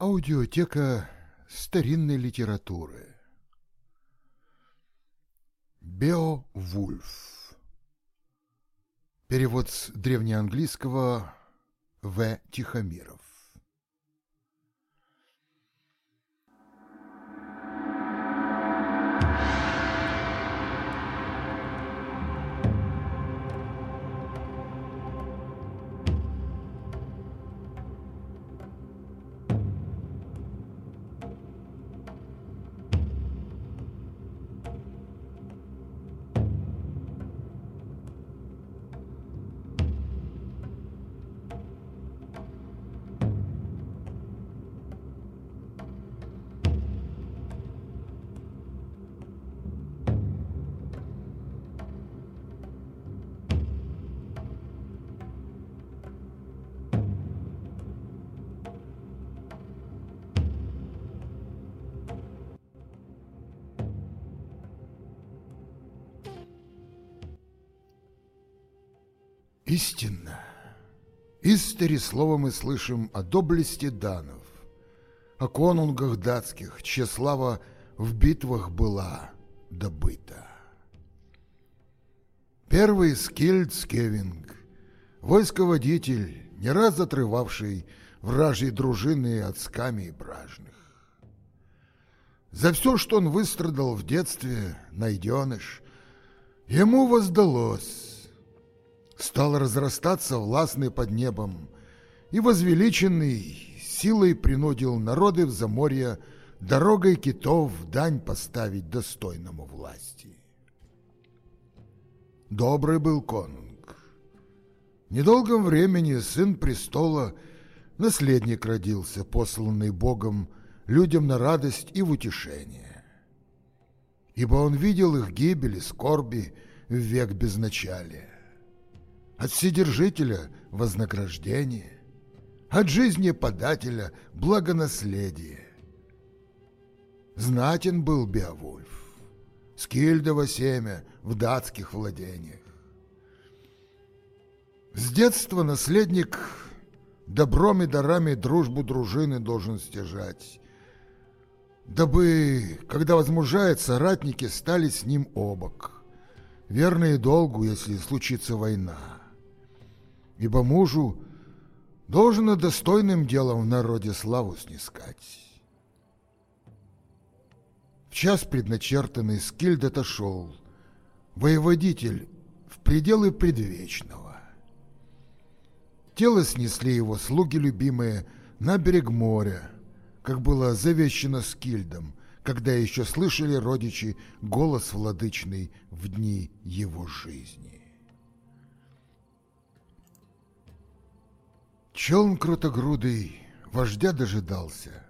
Аудиотека старинной литературы. Беовульф. Перевод с древнеанглийского В. Тихомиров. Истинно. Истори слово мы слышим о доблести данов, о конунгах датских, чья слава в битвах была добыта. Первый скильд Скевинг, войсководитель, не раз отрывавший вражьи дружины от скамей бражных. За все, что он выстрадал в детстве, найденыш, ему воздалось стал разрастаться властный под небом, и возвеличенный силой принудил народы в заморье дорогой китов дань поставить достойному власти. Добрый был конунг. Недолгом времени сын престола, наследник родился, посланный Богом людям на радость и в утешение. Ибо он видел их гибель и скорби в век безначалия от Вседержителя вознаграждение, от жизни подателя благонаследие. Знатен был Беовульф, скильдово семя в датских владениях. С детства наследник добром и дарами дружбу дружины должен стяжать, дабы, когда возмужает, соратники стали с ним обок, верные долгу, если случится война ибо мужу должно достойным делом в народе славу снискать. В час предначертанный Скильд отошел, воеводитель в пределы предвечного. Тело снесли его слуги любимые на берег моря, как было завещено Скильдом, когда еще слышали родичи голос владычный в дни его жизни. Челн крутогрудый вождя дожидался,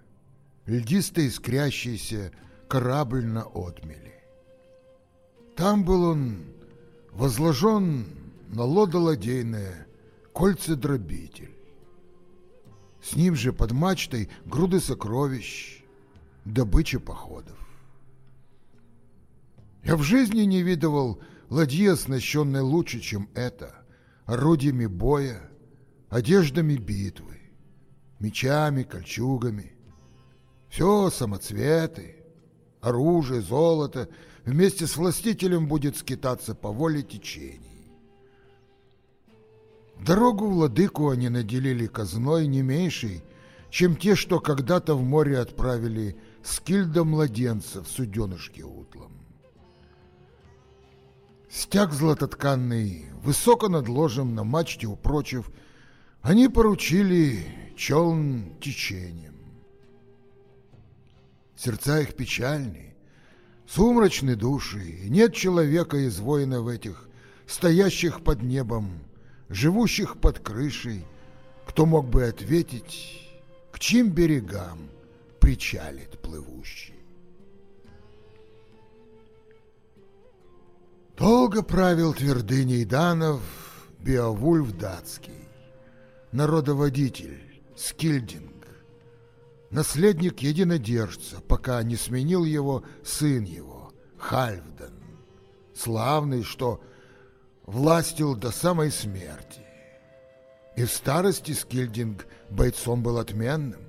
Льдисто искрящийся корабль на отмели. Там был он возложен на лодоладейное кольцедробитель. С ним же под мачтой груды сокровищ, добыча походов. Я в жизни не видывал ладьи, оснащенной лучше, чем это, орудиями боя, одеждами битвы, мечами, кольчугами. Все самоцветы, оружие, золото вместе с властителем будет скитаться по воле течений. Дорогу владыку они наделили казной не меньшей, чем те, что когда-то в море отправили скильда младенца в суденышке утлом. Стяг златотканный, высоко над ложем на мачте упрочив, они поручили челн течением. Сердца их печальны, сумрачны души, и нет человека из воина в этих, стоящих под небом, живущих под крышей, кто мог бы ответить, к чьим берегам причалит плывущий. Долго правил твердыней Данов Беовульф датский народоводитель, Скильдинг, наследник единодержца, пока не сменил его сын его, Хальфден, славный, что властил до самой смерти. И в старости Скильдинг бойцом был отменным.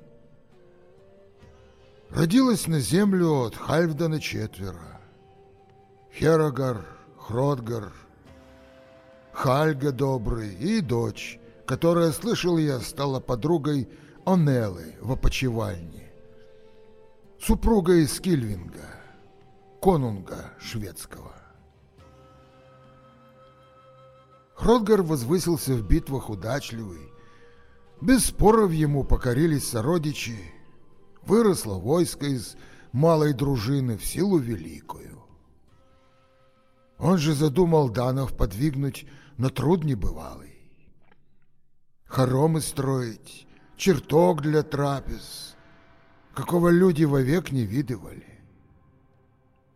Родилось на землю от Хальфдана четверо. Херогар, Хродгар, Хальга добрый и дочь, которая, слышал я, стала подругой Онелы в опочивальне, супругой Скильвинга, конунга шведского. Хродгар возвысился в битвах удачливый, без споров ему покорились сородичи, выросло войско из малой дружины в силу великую. Он же задумал данов подвигнуть на труд небывалый. Хоромы строить, чертог для трапез, какого люди вовек не видывали.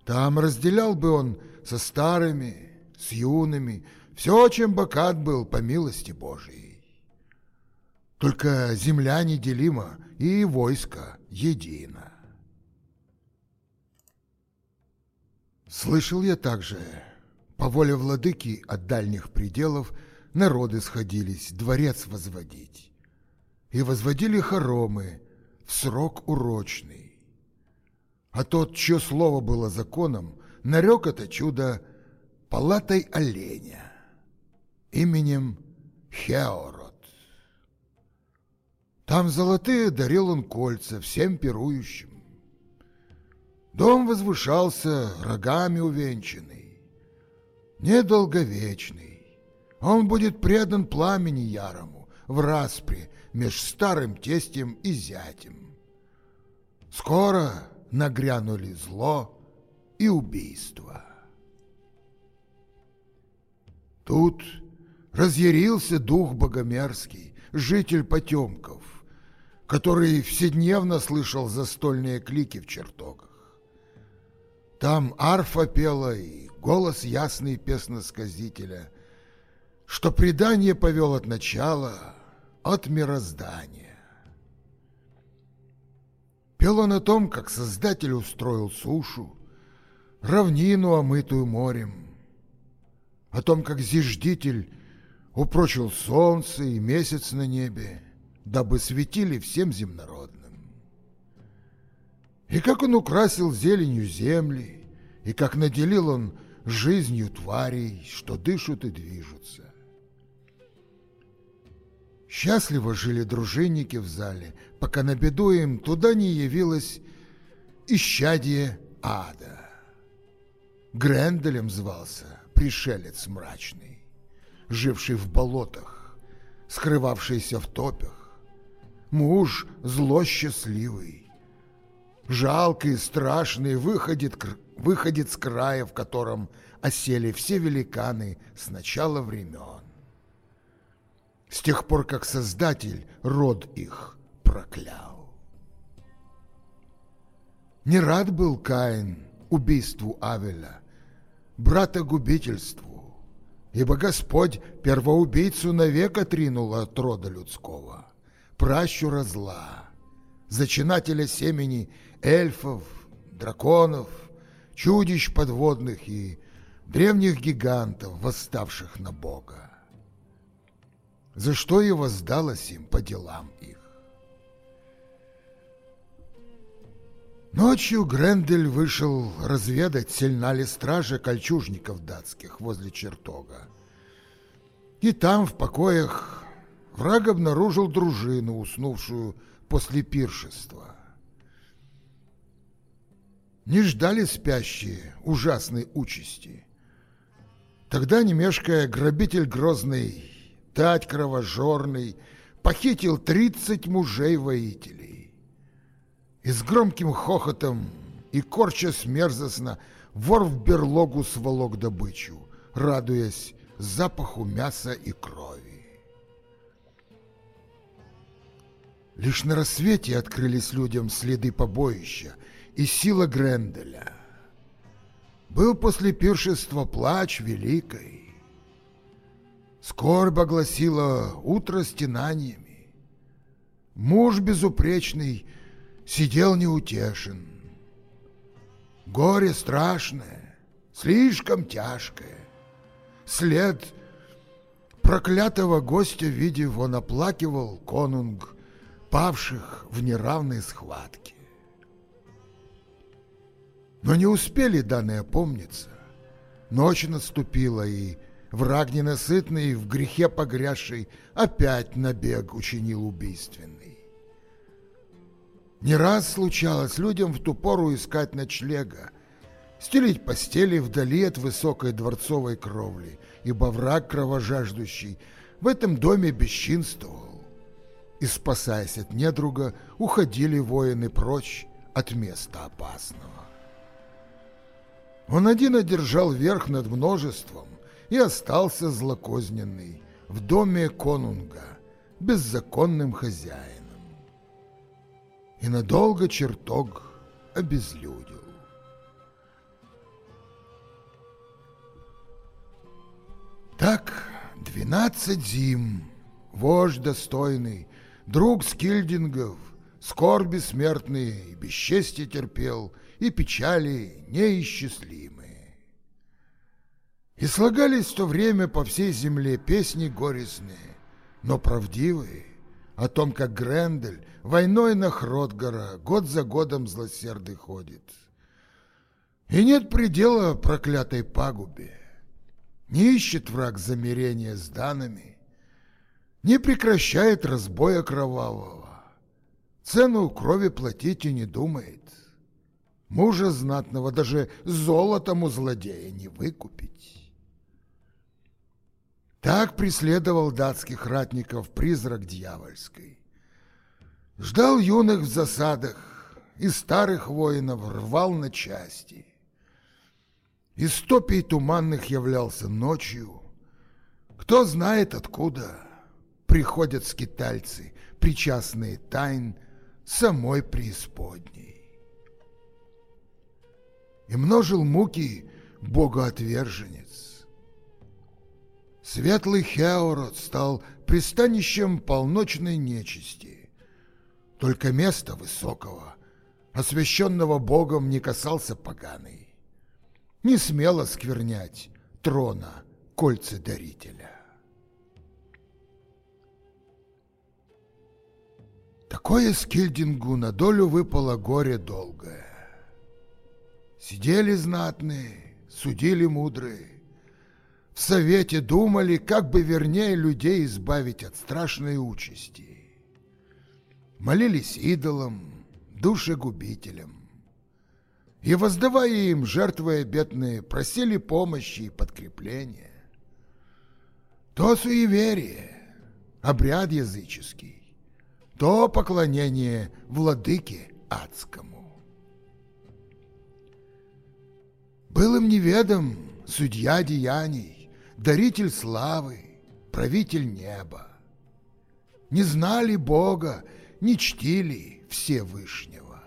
Там разделял бы он со старыми, с юными, все, чем богат был по милости Божией. Только земля неделима, и войско едино. Слышал я также, по воле владыки от дальних пределов народы сходились дворец возводить. И возводили хоромы в срок урочный. А тот, чье слово было законом, нарек это чудо палатой оленя именем Хеород. Там золотые дарил он кольца всем пирующим. Дом возвышался рогами увенчанный, недолговечный. Он будет предан пламени ярому в распре меж старым тестем и зятем. Скоро нагрянули зло и убийство. Тут разъярился дух богомерзкий, житель потемков, который вседневно слышал застольные клики в чертогах. Там арфа пела и голос ясный песносказителя, что предание повел от начала, от мироздания. Пел он о том, как Создатель устроил сушу, равнину, омытую морем, о том, как зиждитель упрочил солнце и месяц на небе, дабы светили всем земнородным. И как он украсил зеленью земли, и как наделил он жизнью тварей, что дышат и движутся. Счастливо жили дружинники в зале, пока на беду им туда не явилось исчадие ада. Гренделем звался пришелец мрачный, живший в болотах, скрывавшийся в топях, муж зло счастливый, жалкий, страшный, выходит, выходит с края, в котором осели все великаны с начала времен. С тех пор, как Создатель род их проклял. Не рад был Каин убийству Авеля, брата губительству, ибо Господь первоубийцу навек отринул от рода людского, пращура зла, зачинателя семени эльфов, драконов, чудищ подводных и древних гигантов, восставших на Бога. За что и воздалось им по делам их. Ночью Грендель вышел разведать, сильна ли стража кольчужников датских возле чертога. И там, в покоях, враг обнаружил дружину, уснувшую после пиршества. Не ждали спящие ужасной участи. Тогда, не мешкая, грабитель грозный, тать кровожорный, похитил тридцать мужей-воителей. И с громким хохотом и корчась мерзостно, вор в берлогу сволок добычу, радуясь запаху мяса и крови. Лишь на рассвете открылись людям следы побоища и сила Гренделя. Был после пиршества плач великой. Скорбь огласила утро стенаниями. Муж безупречный сидел неутешен. Горе страшное, слишком тяжкое. След проклятого гостя, видев, он оплакивал конунг, павших в неравной схватке. Но не успели данные опомниться. Ночь наступила, и враг ненасытный, в грехе погрязший, опять набег учинил убийственный. Не раз случалось людям в ту пору искать ночлега, стелить постели вдали от высокой дворцовой кровли, ибо враг кровожаждущий в этом доме бесчинствовал. И, спасаясь от недруга, уходили воины прочь от места опасного. Он один одержал верх над множеством и остался злокозненный в доме конунга, беззаконным хозяином. И надолго чертог обезлюдил. Так двенадцать зим, вождь достойный, друг скильдингов, скорби смертные и бесчестье терпел, и печали неисчислимые. И слагались в то время по всей земле песни горестные, но правдивые, о том, как Грендель войной на Хротгара год за годом злосердый ходит. И нет предела проклятой пагубе. Не ищет враг замирения с данными, не прекращает разбоя кровавого, цену крови платить и не думает. Мужа знатного даже золотом у злодея не выкупить. Так преследовал датских ратников призрак дьявольской. Ждал юных в засадах и старых воинов рвал на части. Из топий туманных являлся ночью. Кто знает откуда приходят скитальцы, причастные тайн самой преисподней. И множил муки богоотверженец. Светлый Хеород стал пристанищем полночной нечисти. Только места высокого, освященного Богом, не касался поганый не смело сквернять трона кольца дарителя. Такое Скильдингу на долю выпало горе долгое. Сидели знатные, судили мудрые, в совете думали, как бы вернее людей избавить от страшной участи. Молились идолам, душегубителям и, воздавая им жертвы обетные, просили помощи и подкрепления. То суеверие, обряд языческий, то поклонение владыке адскому. Был им неведом судья деяний, даритель славы, правитель неба. Не знали Бога, не чтили Всевышнего.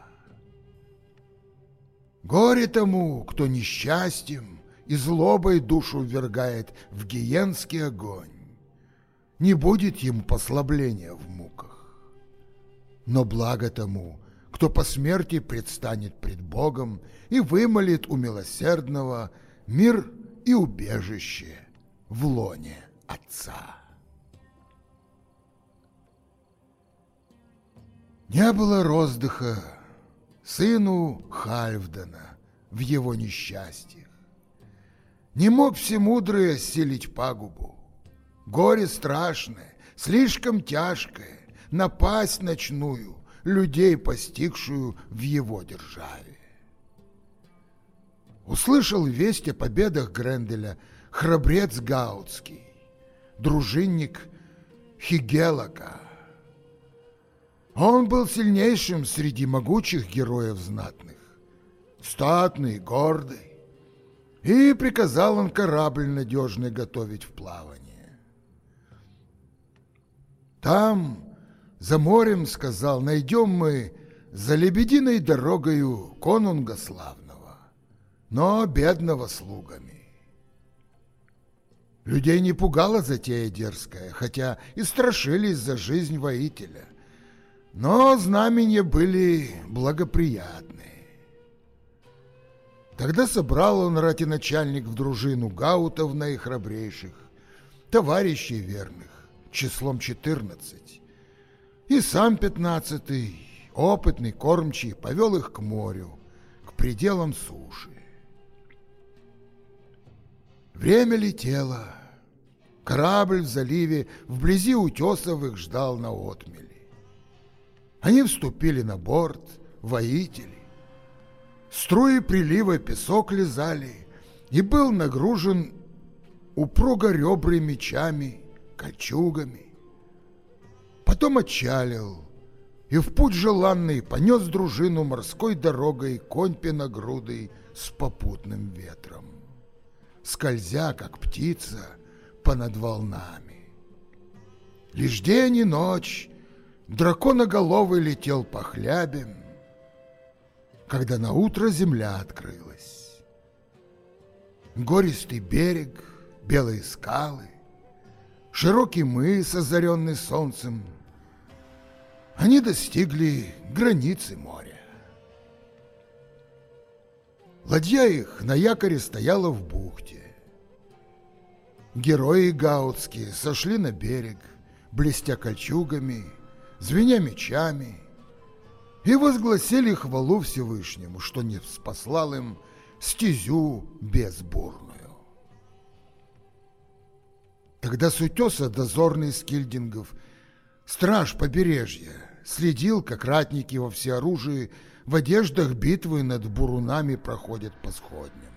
Горе тому, кто несчастьем и злобой душу ввергает в гиенский огонь. Не будет ему послабления в муках. Но благо тому, кто по смерти предстанет пред Богом и вымолит у милосердного мир и убежище в лоне Отца. Не было роздыха сыну Хальфдена в его несчастьях. Не мог всемудрый осилить пагубу. Горе страшное, слишком тяжкое, напасть ночную, людей, постигшую в его державе. Услышал весть о победах Гренделя храбрец Гаутский, дружинник Хигелака, он был сильнейшим среди могучих героев знатных, статный, гордый, и приказал он корабль надежный готовить в плавание. Там, за морем, сказал, найдем мы за лебединой дорогою конунга славного, но бедного слугами. Людей не пугала затея дерзкая, хотя и страшились за жизнь воителя — но знамения были благоприятные. Тогда собрал он ратиначальник в дружину гаутов наихрабрейших, товарищей верных, числом четырнадцать, и сам пятнадцатый, опытный кормчий, повел их к морю, к пределам суши. Время летело. Корабль в заливе вблизи утесов их ждал на отмели. Они вступили на борт, воители. Струи прилива песок лизали, и был нагружен упруго ребры мечами, кольчугами. Потом отчалил, и в путь желанный понес дружину морской дорогой конь пеногрудый с попутным ветром, скользя, как птица, понад волнами. Лишь день и ночь драконоголовый летел по хлябям, когда на утро земля открылась. Гористый берег, белые скалы, широкий мыс, озаренный солнцем, они достигли границы моря. Ладья их на якоре стояла в бухте. Герои гаутские сошли на берег, блестя кольчугами, звеня мечами, и возгласили хвалу Всевышнему, что не спаслал им стезю безбурную. Тогда с утеса дозорный скильдингов, страж побережья, следил, как ратники во всеоружии в одеждах битвы над бурунами проходят по сходням.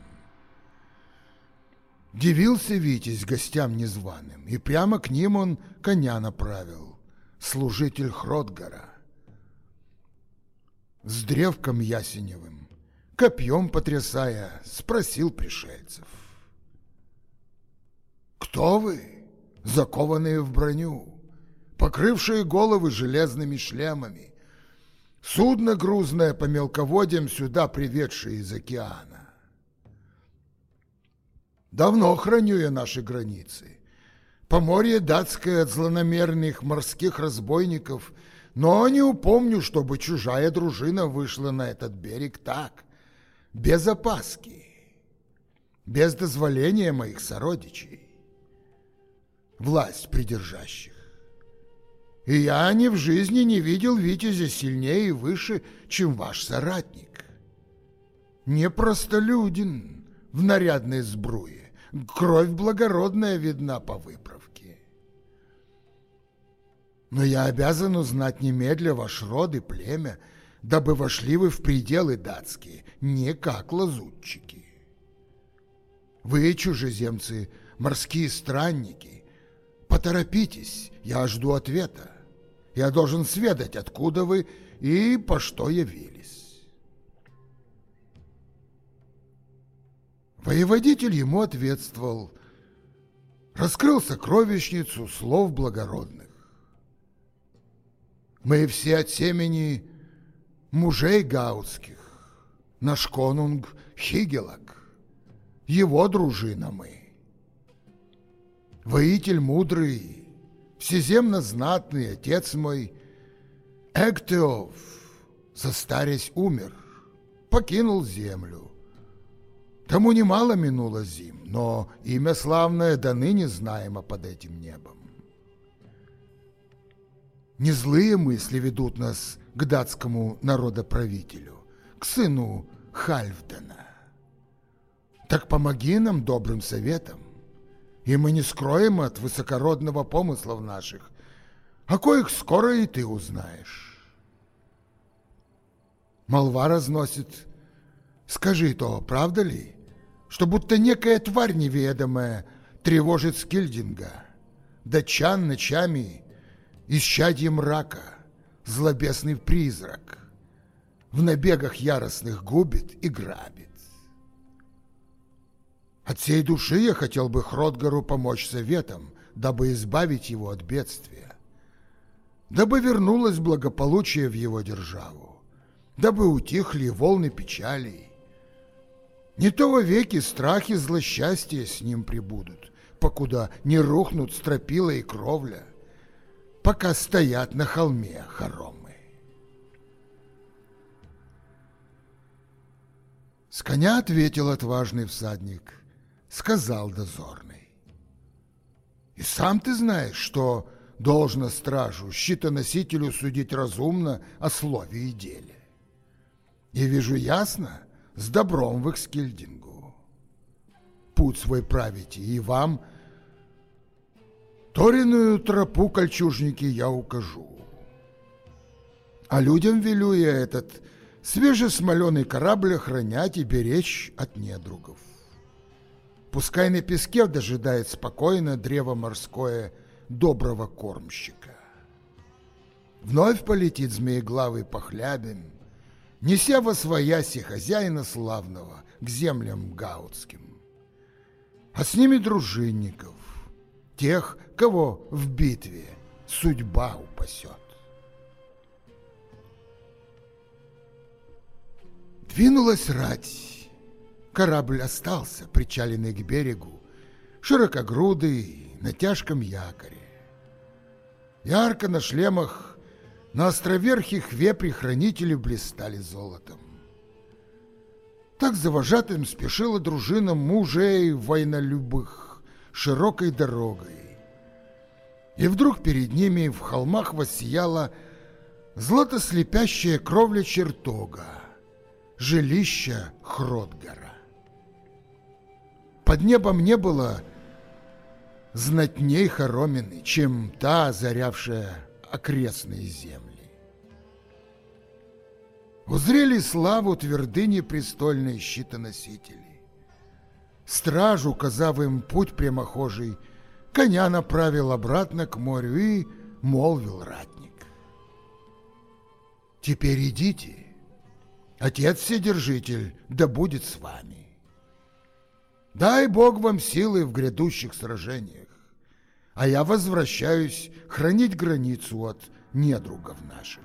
Дивился Витязь гостям незваным, и прямо к ним он коня направил, служитель Хродгара. С древком ясеневым, копьем потрясая, спросил пришельцев. «Кто вы, закованные в броню, покрывшие головы железными шлемами, судно грузное по мелководьям сюда приведшее из океана?» Давно храню я наши границы. Поморье датское от злонамеренных морских разбойников, но не упомню, чтобы чужая дружина вышла на этот берег так, без опаски, без дозволения моих сородичей, власть придержащих. И я ни в жизни не видел Витязя сильнее и выше, чем ваш соратник. Не простолюдин в нарядной сбруе, кровь благородная видна по выправке. Но я обязан узнать немедля ваш род и племя, дабы вошли вы в пределы датские, не как лазутчики. Вы, чужеземцы, морские странники, поторопитесь, я жду ответа. Я должен сведать, откуда вы и по что явились. Воеводитель ему ответствовал, раскрыл сокровищницу слов благородных. Мы все от семени мужей гаутских, наш конунг Хигелак, его дружина мы. Воитель мудрый, всеземно знатный отец мой, Эктеов, состарясь, умер, покинул землю Тому немало минуло зим, но имя славное до ныне знаемо под этим небом. Не злые мысли ведут нас к датскому народоправителю, к сыну Хальфдена. Так помоги нам добрым советом, и мы не скроем от высокородного помыслов наших, а коих скоро и ты узнаешь. Молва разносит, скажи то, правда ли, что будто некая тварь неведомая тревожит Скильдинга, датчан ночами, исчадье мрака, злобесный призрак, в набегах яростных губит и грабит. От всей души я хотел бы Хродгару помочь советом, дабы избавить его от бедствия, дабы вернулось благополучие в его державу, дабы утихли волны печалей, не то веки страхи злосчастья с ним прибудут, покуда не рухнут стропила и кровля, пока стоят на холме хоромы. С коня ответил отважный всадник, сказал дозорный. И сам ты знаешь, что должно стражу, щитоносителю судить разумно о слове и деле. И вижу ясно — с добром в Экскильдингу. Путь свой правите, и вам Ториную тропу, кольчужники, я укажу. А людям велю я этот свежесмоленый корабль охранять и беречь от недругов. Пускай на песке дожидает спокойно древо морское доброго кормщика. Вновь полетит змееглавый по хлябям, неся во свояси хозяина славного к землям гаутским. А с ними дружинников, тех, кого в битве судьба упасет. Двинулась рать. Корабль остался, причаленный к берегу, широкогрудый, на тяжком якоре. Ярко на шлемах на островерхих вепри-хранители блистали золотом. Так за вожатым спешила дружина мужей войнолюбых широкой дорогой. И вдруг перед ними в холмах воссияла злато-слепящая кровля чертога, жилища Хродгара. Под небом не было знатней хоромины, чем та, озарявшая окрестные земли. Узрели славу твердыни престольной щитоносители. Стражу, указав им путь прямохожий, коня направил обратно к морю и молвил ратник. «Теперь идите, Отец Вседержитель да будет с вами. Дай Бог вам силы в грядущих сражениях а я возвращаюсь хранить границу от недругов наших.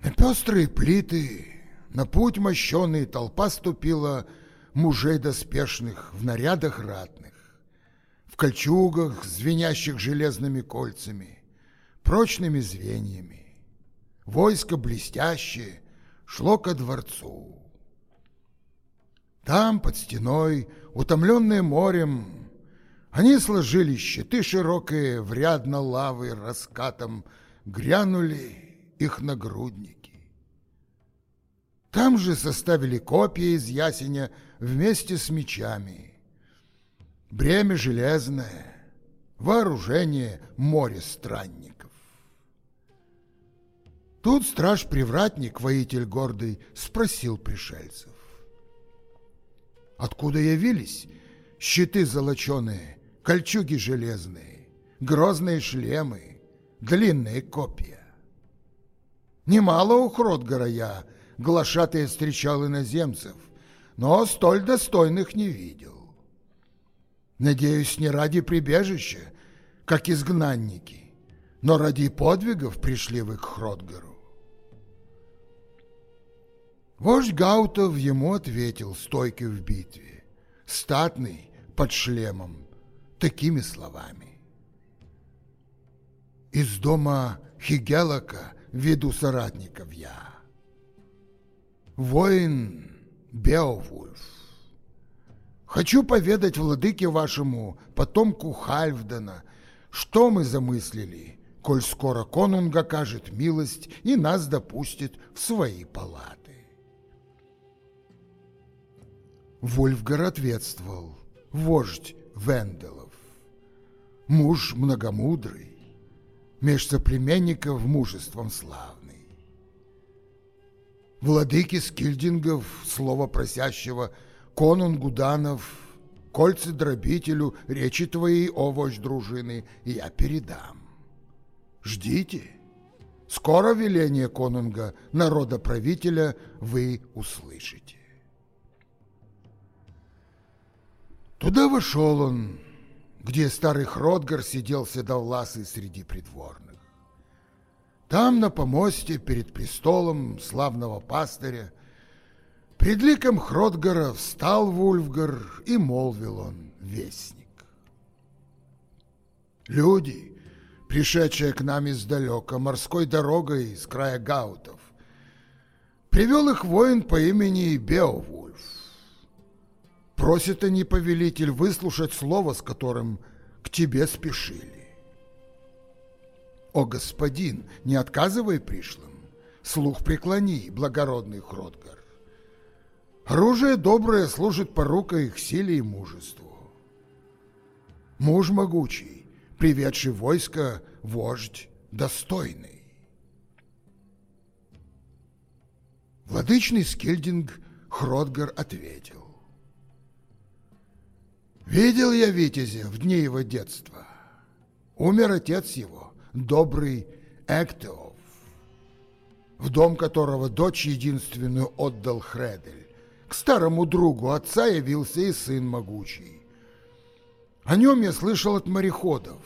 На пестрые плиты, на путь мощеный толпа ступила мужей доспешных в нарядах ратных, в кольчугах, звенящих железными кольцами, прочными звеньями. Войско блестящее шло ко дворцу. Там, под стеной, утомленные морем, они сложили щиты широкие, в ряд на лавы раскатом грянули их нагрудники. Там же составили копья из ясеня вместе с мечами. Бремя железное, вооружение море странников. Тут страж-привратник, воитель гордый, спросил пришельцев. Откуда явились? Щиты золоченые, кольчуги железные, грозные шлемы, длинные копья. Немало у Хродгара я глашатые встречал иноземцев, но столь достойных не видел. Надеюсь, не ради прибежища, как изгнанники, но ради подвигов пришли вы к Хродгару. Вождь Гаутов ему ответил, стойкий в битве, статный, под шлемом, такими словами. Из дома Хигелака веду соратников я. Воин Беовульф. Хочу поведать владыке вашему, потомку Хальфдена, что мы замыслили, коль скоро конунг окажет милость и нас допустит в свои палаты. Вольфгар ответствовал, вождь Венделов, муж многомудрый, меж соплеменников мужеством славный. Владыки скильдингов, слово просящего, конунгу данов, кольца дробителю, речи твои, о вождь дружины, я передам. Ждите, скоро веление конунга, народа правителя, вы услышите. Туда вошел он, где старый Хродгар сидел седовласый среди придворных. Там, на помосте, перед престолом славного пастыря, пред ликом Хродгара встал Вульфгар и молвил он вестник. Люди, пришедшие к нам издалека, морской дорогой с края гаутов, привел их воин по имени Беову. Просит они, повелитель, выслушать слово, с которым к тебе спешили. О, господин, не отказывай пришлым, слух преклони, благородный Хродгар. Оружие доброе служит порукой их силе и мужеству. Муж могучий, приведший войско, вождь достойный. Владычный Скильдинг Хродгар ответил. Видел я Витязя в дни его детства. Умер отец его, добрый Эктеов, в дом которого дочь единственную отдал Хредель. К старому другу отца явился и сын могучий. О нем я слышал от мореходов,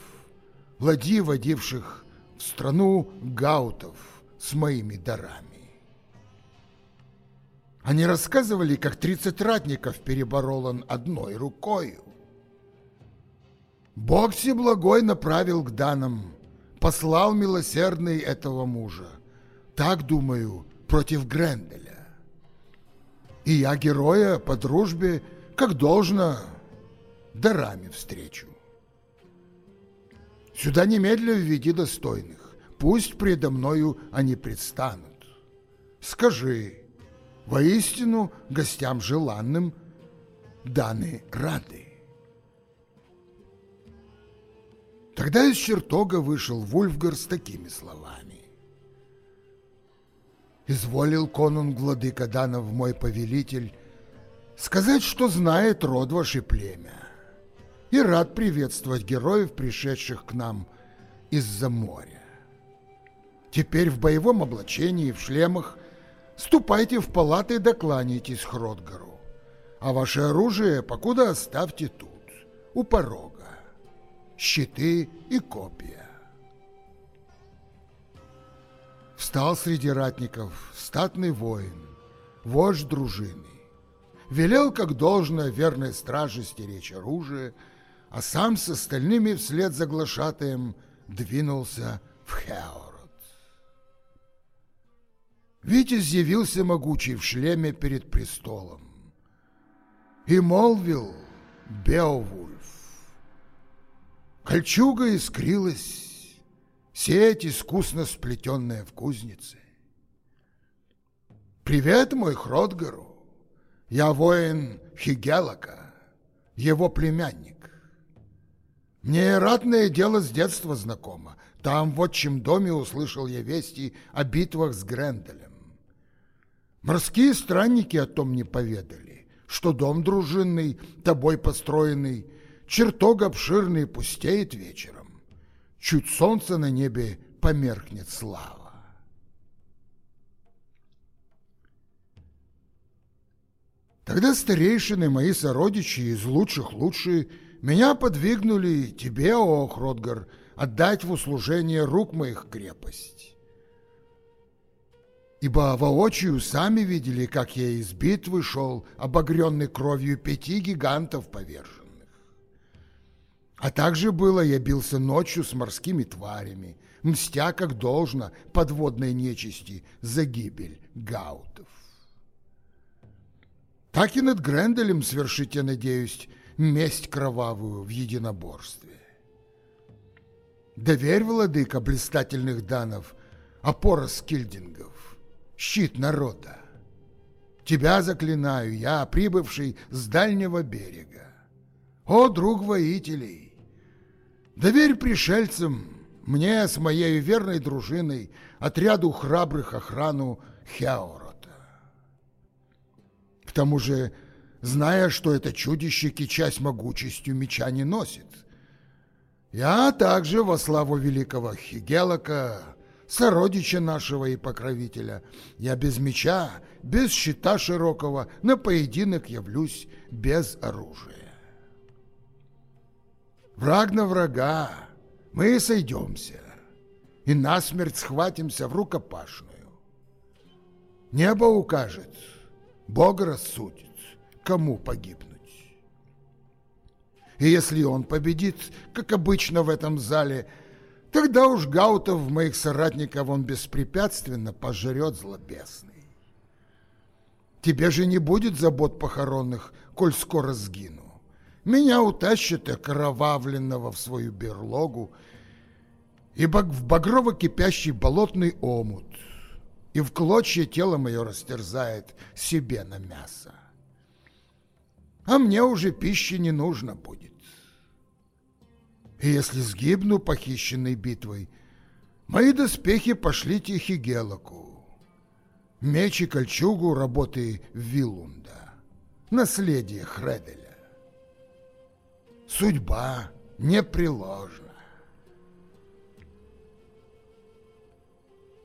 ладьи, водивших в страну гаутов с моими дарами. Они рассказывали, как тридцать ратников переборол он одной рукою. Бог Всеблагой направил к данам, послал милосердный этого мужа. Так, думаю, против Гренделя. И я героя по дружбе, как должно, дарами встречу. Сюда немедля введи достойных, пусть предо мною они предстанут. Скажи, воистину гостям желанным даны рады. Тогда из чертога вышел Вульфгар с такими словами. «Изволил конунг владыка Данов мой повелитель сказать, что знает род ваше племя, и рад приветствовать героев, пришедших к нам из-за моря. Теперь в боевом облачении, в шлемах, ступайте в палаты и докланяйтесь Хродгару, а ваше оружие покуда оставьте тут, у порога щиты и копья. Встал среди ратников статный воин, вождь дружины. Велел, как должно, верной страже стеречь оружие, а сам с остальными вслед за глашатаем двинулся в Хеород. Витязь явился могучий в шлеме перед престолом и молвил Беовульф, Кольчуга искрилась, сеть искусно сплетенная в кузнице. Привет, мой Хродгару, я воин Хигелака, его племянник. Мне ратное дело с детства знакомо. Там, в отчим доме, услышал я вести о битвах с Гренделем. Морские странники о том не поведали, что дом дружинный, тобой построенный, Чертог обширный пустеет вечером. Чуть солнце на небе померкнет слава. Тогда старейшины мои сородичи из лучших лучшие меня подвигнули тебе, о Хродгар, отдать в услужение рук моих крепость. Ибо воочию сами видели, как я из битвы шел, обогренный кровью пяти гигантов повержен. А также было, я бился ночью с морскими тварями, мстя, как должно, подводной нечисти за гибель гаутов. Так и над Гренделем свершить, я надеюсь, месть кровавую в единоборстве. Доверь, владыка блистательных данов, опора скильдингов, щит народа. Тебя заклинаю я, прибывший с дальнего берега. О, друг воителей! Доверь пришельцам, мне с моей верной дружиной, отряду храбрых охрану Хяорота. К тому же, зная, что это чудище кичась могучестью меча не носит, я также во славу великого Хигелока, сородича нашего и покровителя, я без меча, без щита широкого, на поединок явлюсь без оружия. Враг на врага, мы сойдемся и насмерть схватимся в рукопашную. Небо укажет, Бог рассудит, кому погибнуть. И если он победит, как обычно в этом зале, тогда уж Гаутов, моих соратников, он беспрепятственно пожрет злобесный. Тебе же не будет забот похоронных, коль скоро сгину. Меня утащат окровавленного в свою берлогу, и в багрово-кипящий болотный омут, и в клочья тело мое растерзает себе на мясо. А мне уже пищи не нужно будет. И если сгибну похищенной битвой, мои доспехи пошлите Хигелоку, меч и кольчугу работы Вилунда, наследие Хределя. Судьба непреложна.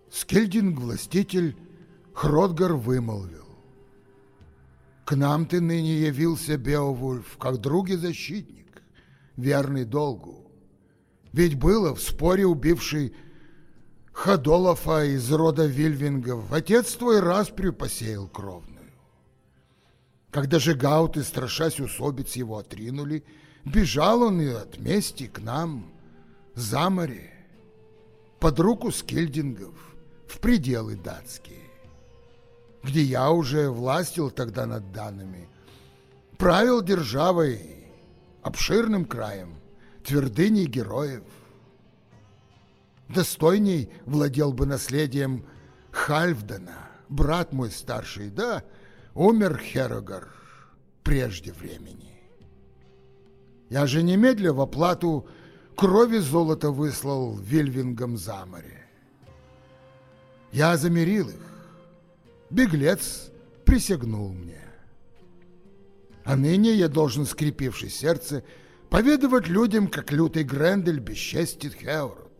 Скельдинг-властитель Хродгар вымолвил. К нам ты ныне явился, Беовульф, как друг и защитник, верный долгу. Ведь было в споре убивший Ходолофа из рода Вильвингов, отец твой распрю посеял кровную. Когда же гауты, страшась усобиц, его отринули, бежал он и от мести к нам, за море, под руку скильдингов, в пределы датские, где я уже властил тогда над данными, правил державой, обширным краем, твердыней героев. Достойней владел бы наследием Хальфдена, брат мой старший, да, умер Херогар прежде времени. Я же немедля в оплату крови золото выслал Вильвингом за море. Я замерил их. Беглец присягнул мне. А ныне я должен, скрепивший сердце, поведывать людям, как лютый Грендель бесчестит Хеорот.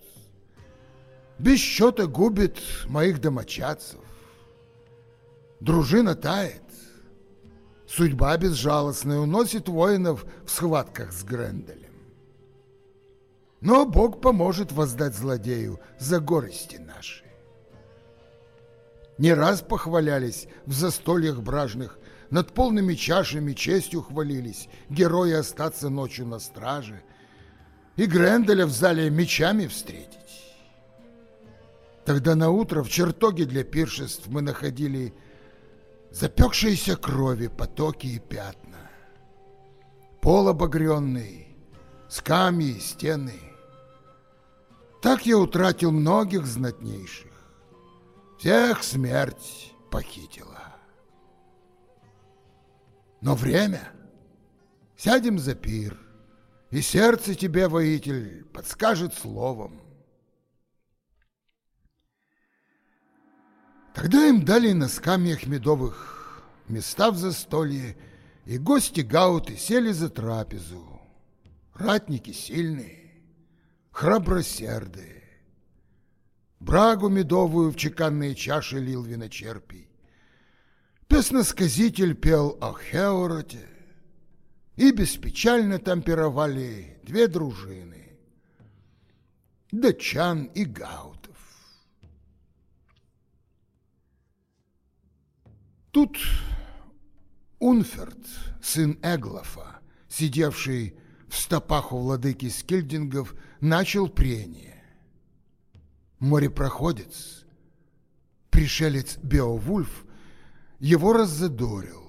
Без счета губит моих домочадцев. Дружина тает. Судьба безжалостная уносит воинов в схватках с Гренделем. Но Бог поможет воздать злодею за горести наши не раз похвалялись в застольях бражных, над полными чашами честью хвалились, герои остаться ночью на страже и Гренделя в зале мечами встретить. Тогда на утро в чертоге для пиршеств мы находили запекшиеся крови, потоки и пятна, пол обогренный, скамьи и стены. Так я утратил многих знатнейших. Всех смерть похитила. Но время. Сядем за пир, и сердце тебе, воитель, подскажет словом. Тогда им дали на скамьях медовых места в застолье, и гости гауты сели за трапезу. Ратники сильные, храбросердые, Брагу медовую в чеканные чаши лил виночерпий. Песносказитель пел о Хеороте, и беспечально там пировали две дружины — датчан и гаутов. Тут Унферт, сын Эглофа, сидевший в стопах у владыки Скильдингов, начал прение морепроходец, пришелец Беовульф, его раззадорил.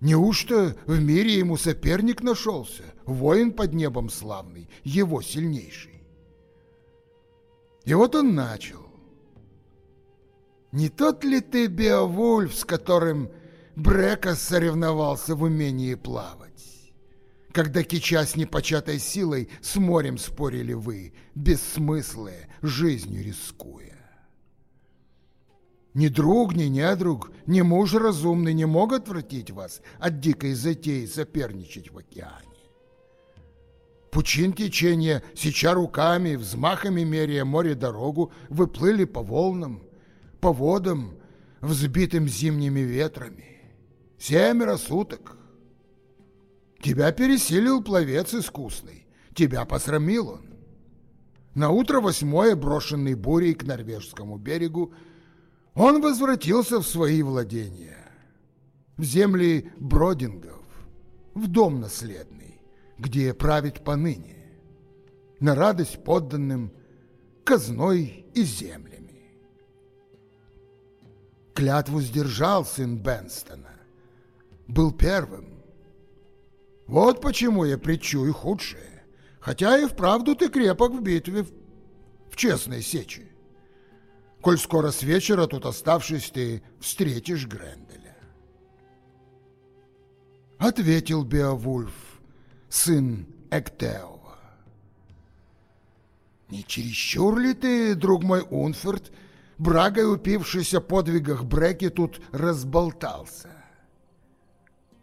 Неужто в мире ему соперник нашелся, воин под небом славный, его сильнейший? И вот он начал. Не тот ли ты Беовульф, с которым Брека соревновался в умении плавать? когда, кичась непочатой силой, с морем спорили вы, бессмыслые, жизнью рискуя. Ни друг, ни недруг, ни муж разумный не могут отвратить вас от дикой затеи соперничать в океане. Пучин течения, сеча руками, взмахами меряя море дорогу, выплыли по волнам, по водам, взбитым зимними ветрами. Семеро суток — Тебя пересилил пловец искусный, тебя посрамил он. На утро восьмое, брошенный бурей к норвежскому берегу, он возвратился в свои владения, в земли бродингов, в дом наследный, где правит поныне, на радость подданным казной и землями. Клятву сдержал сын Бенстона, был первым, вот почему я предчую худшее. Хотя и вправду ты крепок в битве, в честной сече. коль скоро с вечера тут оставшись ты встретишь Гренделя. Ответил Беовульф, сын Эктеова. Не чересчур ли ты, друг мой Унферт, брагой упившийся подвигах Бреки тут разболтался?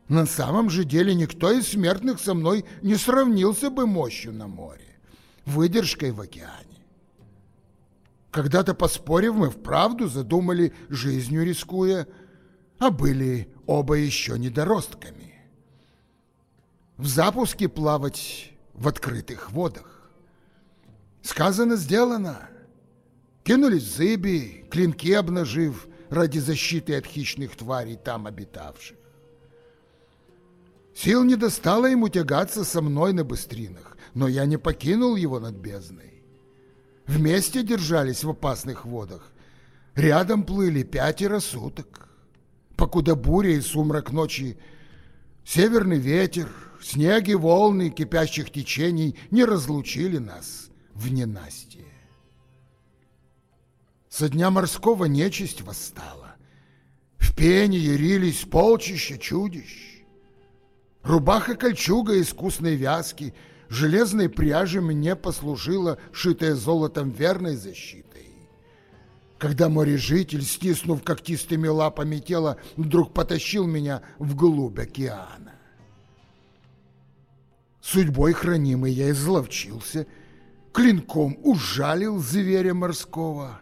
На самом же деле никто из смертных со мной не сравнился бы мощью на море, выдержкой в океане. Когда-то поспорив, мы вправду задумали жизнью рискуя, а были оба еще недоростками. В запуске плавать в открытых водах. Сказано, сделано. Кинулись зыби, клинки обнажив ради защиты от хищных тварей там обитавших. Сил не достало ему тягаться со мной на быстринах, но я не покинул его над бездной. Вместе держались в опасных водах. Рядом плыли пятеро суток. Покуда буря и сумрак ночи, северный ветер, снег и волны кипящих течений не разлучили нас в ненастье. Со дня морского нечисть восстала. В пене ярились полчища чудищ. Рубаха-кольчуга искусной вязки, железной пряжи мне послужила, шитая золотом верной защитой. Когда морежитель, стиснув когтистыми лапами тело, вдруг потащил меня вглубь океана. Судьбой хранимый я изловчился, клинком ужалил зверя морского,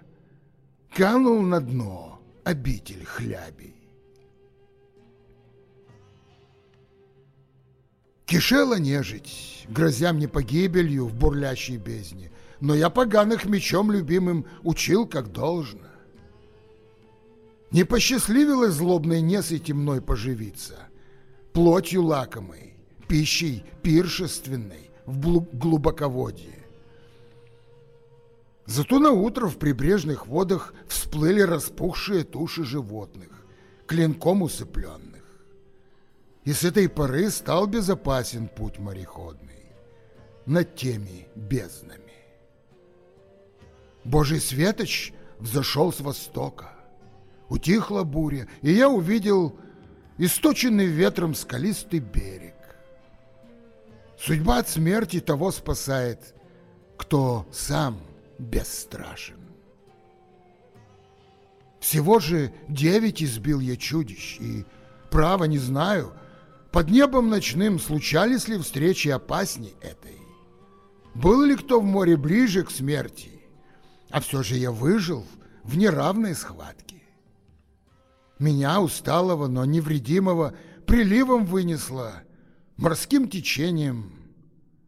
канул на дно обитель хлябей. Кишела нежить, грозя мне погибелью в бурлящей бездне, но я поганых мечом любимым учил как должно. Не посчастливилось злобной несыти мной поживиться, плотью лакомой, пищей пиршественной в глубоководье. Зато на утро в прибрежных водах всплыли распухшие туши животных, клинком усыпленных и с этой поры стал безопасен путь мореходный над теми безднами. Божий светоч взошел с востока, утихла буря, и я увидел источенный ветром скалистый берег. Судьба от смерти того спасает, кто сам бесстрашен. Всего же девять избил я чудищ, и, право не знаю, под небом ночным случались ли встречи опасней этой? Был ли кто в море ближе к смерти? А все же я выжил в неравной схватке. Меня, усталого, но невредимого, приливом вынесло морским течением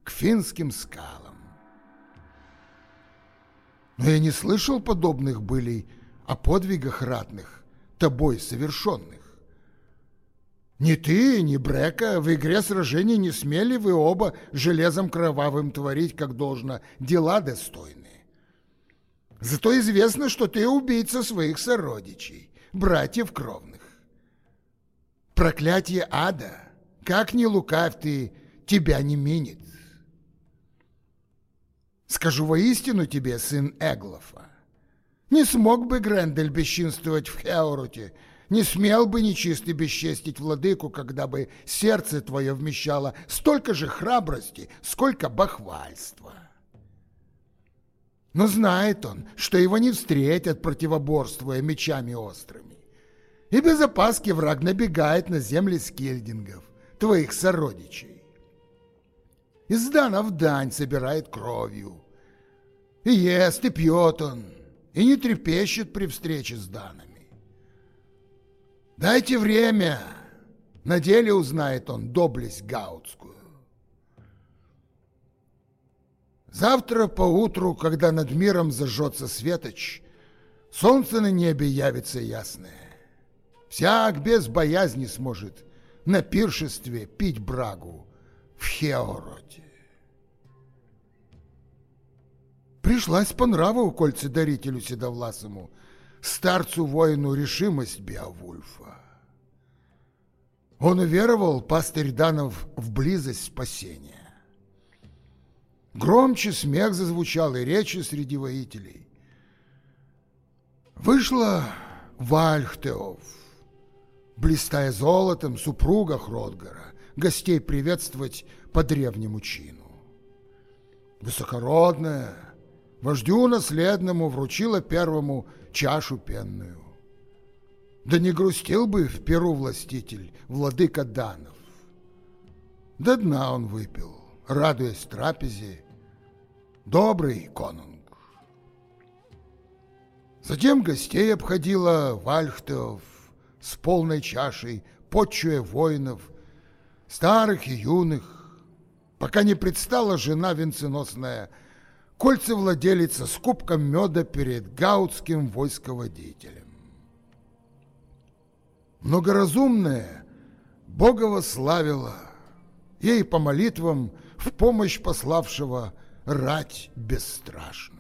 к финским скалам. Но я не слышал подобных былей о подвигах ратных, тобой совершенных. Ни ты, ни Брека в игре сражений не смели вы оба железом кровавым творить, как должно, дела достойные. Зато известно, что ты убийца своих сородичей, братьев кровных. Проклятие ада, как ни лукав ты, тебя не минит. Скажу воистину тебе, сын Эглофа, не смог бы Грендель бесчинствовать в Хеоруте, не смел бы нечистый бесчестить владыку, когда бы сердце твое вмещало столько же храбрости, сколько бахвальства. Но знает он, что его не встретят, противоборствуя мечами острыми. И без опаски враг набегает на земли скельдингов, твоих сородичей. Из дана в дань собирает кровью. И ест, и пьет он, и не трепещет при встрече с данами. Дайте время. На деле узнает он доблесть гаутскую. Завтра поутру, когда над миром зажжется светоч, солнце на небе явится ясное. Всяк без боязни сможет на пиршестве пить брагу в Хеороте. Пришлась по нраву кольце дарителю седовласому — старцу-воину решимость Беовульфа. Он уверовал, пастырь Данов, в близость спасения. Громче смех зазвучал и речи среди воителей. Вышла Вальхтеов, блистая золотом супруга Хродгара, гостей приветствовать по древнему чину. Высокородная, вождю наследному вручила первому чашу пенную. Да не грустил бы в перу властитель, владыка Данов. До дна он выпил, радуясь трапезе, добрый конунг. Затем гостей обходила Вальхтеов с полной чашей, почуя воинов, старых и юных, пока не предстала жена венценосная, кольцевладелица с кубком меда перед гаутским войсководителем. Многоразумная Бога славила, ей по молитвам в помощь пославшего рать бесстрашную.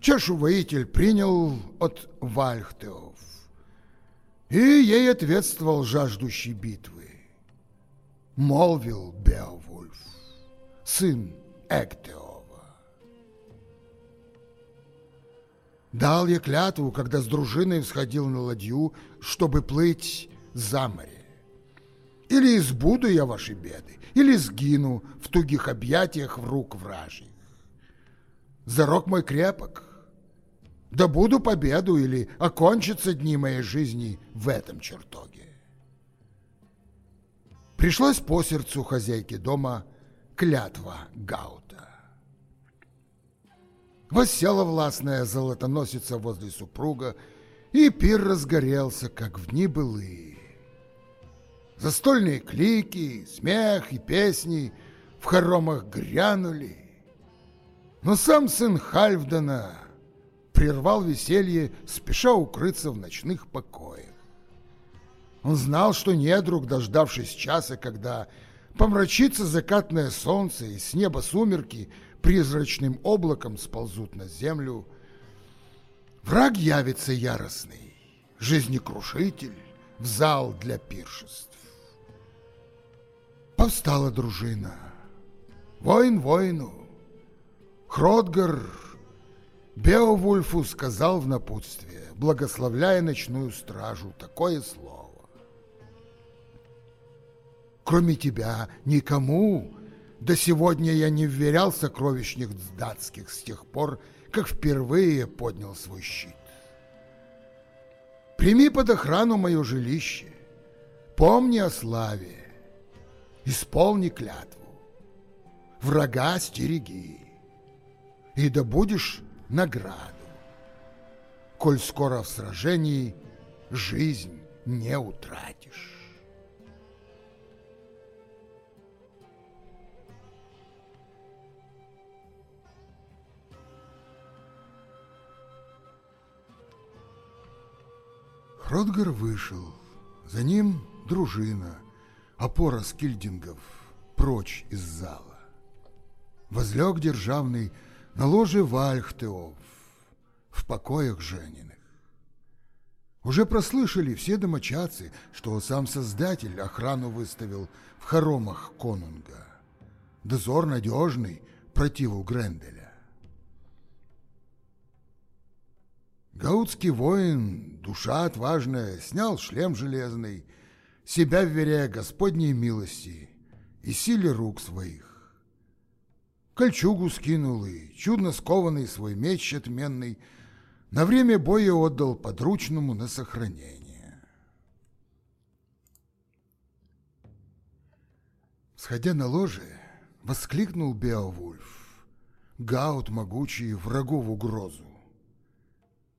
Чашу воитель принял от Вальхтеов, и ей ответствовал жаждущий битвы. Молвил Беовульф, сын Эктеова. Дал я клятву, когда с дружиной всходил на ладью, чтобы плыть за море. Или избуду я ваши беды, или сгину в тугих объятиях в рук вражьих. Зарок мой крепок, да буду победу или окончатся дни моей жизни в этом чертоге. Пришлось по сердцу хозяйки дома клятва Гаута. Воссела властная золотоносица возле супруга, и пир разгорелся, как в дни былые. Застольные клики, смех и песни в хоромах грянули. Но сам сын Хальфдена прервал веселье, спеша укрыться в ночных покоях. Он знал, что недруг, дождавшись часа, когда помрачится закатное солнце и с неба сумерки призрачным облаком сползут на землю, враг явится яростный, жизнекрушитель в зал для пиршеств. Повстала дружина, воин воину, Хродгар Беовульфу сказал в напутствие, благословляя ночную стражу, такое слово. Кроме тебя никому. До сегодня я не вверял сокровищных датских с тех пор, как впервые поднял свой щит. Прими под охрану мое жилище, помни о славе, исполни клятву, врага стереги, и да будешь награду, коль скоро в сражении жизнь не утратишь. Хродгар вышел, за ним дружина, опора скильдингов, прочь из зала. Возлег державный на ложе Вальхтеов, в покоях Жениных. Уже прослышали все домочадцы, что сам Создатель охрану выставил в хоромах конунга. Дозор надежный противу Гренделя. Гаутский воин, душа отважная, снял шлем железный, себя вверяя Господней милости и силе рук своих кольчугу скинул и, чудно скованный свой меч отменный, на время боя отдал подручному на сохранение. Сходя на ложе, воскликнул Беовульф, Гаут могучий врагу в угрозу.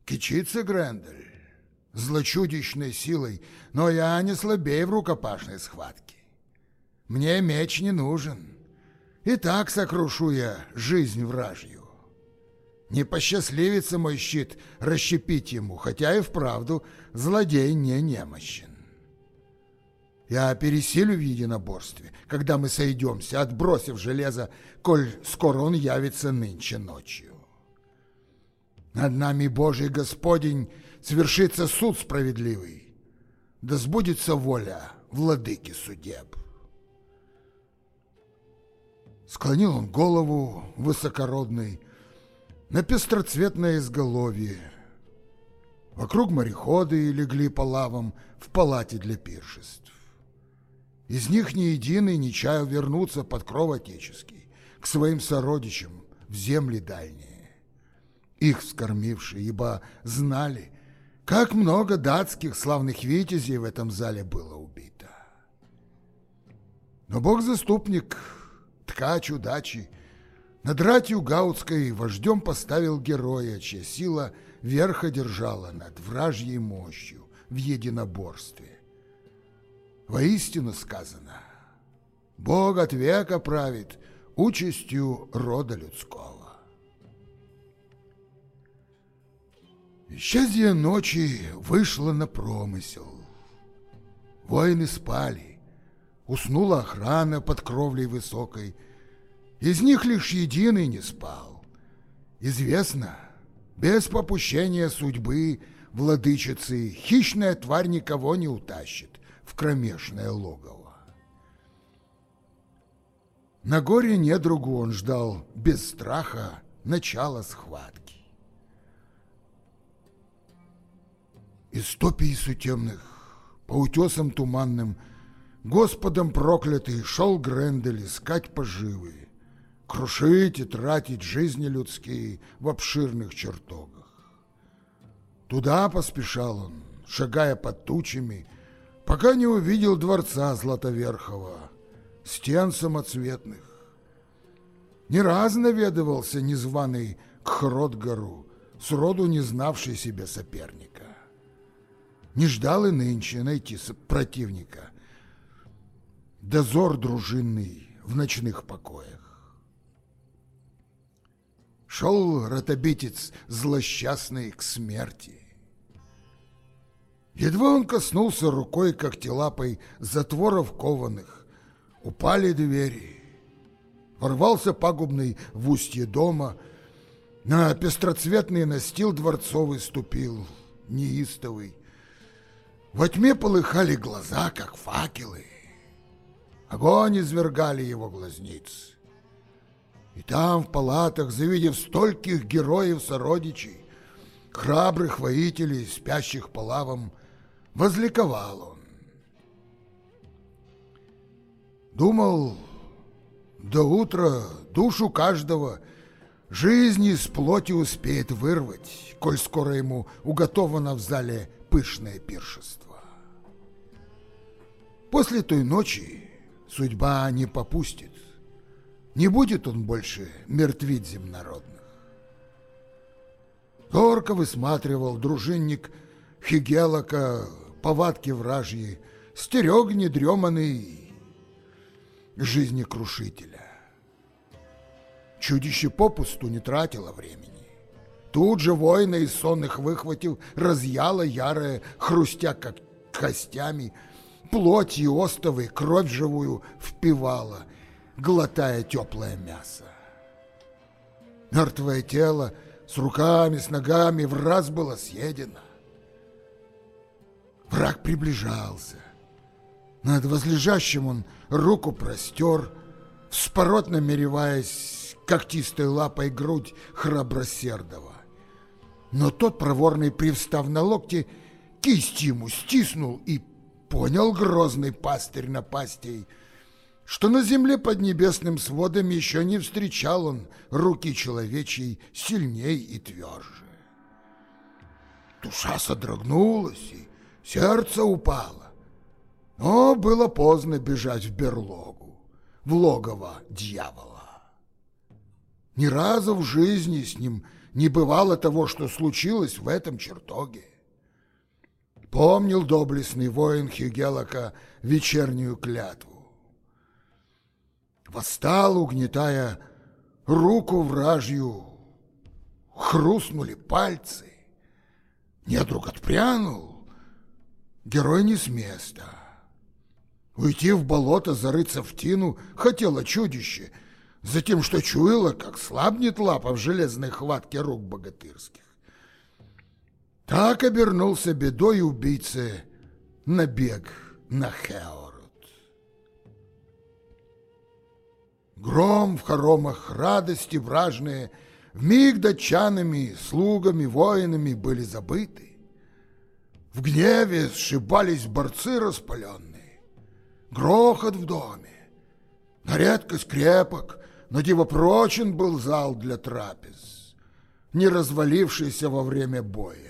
Кичится Грендель, злочудищной силой, но я не слабее в рукопашной схватке. Мне меч не нужен, и так сокрушу я жизнь вражью. Не посчастливится мой щит расщепить ему, хотя и вправду злодей не немощен. Я пересилю в единоборстве, когда мы сойдемся, отбросив железо, коль скоро он явится нынче ночью. Над нами Божий Господень свершится суд справедливый, да сбудется воля владыки судеб. Склонил он голову высокородный, на пестроцветное изголовье. Вокруг мореходы легли по лавам в палате для пиршеств. Из них ни единый не чаял вернуться под кров отеческий, к своим сородичам в земли дальние. Их вскормившие, ибо знали, как много датских славных витязей в этом зале было убито. Но бог-заступник, ткач удачи, над ратью Гаутской вождем поставил героя, чья сила верха держала над вражьей мощью в единоборстве. Воистину сказано, Бог от века правит участью рода людского. Исчезье ночи вышло на промысел. Воины спали, уснула охрана под кровлей высокой — из них лишь единый не спал. Известно, без попущения судьбы владычицы хищная тварь никого не утащит в кромешное логово. На горе недругу он ждал без страха начала схватки. Из топий сутемных, по утесам туманным, Господом проклятый шел Грендель искать поживы крушить и тратить жизни людские в обширных чертогах. Туда поспешал он, шагая под тучами, пока не увидел дворца Златоверхова, стен самоцветных. Не раз наведывался незваный к Хродгару, сроду не знавший себе соперника. Не ждал и нынче найти противника. Дозор дружинный в ночных покоях. Шел ротобитец злосчастный к смерти. Едва он коснулся рукой когтелапой затворов кованых, упали двери. Ворвался пагубный в устье дома, на пестроцветный настил дворцовый ступил, неистовый. Во тьме полыхали глаза, как факелы. Огонь извергали его глазницы. И там, в палатах, завидев стольких героев-сородичей, храбрых воителей, спящих по лавам, возликовал он. Думал, до утра душу каждого жизни из плоти успеет вырвать, коль скоро ему уготовано в зале пышное пиршество. После той ночи судьба не попустит. Не будет он больше мертвить земнородных. Зорко высматривал дружинник Хигелока повадки вражьи, стерег недреманный жизни крушителя. Чудище попусту не тратило времени. Тут же воина из сонных выхватив, разъяла ярая, хрустя как костями, плоть и остовы, кровь живую впивала — глотая теплое мясо. Мертвое тело с руками, с ногами в раз было съедено. Враг приближался. Над возлежащим он руку простер, вспорот намереваясь когтистой лапой грудь храбросердого. Но тот, проворный привстав на локте, кисть ему стиснул и понял грозный пастырь напастей — что на земле под небесным сводом еще не встречал он руки человечьей сильней и тверже. Душа содрогнулась, и сердце упало. Но было поздно бежать в берлогу, в логово дьявола. Ни разу в жизни с ним не бывало того, что случилось в этом чертоге. Помнил доблестный воин Хигелока вечернюю клятву Восстал, угнетая руку вражью, хрустнули пальцы. Недруг отпрянул, герой не с места. Уйти в болото, зарыться в тину хотело чудище, затем что чуяло, как слабнет лапа в железной хватке рук богатырских. Так обернулся бедой убийцы набег на Хео. Гром в хоромах радости вражные вмиг датчанами, слугами, воинами были забыты. В гневе сшибались борцы распаленные, грохот в доме, на редкость крепок, но дивопрочен был зал для трапез, не развалившийся во время боя.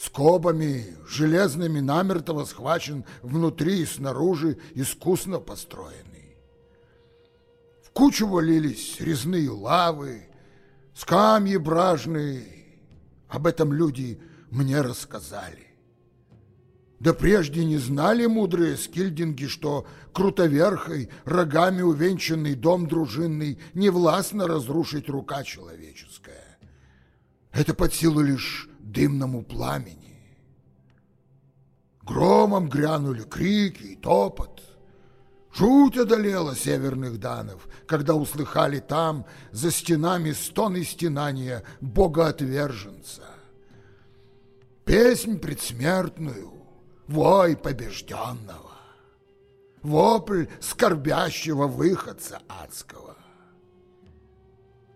Скобами железными намертво схвачен внутри и снаружи искусно построенный. В кучу валились резные лавы, скамьи бражные. Об этом люди мне рассказали. Да прежде не знали мудрые скильдинги, что крутоверхой, рогами увенчанный дом дружинный не властно разрушить рука человеческая. Это под силу лишь дымному пламени. Громом грянули крики и топот. Жуть одолела северных данов, когда услыхали там за стенами стоны стенания богоотверженца. Песнь предсмертную, вой побежденного, вопль скорбящего выходца адского.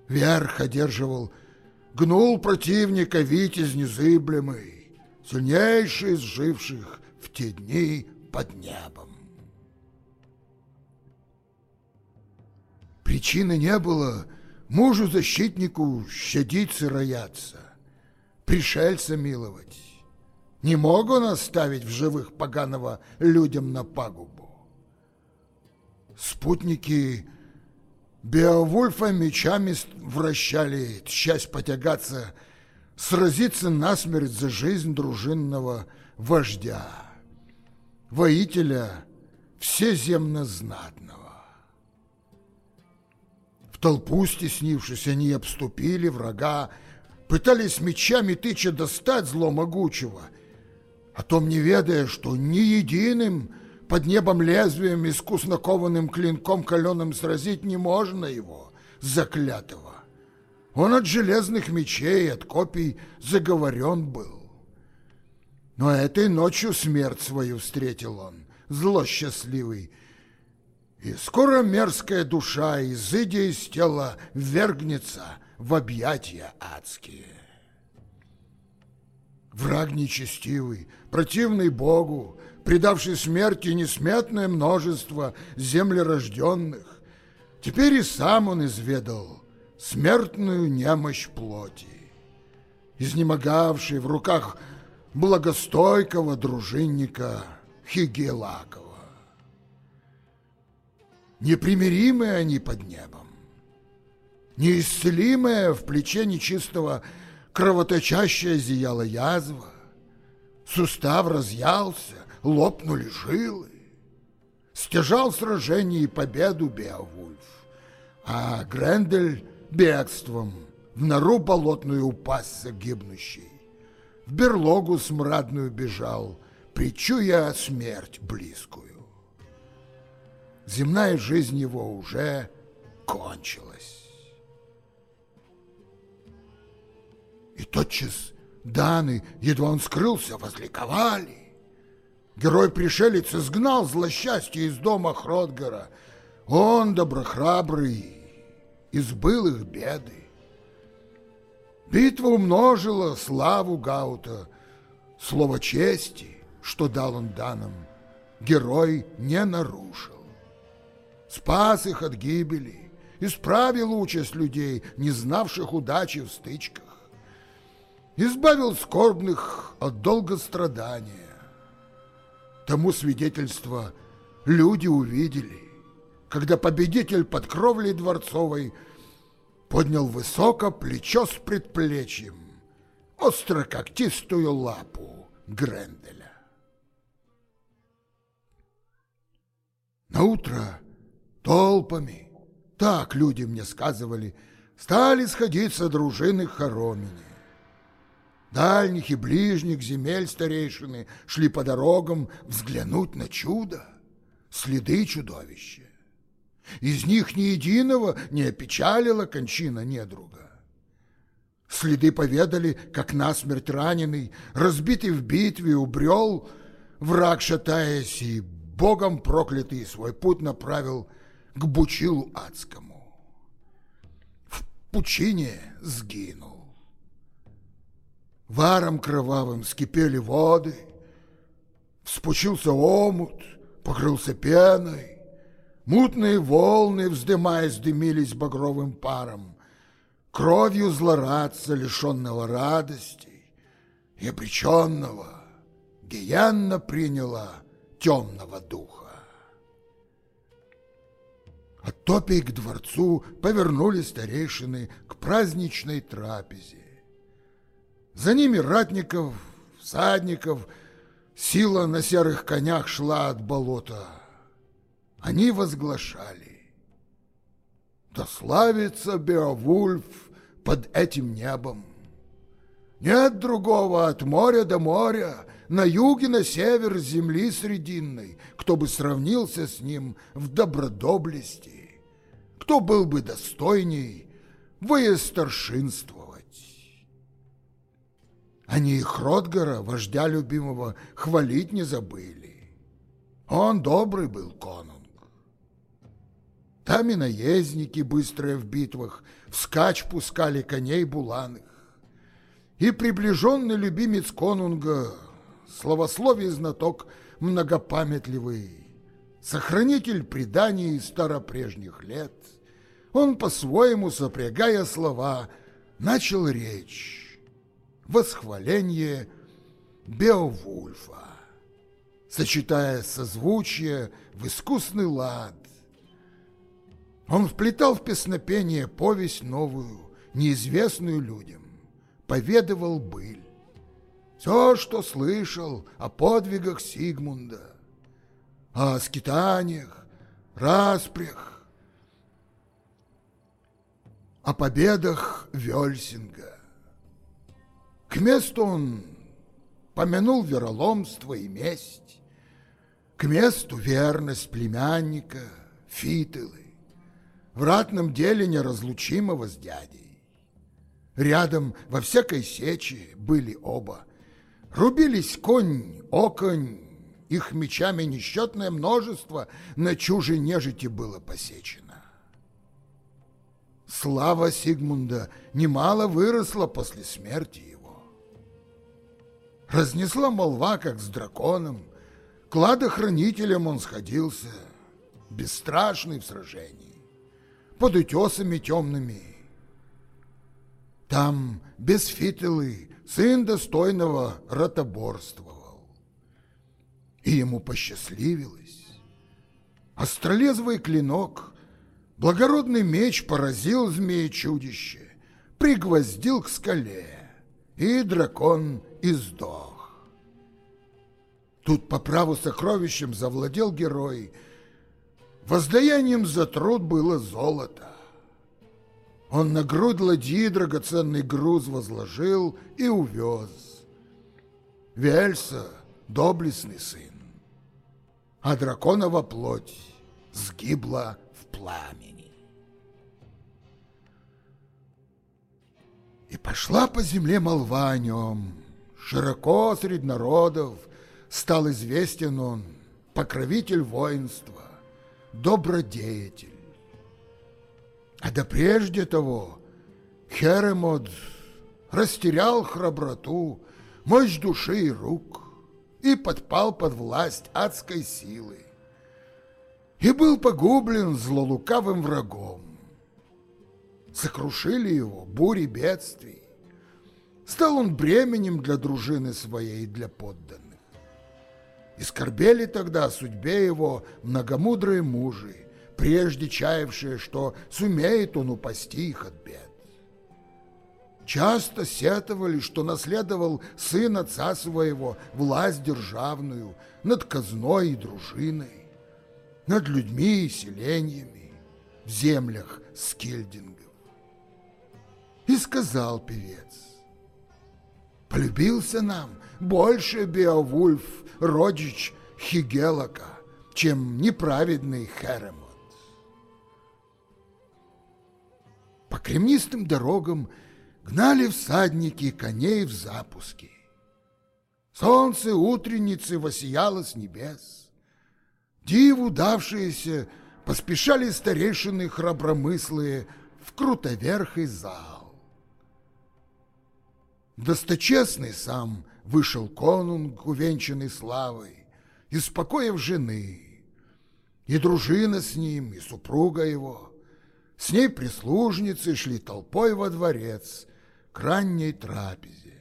Верх одерживал, гнул противника витязь незыблемый, сильнейший из живших в те дни под небом. Причины не было мужу-защитнику щадиться рояться, пришельца миловать. Не мог он оставить в живых поганого людям на пагубу. Спутники Беовульфа мечами вращали, часть потягаться, сразиться насмерть за жизнь дружинного вождя, воителя всеземно знатного. В толпу стеснившись, они обступили врага, пытались мечами тыча достать зло могучего — о том не ведая, что ни единым под небом лезвием искусно кованым клинком каленым сразить не можно его, заклятого. Он от железных мечей, от копий заговорен был. Но этой ночью смерть свою встретил он, зло счастливый, и скоро мерзкая душа, изыдя из тела, вергнется в объятия адские. Враг нечестивый, противный Богу, предавший смерти несметное множество землерожденных, теперь и сам он изведал смертную немощь плоти, изнемогавший в руках благостойкого дружинника Хигелакова. Непримиримые они под небом, неисцелимая в плече нечистого кровоточащая зияла язва, сустав разъялся, лопнули жилы. Стяжал сражение и победу Беовульф, а Грендель бегством в нору болотную упасся гибнущий. В берлогу смрадную бежал, причуя смерть близкую. Земная жизнь его уже кончилась. И тотчас Даны, едва он скрылся, возликовали. Герой-пришелец изгнал злосчастье из дома Хродгара. Он доброхрабрый, избыл их беды. Битва умножила славу Гаута, слово чести, что дал он данным, герой не нарушил. Спас их от гибели, исправил участь людей, не знавших удачи в стычках избавил скорбных от долгострадания. Тому свидетельство люди увидели, когда победитель под кровлей дворцовой поднял высоко плечо с предплечьем, остро-когтистую лапу Гренделя. На утро толпами, так люди мне сказывали, стали сходиться дружины Хоромини дальних и ближних земель старейшины шли по дорогам взглянуть на чудо, следы чудовища. Из них ни единого не опечалила кончина недруга. Следы поведали, как насмерть раненый, разбитый в битве, убрел, враг шатаясь, и богом проклятый свой путь направил к Бучилу адскому. В пучине сгинул. Варом кровавым скипели воды, Вспучился омут, покрылся пеной, Мутные волны, вздымаясь, дымились багровым паром, Кровью злорадца, лишенного радости И обреченного, гиенна приняла темного духа. От топей к дворцу повернули старейшины к праздничной трапезе. За ними ратников, всадников, сила на серых конях шла от болота. Они возглашали. Да славится Беовульф под этим небом. Нет другого от моря до моря, на юге, на север земли срединной, кто бы сравнился с ним в добродоблести, кто был бы достойней воестаршинствовать. Они и Хродгара, вождя любимого, хвалить не забыли. Он добрый был конунг. Там и наездники, быстрые в битвах, вскачь пускали коней буланых. И приближенный любимец конунга словословие знаток многопамятливый, сохранитель преданий старопрежних лет, он по-своему, сопрягая слова, начал речь, восхваление Беовульфа, сочетая созвучие в искусный лад. Он вплетал в песнопение повесть новую, неизвестную людям, поведывал быль все, что слышал о подвигах Сигмунда, о скитаниях, распрях, о победах Вельсинга. К месту он помянул вероломство и месть, к месту верность племянника Фитылы, в ратном деле неразлучимого с дядей. Рядом во всякой сече были оба Рубились конь, оконь, их мечами несчетное множество на чуже нежити было посечено. Слава Сигмунда немало выросла после смерти. Разнесла молва, как с драконом, кладохранителем он сходился, бесстрашный в сражении, под утесами темными. Там без фитилы сын достойного ротоборствовал. И ему посчастливилось. Остролезвый клинок, благородный меч поразил змея-чудище, пригвоздил к скале, и дракон издох. Тут по праву сокровищем завладел герой. Воздаянием за труд было золото. Он на грудь ладьи драгоценный груз возложил и увез. Вельса — доблестный сын, а драконова плоть сгибла в пламени. И пошла по земле молва о нем, широко среди народов стал известен он, покровитель воинства, добродеятель. А да прежде того Херемод растерял храброту, мощь души и рук и подпал под власть адской силы и был погублен злолукавым врагом. Сокрушили его бури бедствий. Стал он бременем для дружины своей и для подданных. И скорбели тогда о судьбе его многомудрые мужи, прежде чаявшие, что сумеет он упасти их от бед. Часто сетовали, что наследовал сын отца своего власть державную над казной и дружиной, над людьми и селениями в землях скильдингов. И сказал певец, полюбился нам больше Беовульф, родич Хигелока, чем неправедный Херем. По кремнистым дорогам гнали всадники коней в запуске. Солнце утренницы воссияло с небес. Диву давшиеся поспешали старейшины храбромыслые в крутоверхий зал. Досточестный сам вышел конунг, увенчанный славой, из покоев жены, и дружина с ним, и супруга его. С ней прислужницы шли толпой во дворец к ранней трапезе.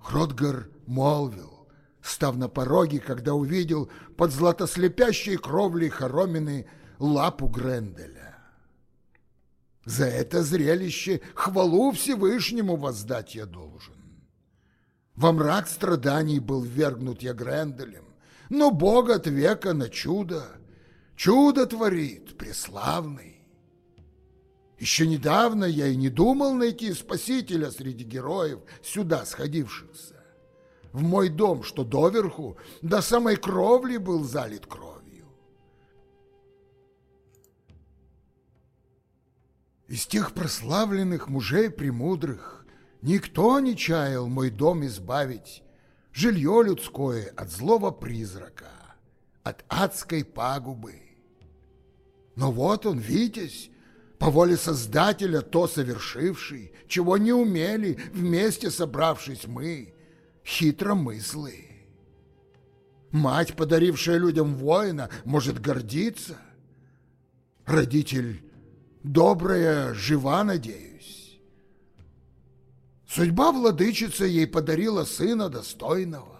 Хродгар молвил, став на пороге, когда увидел под златослепящей кровлей хоромины лапу Гренделя. За это зрелище хвалу Всевышнему воздать я должен. Во мрак страданий был вергнут я Гренделем, но Бог от века на чудо, чудо творит, преславный. Еще недавно я и не думал найти спасителя среди героев, сюда сходившихся. В мой дом, что доверху, до самой кровли был залит кровью. Из тех прославленных мужей премудрых Никто не чаял мой дом избавить, Жилье людское от злого призрака, От адской пагубы. Но вот он, Витязь, по воле Создателя то совершивший, Чего не умели, вместе собравшись мы, Хитромыслы. Мать, подарившая людям воина, может гордиться. Родитель добрая, жива, надеюсь. Судьба владычица ей подарила сына достойного.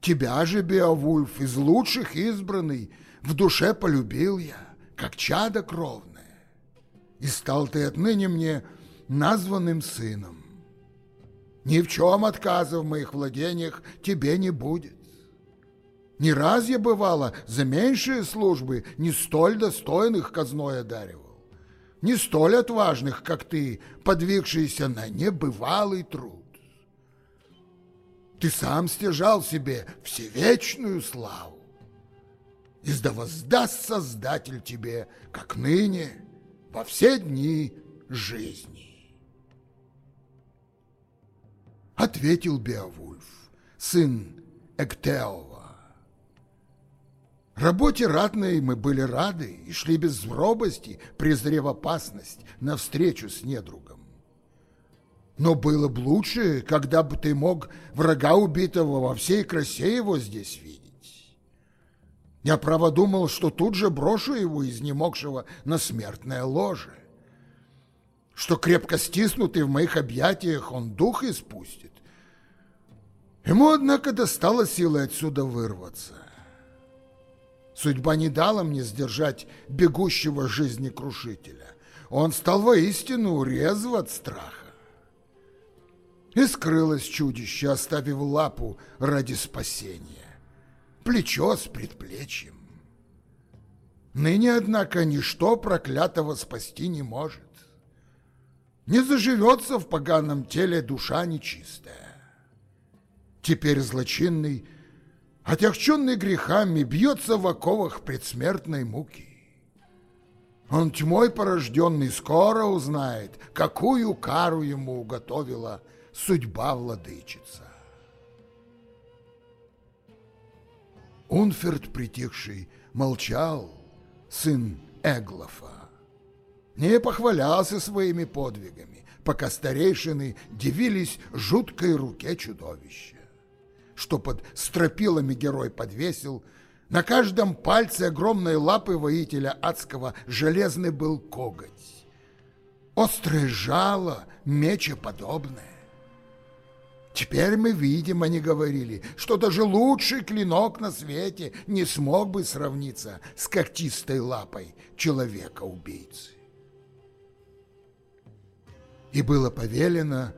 Тебя же, Беовульф, из лучших избранный, в душе полюбил я, как чадо кровное, и стал ты отныне мне названным сыном. Ни в чем отказа в моих владениях тебе не будет. Не раз я бывало за меньшие службы не столь достойных казной одаривал, не столь отважных, как ты, подвигшийся на небывалый труд. Ты сам стяжал себе всевечную славу, и да воздаст Создатель тебе, как ныне, во все дни жизни. Ответил Беовульф, сын Эктеова. Работе ратной мы были рады и шли без робости, презрев опасность, навстречу с недругом. Но было бы лучше, когда бы ты мог врага убитого во всей красе его здесь видеть. Я право думал, что тут же брошу его, изнемогшего, на смертное ложе, что крепко стиснутый в моих объятиях он дух испустит. Ему, однако, достало силы отсюда вырваться. Судьба не дала мне сдержать бегущего жизни крушителя. Он стал воистину резв от страха. И скрылось чудище, оставив лапу ради спасения. Плечо с предплечьем. Ныне, однако, ничто проклятого спасти не может. Не заживется в поганом теле душа нечистая. Теперь злочинный — отягченный грехами, бьется в оковах предсмертной муки. Он тьмой порожденный скоро узнает, какую кару ему уготовила судьба владычица. Унферт, притихший, молчал, сын Эглофа. Не похвалялся своими подвигами, пока старейшины дивились жуткой руке чудовища что под стропилами герой подвесил. На каждом пальце огромной лапы воителя адского железный был коготь. Острое жало, мечеподобное. Теперь мы видим, они говорили, что даже лучший клинок на свете не смог бы сравниться с когтистой лапой человека-убийцы. И было повелено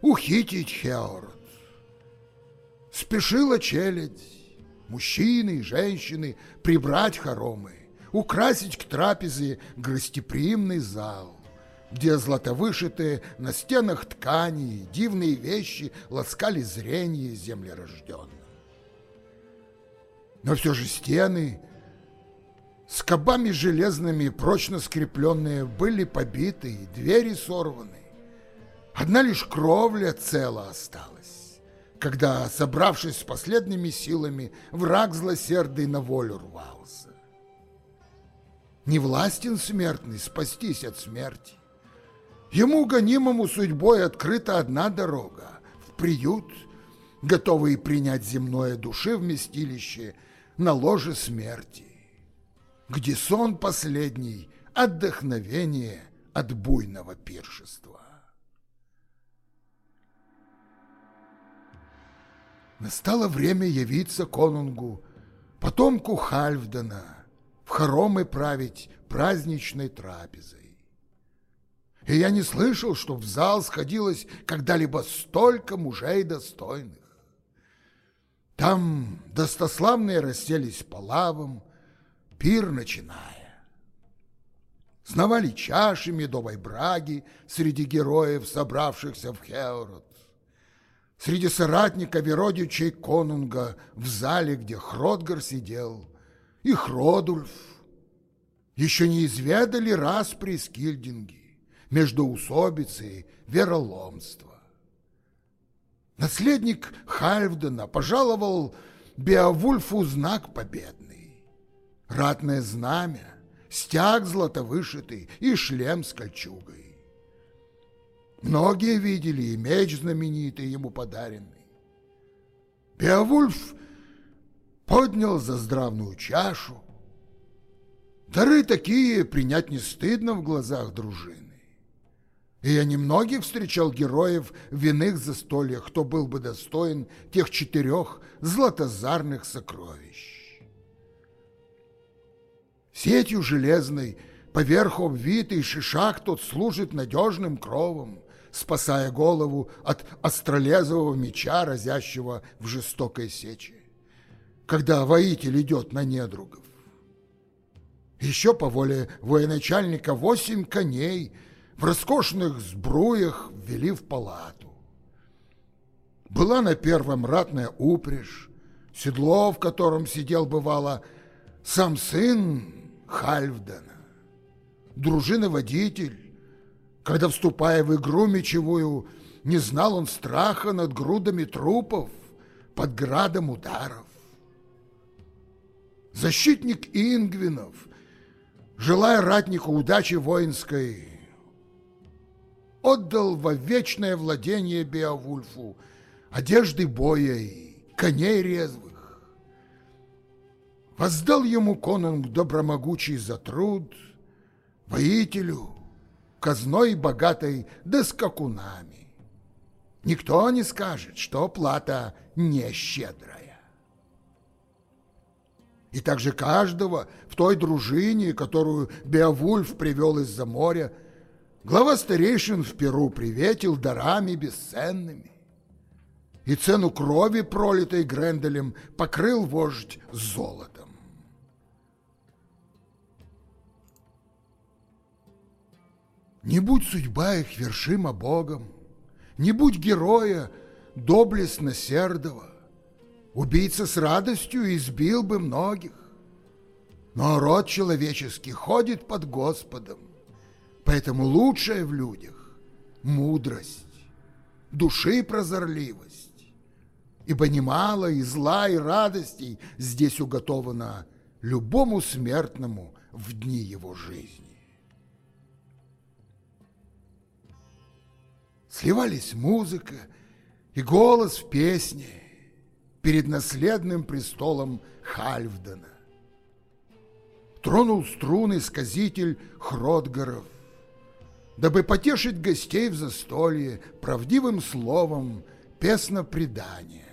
ухитить Хеор, Спешила челядь, мужчины и женщины, прибрать хоромы, украсить к трапезе гостеприимный зал, где златовышитые на стенах ткани дивные вещи ласкали зрение землерожденным. Но все же стены, скобами железными прочно скрепленные, были побиты двери сорваны. Одна лишь кровля цела осталась когда, собравшись с последними силами, враг злосердый на волю рвался. Не властен смертный спастись от смерти. Ему, гонимому судьбой, открыта одна дорога — в приют, готовый принять земное души вместилище на ложе смерти, где сон последний — отдохновение от буйного пиршества. Настало время явиться конунгу, потомку Хальфдена, в хоромы править праздничной трапезой. И я не слышал, чтоб в зал сходилось когда-либо столько мужей достойных. Там достославные расселись по лавам, пир начиная. Сновали чаши медовой браги среди героев, собравшихся в Хеород среди соратников и родичей конунга в зале, где Хродгар сидел, и Хродульф. Еще не изведали раз при Скильдинге между усобицей вероломства. Наследник Хальфдена пожаловал Беовульфу знак победный, ратное знамя, стяг златовышитый и шлем с кольчугой. Многие видели и меч знаменитый ему подаренный. Беовульф поднял за здравную чашу. Дары такие принять не стыдно в глазах дружины. И я немногих встречал героев в иных застольях, кто был бы достоин тех четырех златозарных сокровищ. Сетью железной поверху обвитый шишак тот служит надежным кровом, спасая голову от остролезового меча, разящего в жестокой сече, когда воитель идет на недругов. Еще по воле военачальника восемь коней в роскошных сбруях ввели в палату. Была на первом ратная упряжь, седло, в котором сидел, бывало, сам сын Хальфдена, дружина-водитель, когда, вступая в игру мечевую, не знал он страха над грудами трупов, под градом ударов. Защитник Ингвинов, желая ратнику удачи воинской, отдал во вечное владение Беовульфу одежды боя и коней резвых. Воздал ему конунг добромогучий за труд, воителю, казной богатой да скакунами. Никто не скажет, что плата не щедрая. И также каждого в той дружине, которую Беовульф привел из-за моря, глава старейшин в Перу приветил дарами бесценными. И цену крови, пролитой Гренделем, покрыл вождь золотом. Не будь судьба их вершима Богом, Не будь героя доблестно сердого, Убийца с радостью избил бы многих. Но род человеческий ходит под Господом, Поэтому лучшее в людях — мудрость, Души прозорливость, Ибо немало и зла, и радостей Здесь уготовано любому смертному в дни его жизни. Сливались музыка и голос в песне перед наследным престолом Хальфдена. Тронул струны сказитель Хродгаров, дабы потешить гостей в застолье правдивым словом песно предания,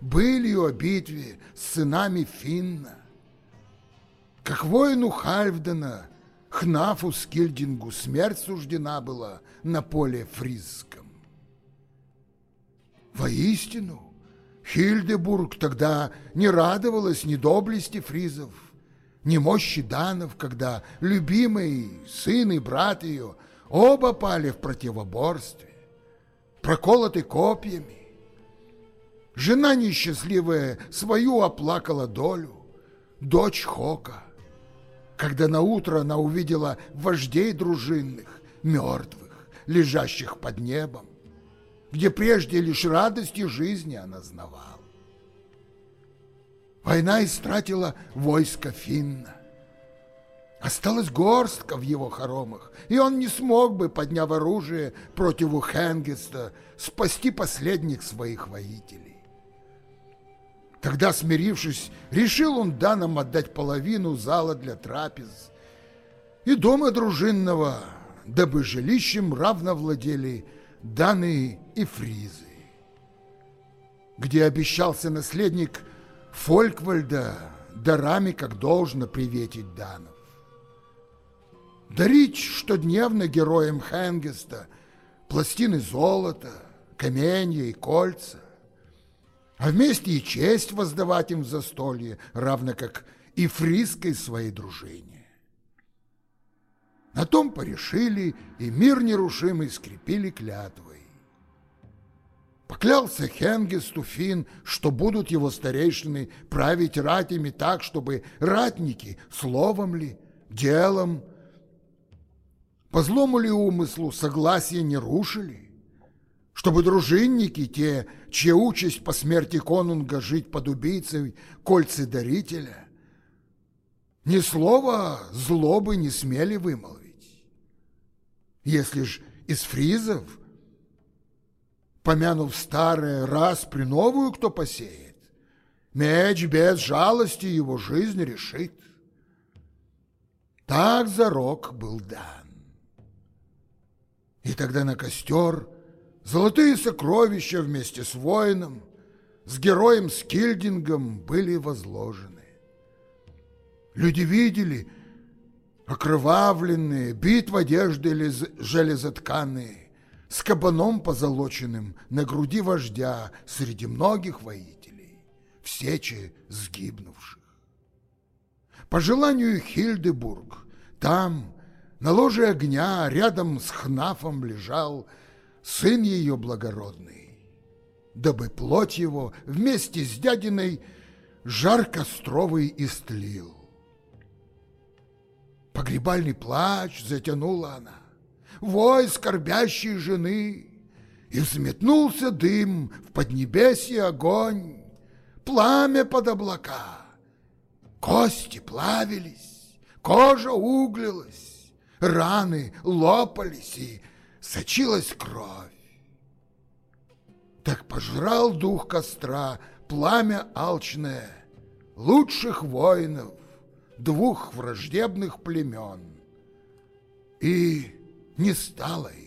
былью о битве с сынами Финна. Как воину Хальфдена Хнафу Скильдингу смерть суждена была на поле фризском. Воистину, Хильдебург тогда не радовалась ни доблести фризов, ни мощи данов, когда любимый сын и брат ее оба пали в противоборстве, проколоты копьями. Жена несчастливая свою оплакала долю, дочь Хока когда на утро она увидела вождей дружинных, мертвых, лежащих под небом, где прежде лишь радости жизни она знавала. Война истратила войско Финна. Осталась горстка в его хоромах, и он не смог бы, подняв оружие против Хенгеста, спасти последних своих воителей. Тогда, смирившись, решил он данным отдать половину зала для трапез и дома дружинного, дабы жилищем равно владели Даны и Фризы, где обещался наследник Фольквальда дарами, как должно, приветить Данов. Дарить штодневно героям Хенгеста пластины золота, каменья и кольца, а вместе и честь воздавать им в застолье, равно как и фриской своей дружине. На том порешили, и мир нерушимый скрепили клятвой. Поклялся Хенгесту Фин, что будут его старейшины править ратями так, чтобы ратники словом ли, делом, по злому ли умыслу согласия не рушили, чтобы дружинники, те, чья участь по смерти конунга жить под убийцей кольцы дарителя, ни слова злобы не смели вымолвить. Если ж из фризов, помянув старое, раз при новую кто посеет, меч без жалости его жизнь решит. Так зарок был дан. И тогда на костер золотые сокровища вместе с воином, с героем Скильдингом были возложены. Люди видели окровавленные, бит в одежды железотканые, с кабаном позолоченным на груди вождя среди многих воителей, в сече сгибнувших. По желанию Хильдебург, там, на ложе огня рядом с Хнафом лежал сын ее благородный, дабы плоть его вместе с дядиной жар костровый истлил. Погребальный плач затянула она, вой скорбящей жены, и взметнулся дым в поднебесье огонь, пламя под облака, кости плавились, кожа углилась, раны лопались и сочилась кровь. Так пожрал дух костра пламя алчное лучших воинов двух враждебных племен, и не стало их.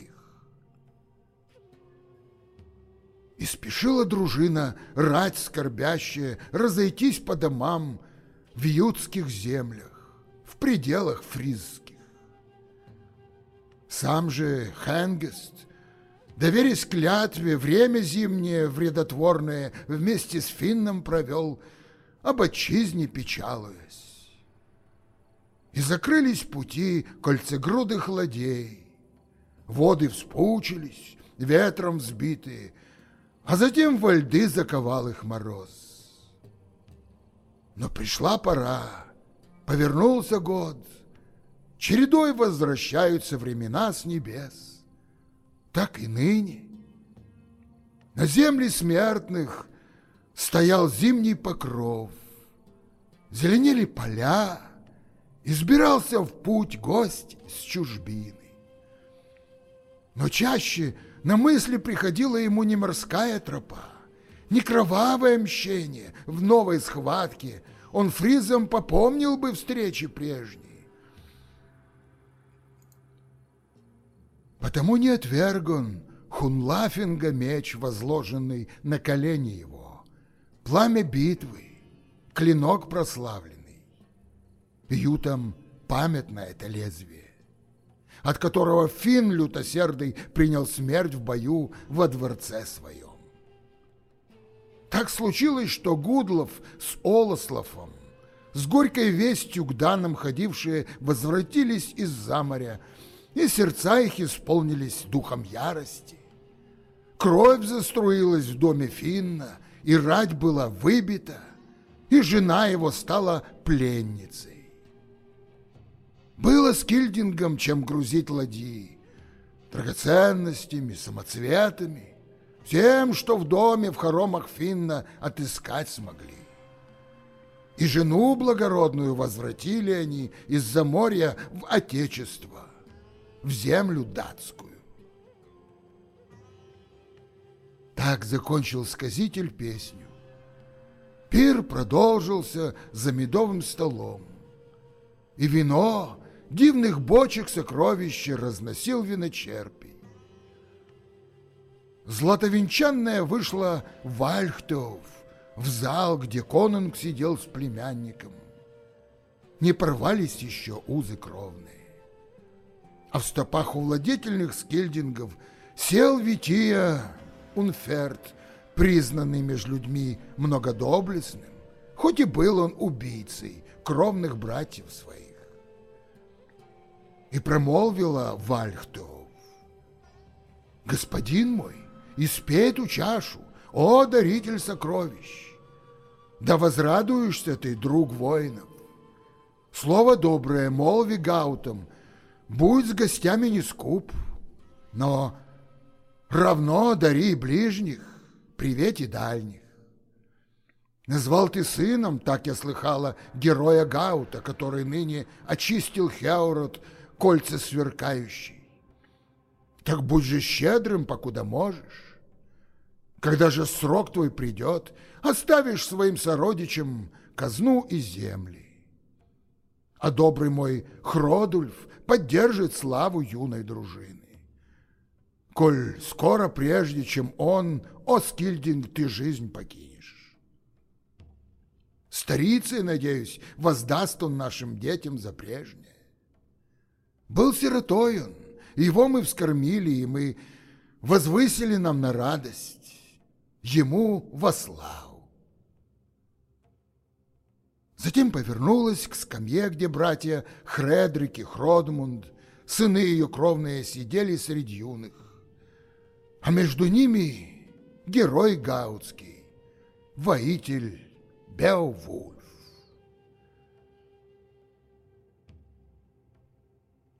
И спешила дружина, рать скорбящая, разойтись по домам в ютских землях, в пределах фризских. Сам же Хенгест, доверясь клятве, время зимнее вредотворное вместе с Финном провел, об отчизне печалуясь. И закрылись пути кольцегрудых ладей, воды вспучились, ветром взбитые, а затем во льды заковал их мороз. Но пришла пора, повернулся год — чередой возвращаются времена с небес. Так и ныне. На земле смертных стоял зимний покров, зеленели поля, избирался в путь гость с чужбины. Но чаще на мысли приходила ему не морская тропа, не кровавое мщение в новой схватке, он фризом попомнил бы встречи прежние. Потому не отверг он Хунлафинга меч, возложенный на колени его, пламя битвы, клинок прославленный. Ютам памятно это лезвие, от которого Фин лютосердый принял смерть в бою во дворце своем. Так случилось, что Гудлов с Олослофом, с горькой вестью к данным ходившие, возвратились из-за моря и сердца их исполнились духом ярости. Кровь заструилась в доме Финна, и рать была выбита, и жена его стала пленницей. Было с Кильдингом чем грузить ладьи, драгоценностями, самоцветами, всем, что в доме в хоромах Финна отыскать смогли. И жену благородную возвратили они из-за моря в Отечество, в землю датскую. Так закончил сказитель песню. Пир продолжился за медовым столом. И вино дивных бочек сокровища разносил виночерпий. Златовенчанная вышла в Альхтов, в зал, где конунг сидел с племянником. Не порвались еще узы кровные. А в стопах у владетельных скильдингов сел Вития Унферт, признанный между людьми многодоблестным, хоть и был он убийцей кровных братьев своих. И промолвила Вальхтов, «Господин мой, испей эту чашу, о, даритель сокровищ! Да возрадуешься ты, друг воинов! Слово доброе молви гаутом, будь с гостями не скуп, но равно дари ближних, привете дальних. Назвал ты сыном, так я слыхала, героя Гаута, который ныне очистил Хеурот кольца сверкающий. Так будь же щедрым, покуда можешь. Когда же срок твой придет, оставишь своим сородичам казну и земли. А добрый мой Хродульф поддержит славу юной дружины. Коль скоро, прежде чем он, о, Скильдинг, ты жизнь покинешь. Старицей, надеюсь, воздаст он нашим детям за прежнее. Был сиротой он, его мы вскормили, и мы возвысили нам на радость ему во славу. Затем повернулась к скамье, где братья Хредрик и Хродмунд, сыны ее кровные, сидели среди юных, а между ними герой гаутский, воитель Беовульф.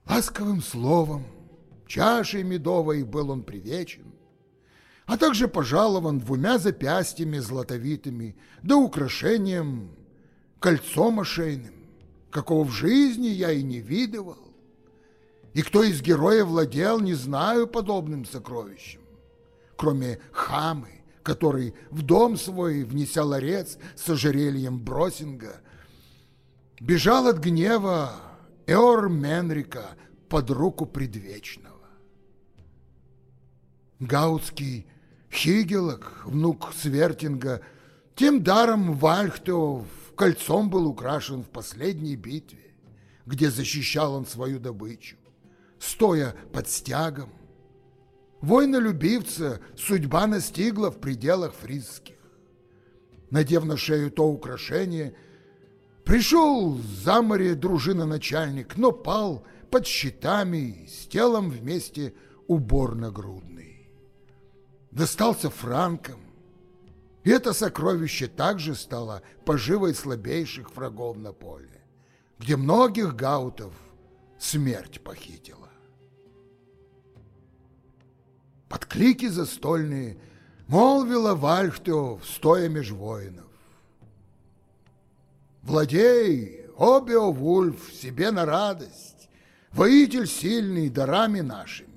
Ласковым словом, чашей медовой был он привечен, а также пожалован двумя запястьями златовитыми, да украшением кольцом ошейным, какого в жизни я и не видывал. И кто из героев владел, не знаю подобным сокровищем, кроме хамы, который в дом свой, внеся ларец с ожерельем Бросинга, бежал от гнева Эор Менрика под руку предвечного. Гаутский Хигелок, внук Свертинга, тем даром Вальхтеов кольцом был украшен в последней битве, где защищал он свою добычу, стоя под стягом. Войнолюбивца судьба настигла в пределах фризских. Надев на шею то украшение, пришел за море дружина начальник, но пал под щитами с телом вместе убор нагрудный достался франкам. И это сокровище также стало поживой слабейших врагов на поле, где многих гаутов смерть похитила. Под клики застольные молвила Вальхтеов, стоя меж воинов. Владей, о Беовульф, себе на радость, воитель сильный дарами нашими,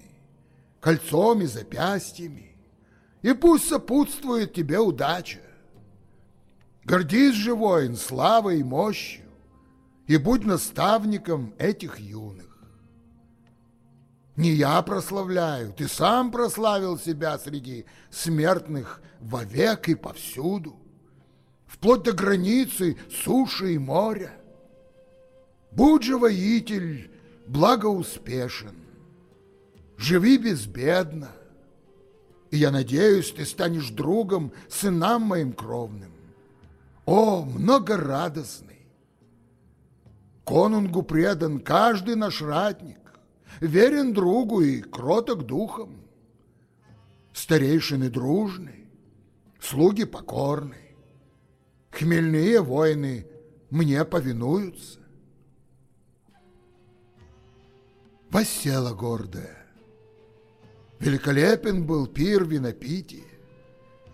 кольцом и запястьями, и пусть сопутствует тебе удача. Гордись же, воин, славой и мощью, и будь наставником этих юных. Не я прославляю, ты сам прославил себя среди смертных вовек и повсюду, вплоть до границы суши и моря. Будь же воитель благоуспешен, живи безбедно, и я надеюсь, ты станешь другом сынам моим кровным. О, многорадостный! Конунгу предан каждый наш ратник, верен другу и кроток духом. Старейшины дружны, слуги покорны, хмельные воины мне повинуются. Восела гордая, Великолепен был пир винопития,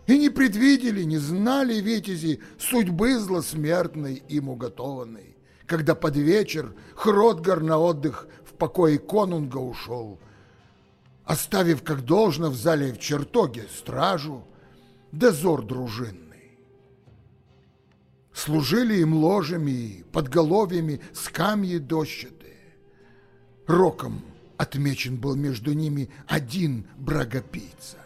И не предвидели, не знали витязи судьбы злосмертной им уготованной, когда под вечер Хротгар на отдых в покое конунга ушел, оставив, как должно, в зале в чертоге стражу, дозор дружинный. Служили им ложами, подголовьями скамьи дощатые. Роком отмечен был между ними один брагопийца.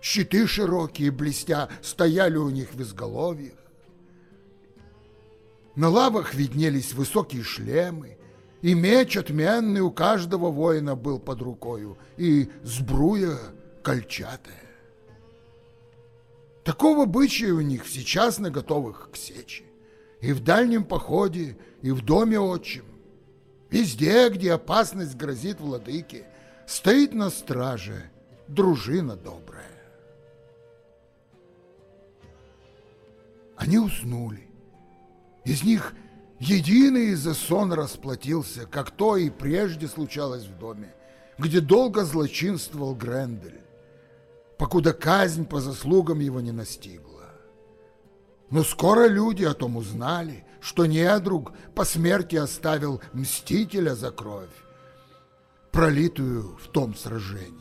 Щиты широкие, блестя, стояли у них в изголовьях. На лавах виднелись высокие шлемы, и меч отменный у каждого воина был под рукою, и сбруя кольчатая. Такого бычья у них сейчас на готовых к сече, и в дальнем походе, и в доме отчим. Везде, где опасность грозит владыке, стоит на страже дружина добрая. Они уснули. Из них единый за сон расплатился, как то и прежде случалось в доме, где долго злочинствовал Грендель, покуда казнь по заслугам его не настигла. Но скоро люди о том узнали, что недруг по смерти оставил мстителя за кровь, пролитую в том сражении.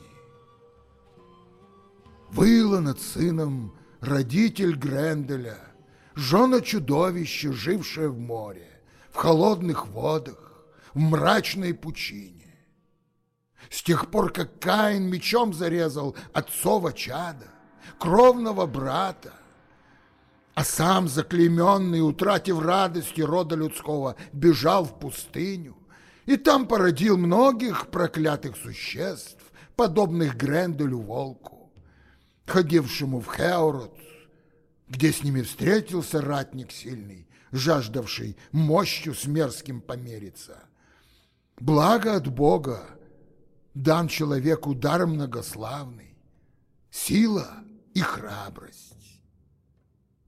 Выла над сыном родитель Гренделя — жена чудовище, жившее в море, в холодных водах, в мрачной пучине. С тех пор, как Каин мечом зарезал отцова чада, кровного брата, а сам, заклейменный, утратив радости рода людского, бежал в пустыню, и там породил многих проклятых существ, подобных Гренделю волку, ходившему в Хеорот где с ними встретился ратник сильный, жаждавший мощью с мерзким помериться. Благо от Бога дан человеку дар многославный, сила и храбрость.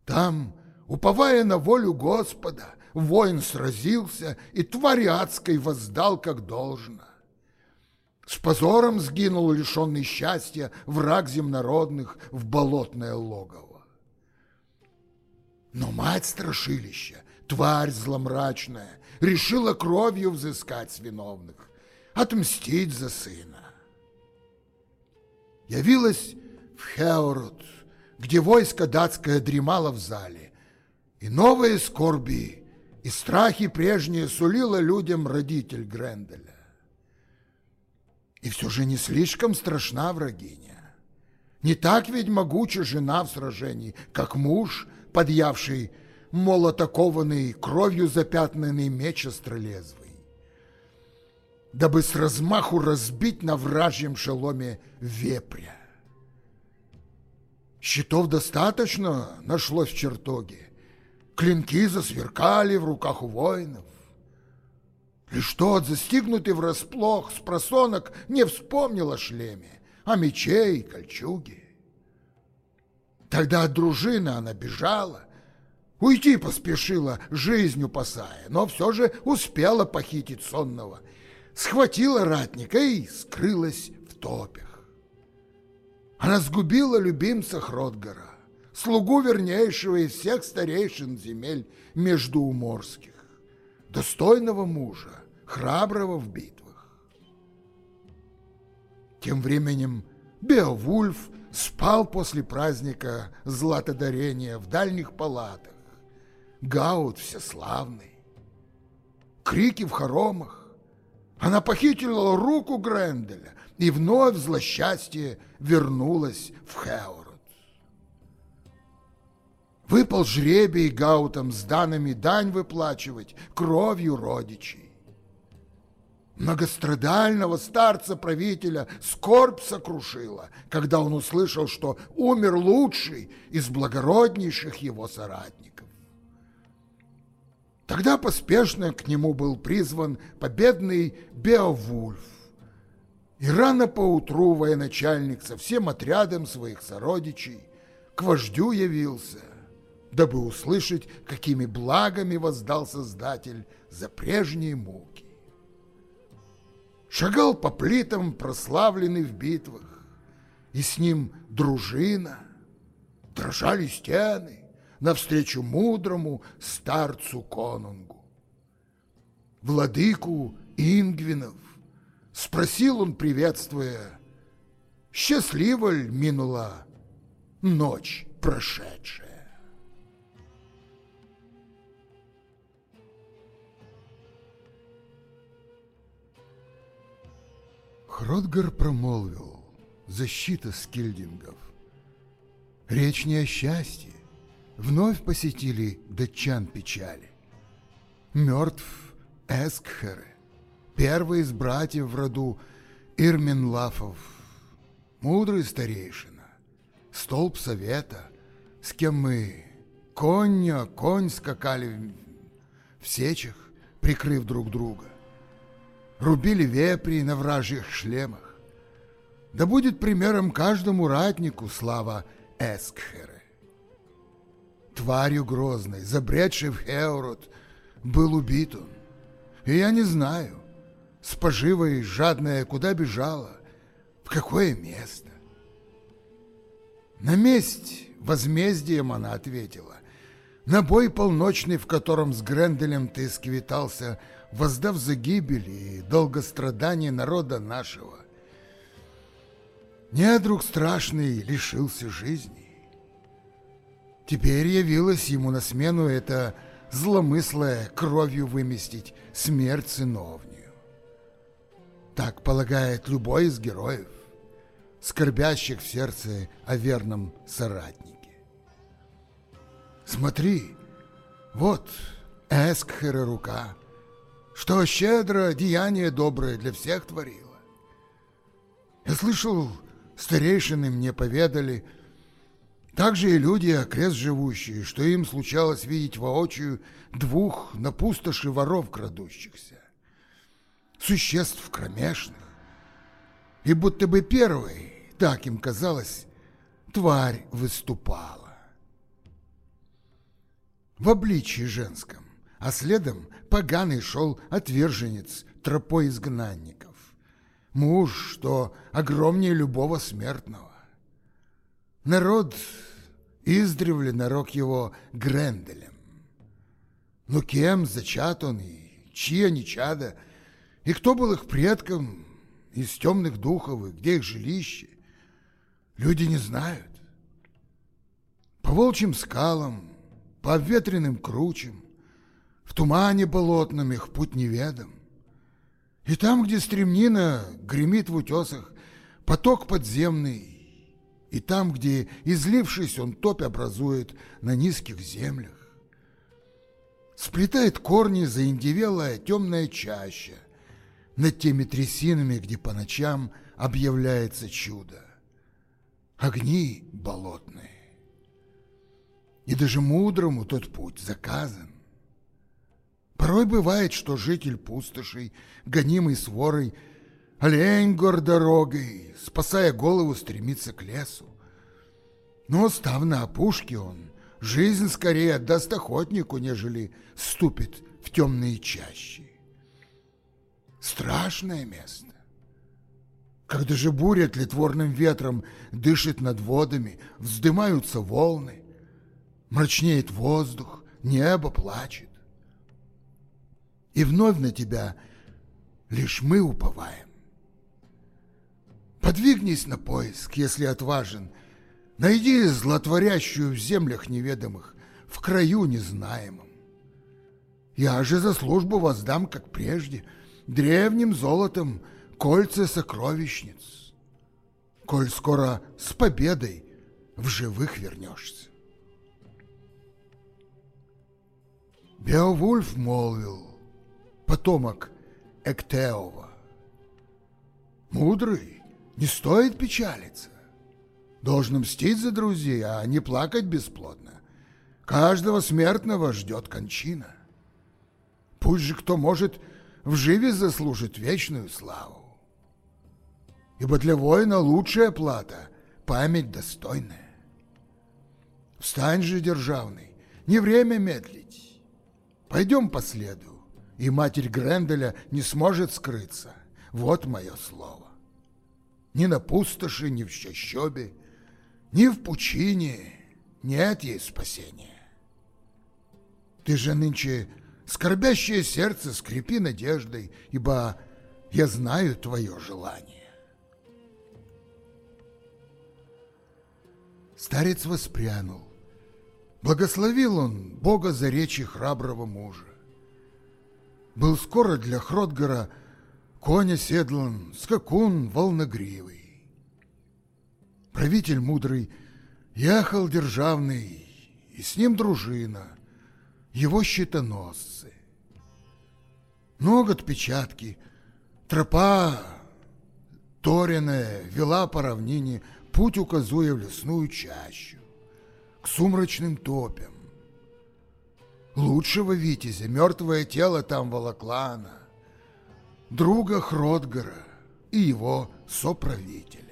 Там, уповая на волю Господа, воин сразился и твари адской воздал как должно. С позором сгинул лишенный счастья враг земнородных в болотное логово. Но мать страшилища, тварь зломрачная, решила кровью взыскать с виновных, отмстить за сына. Явилась в Хеорот, где войско датское дремало в зале, и новые скорби и страхи прежние сулила людям родитель Гренделя. И все же не слишком страшна врагиня. Не так ведь могуча жена в сражении, как муж подъявший молотокованный, кровью запятнанный меч остролезвый, дабы с размаху разбить на вражьем шеломе вепря. Щитов достаточно нашлось в чертоге, клинки засверкали в руках у воинов. Лишь тот, застигнутый врасплох, с просонок не вспомнил о шлеме, о мече и кольчуге. Тогда от дружины она бежала, уйти поспешила, жизнь упасая, но все же успела похитить сонного, схватила ратника и скрылась в топях. Она сгубила любимца Хродгара, слугу вернейшего из всех старейшин земель междууморских, достойного мужа, храброго в битвах. Тем временем Беовульф спал после праздника златодарения в дальних палатах. Гаут всеславный. Крики в хоромах. Она похитила руку Гренделя и вновь злосчастье вернулась в Хеорот. Выпал жребий Гаутом с данными дань выплачивать кровью родичей многострадального старца-правителя скорбь сокрушила, когда он услышал, что умер лучший из благороднейших его соратников. Тогда поспешно к нему был призван победный Беовульф, и рано поутру военачальник со всем отрядом своих сородичей к вождю явился, дабы услышать, какими благами воздал Создатель за прежние муки. Шагал по плитам, прославленный в битвах, и с ним дружина, дрожали стены навстречу мудрому старцу конунгу. Владыку Ингвинов спросил он, приветствуя, счастливо ли минула ночь прошедшая. Хродгар промолвил, защита скильдингов. Речь не о счастье, вновь посетили датчан печали. Мертв Эскхере, первый из братьев в роду Ирминлафов, мудрый старейшина, столб совета, с кем мы коня, конь скакали в сечах, прикрыв друг друга. Рубили вепри на вражьих шлемах. Да будет примером каждому ратнику слава Эскхере. Тварью грозной, забредший в Хеорот, был убит он. И я не знаю, с поживой жадная куда бежала, в какое место. На месть возмездием она ответила. На бой полночный, в котором с Гренделем ты сквитался, воздав за гибель и долгострадание народа нашего. Недруг страшный лишился жизни. Теперь явилась ему на смену эта зломыслая кровью выместить смерть сыновнюю. Так полагает любой из героев, скорбящих в сердце о верном соратнике. Смотри, вот Эскхера рука, что щедро деяние доброе для всех творила. Я слышал, старейшины мне поведали, также и люди, окрест живущие, что им случалось видеть воочию двух на пустоши воров крадущихся, существ кромешных. И будто бы первый, так им казалось, тварь выступала. В обличии женском, а следом поганый шел отверженец тропой изгнанников, муж, что огромнее любого смертного. Народ издревле нарок его Гренделем. Но кем зачат он и чьи они чада, и кто был их предком из темных духов, и где их жилище, люди не знают. По волчьим скалам, по обветренным кручам, в тумане болотном их путь неведом. И там, где стремнина гремит в утесах, поток подземный, и там, где, излившись, он топь образует на низких землях. Сплетает корни заиндевелая темная чаща над теми трясинами, где по ночам объявляется чудо. Огни болотные. И даже мудрому тот путь заказан. Порой бывает, что житель пустошей, гонимый сворой, Олень гор дорогой, спасая голову, стремится к лесу. Но, став на опушке, он жизнь скорее отдаст охотнику, нежели ступит в темные чащи. Страшное место. Когда же буря тлетворным ветром дышит над водами, вздымаются волны, мрачнеет воздух, небо плачет. И вновь на тебя лишь мы уповаем. Подвигнись на поиск, если отважен. Найди злотворящую в землях неведомых, в краю незнаемом. Я же за службу воздам, как прежде, древним золотом кольца сокровищниц, коль скоро с победой в живых вернешься. Беовульф молвил, потомок Эктеова. Мудрый, не стоит печалиться. Должен мстить за друзей, а не плакать бесплодно. Каждого смертного ждет кончина. Пусть же кто может в живе заслужит вечную славу. Ибо для воина лучшая плата — память достойная. Встань же, державный, не время медлить. Пойдем по следу, и матерь Гренделя не сможет скрыться. Вот мое слово ни на пустоши, ни в чащобе, ни в пучине нет ей спасения. Ты же нынче скорбящее сердце скрепи надеждой, ибо я знаю твое желание. Старец воспрянул. Благословил он Бога за речи храброго мужа. Был скоро для Хродгара коня седлан, скакун волногривый. Правитель мудрый ехал державный, и с ним дружина, его щитоносцы. Ног отпечатки, тропа торяная вела по равнине, путь указуя в лесную чащу, к сумрачным топям. Лучшего витязя мертвое тело там волокла она, друга Хродгара и его соправителя.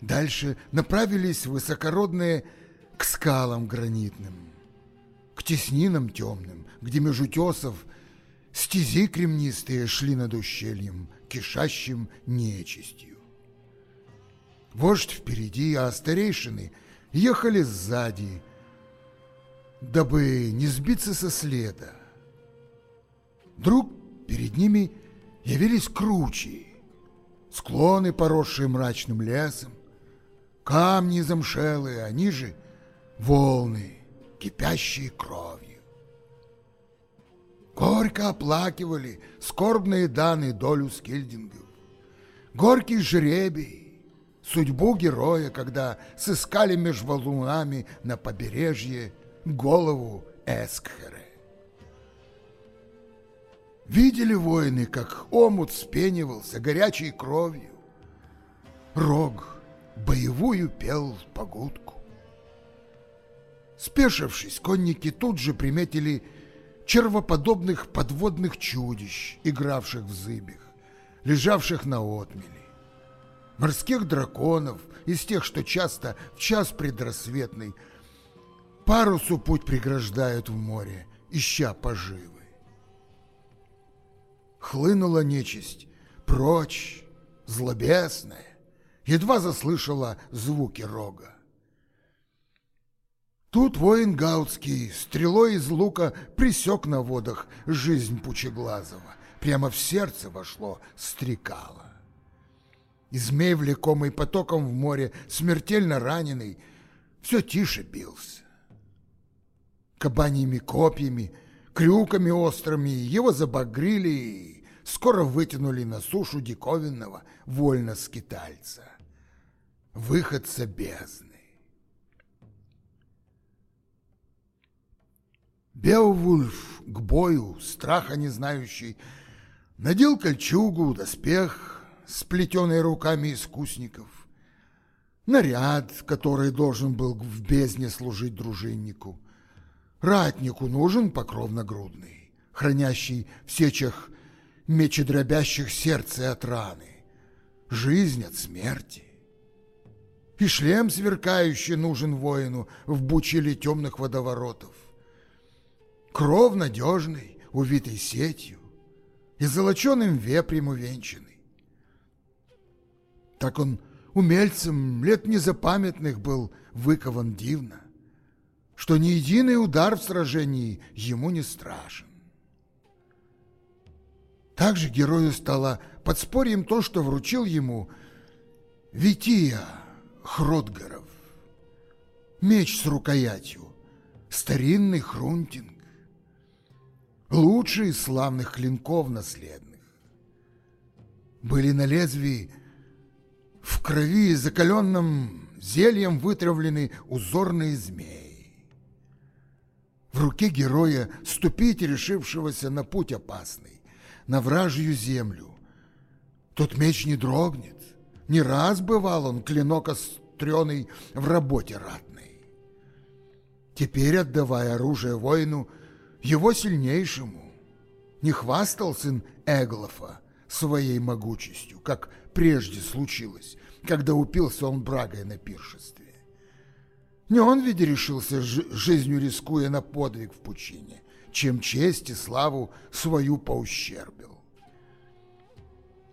Дальше направились высокородные к скалам гранитным, к теснинам темным, где меж утесов стези кремнистые шли над ущельем, кишащим нечистью. Вождь впереди, а старейшины ехали сзади, дабы не сбиться со следа. Вдруг перед ними явились кручи, склоны, поросшие мрачным лесом, камни замшелые, а ниже волны, кипящие кровью. Горько оплакивали скорбные данные долю скильдингов. Горький жребий, судьбу героя, когда сыскали меж валунами на побережье голову Эскхере. Видели воины, как омут спенивался горячей кровью. Рог боевую пел погудку. Спешившись, конники тут же приметили червоподобных подводных чудищ, игравших в зыбях, лежавших на отмели. Морских драконов, из тех, что часто в час предрассветный парусу путь преграждают в море, ища поживы. Хлынула нечисть, прочь, злобесная, едва заслышала звуки рога. Тут воин Гаутский стрелой из лука присек на водах жизнь Пучеглазого. Прямо в сердце вошло стрекало. И змей, влекомый потоком в море, смертельно раненый, все тише бился. Кабаньими копьями, крюками острыми его забагрили и скоро вытянули на сушу диковинного вольно-скитальца выходца бездны. Беовульф к бою, страха не знающий, надел кольчугу, доспех, сплетенный руками искусников, наряд, который должен был в бездне служить дружиннику. Ратнику нужен покров нагрудный, хранящий в сечах мечедробящих сердце от раны, жизнь от смерти. И шлем сверкающий нужен воину в бучиле темных водоворотов. Кров надежный, увитый сетью, и золоченым вепрем увенчанный. Так он умельцем лет незапамятных был выкован дивно, что ни единый удар в сражении ему не страшен. Также герою стало подспорьем то, что вручил ему Вития, Хродгаров. Меч с рукоятью, старинный хрунтинг. Лучший из славных клинков наследных. Были на лезвии в крови закаленным зельем вытравлены узорные змеи. В руке героя ступить решившегося на путь опасный, на вражью землю. Тот меч не дрогнет, не раз бывал он клинок остреный в работе ратной. Теперь, отдавая оружие воину, его сильнейшему, не хвастал сын Эглофа своей могучестью, как прежде случилось, когда упился он брагой на пиршестве. Не он ведь решился жизнью рискуя на подвиг в пучине, чем честь и славу свою поущербил.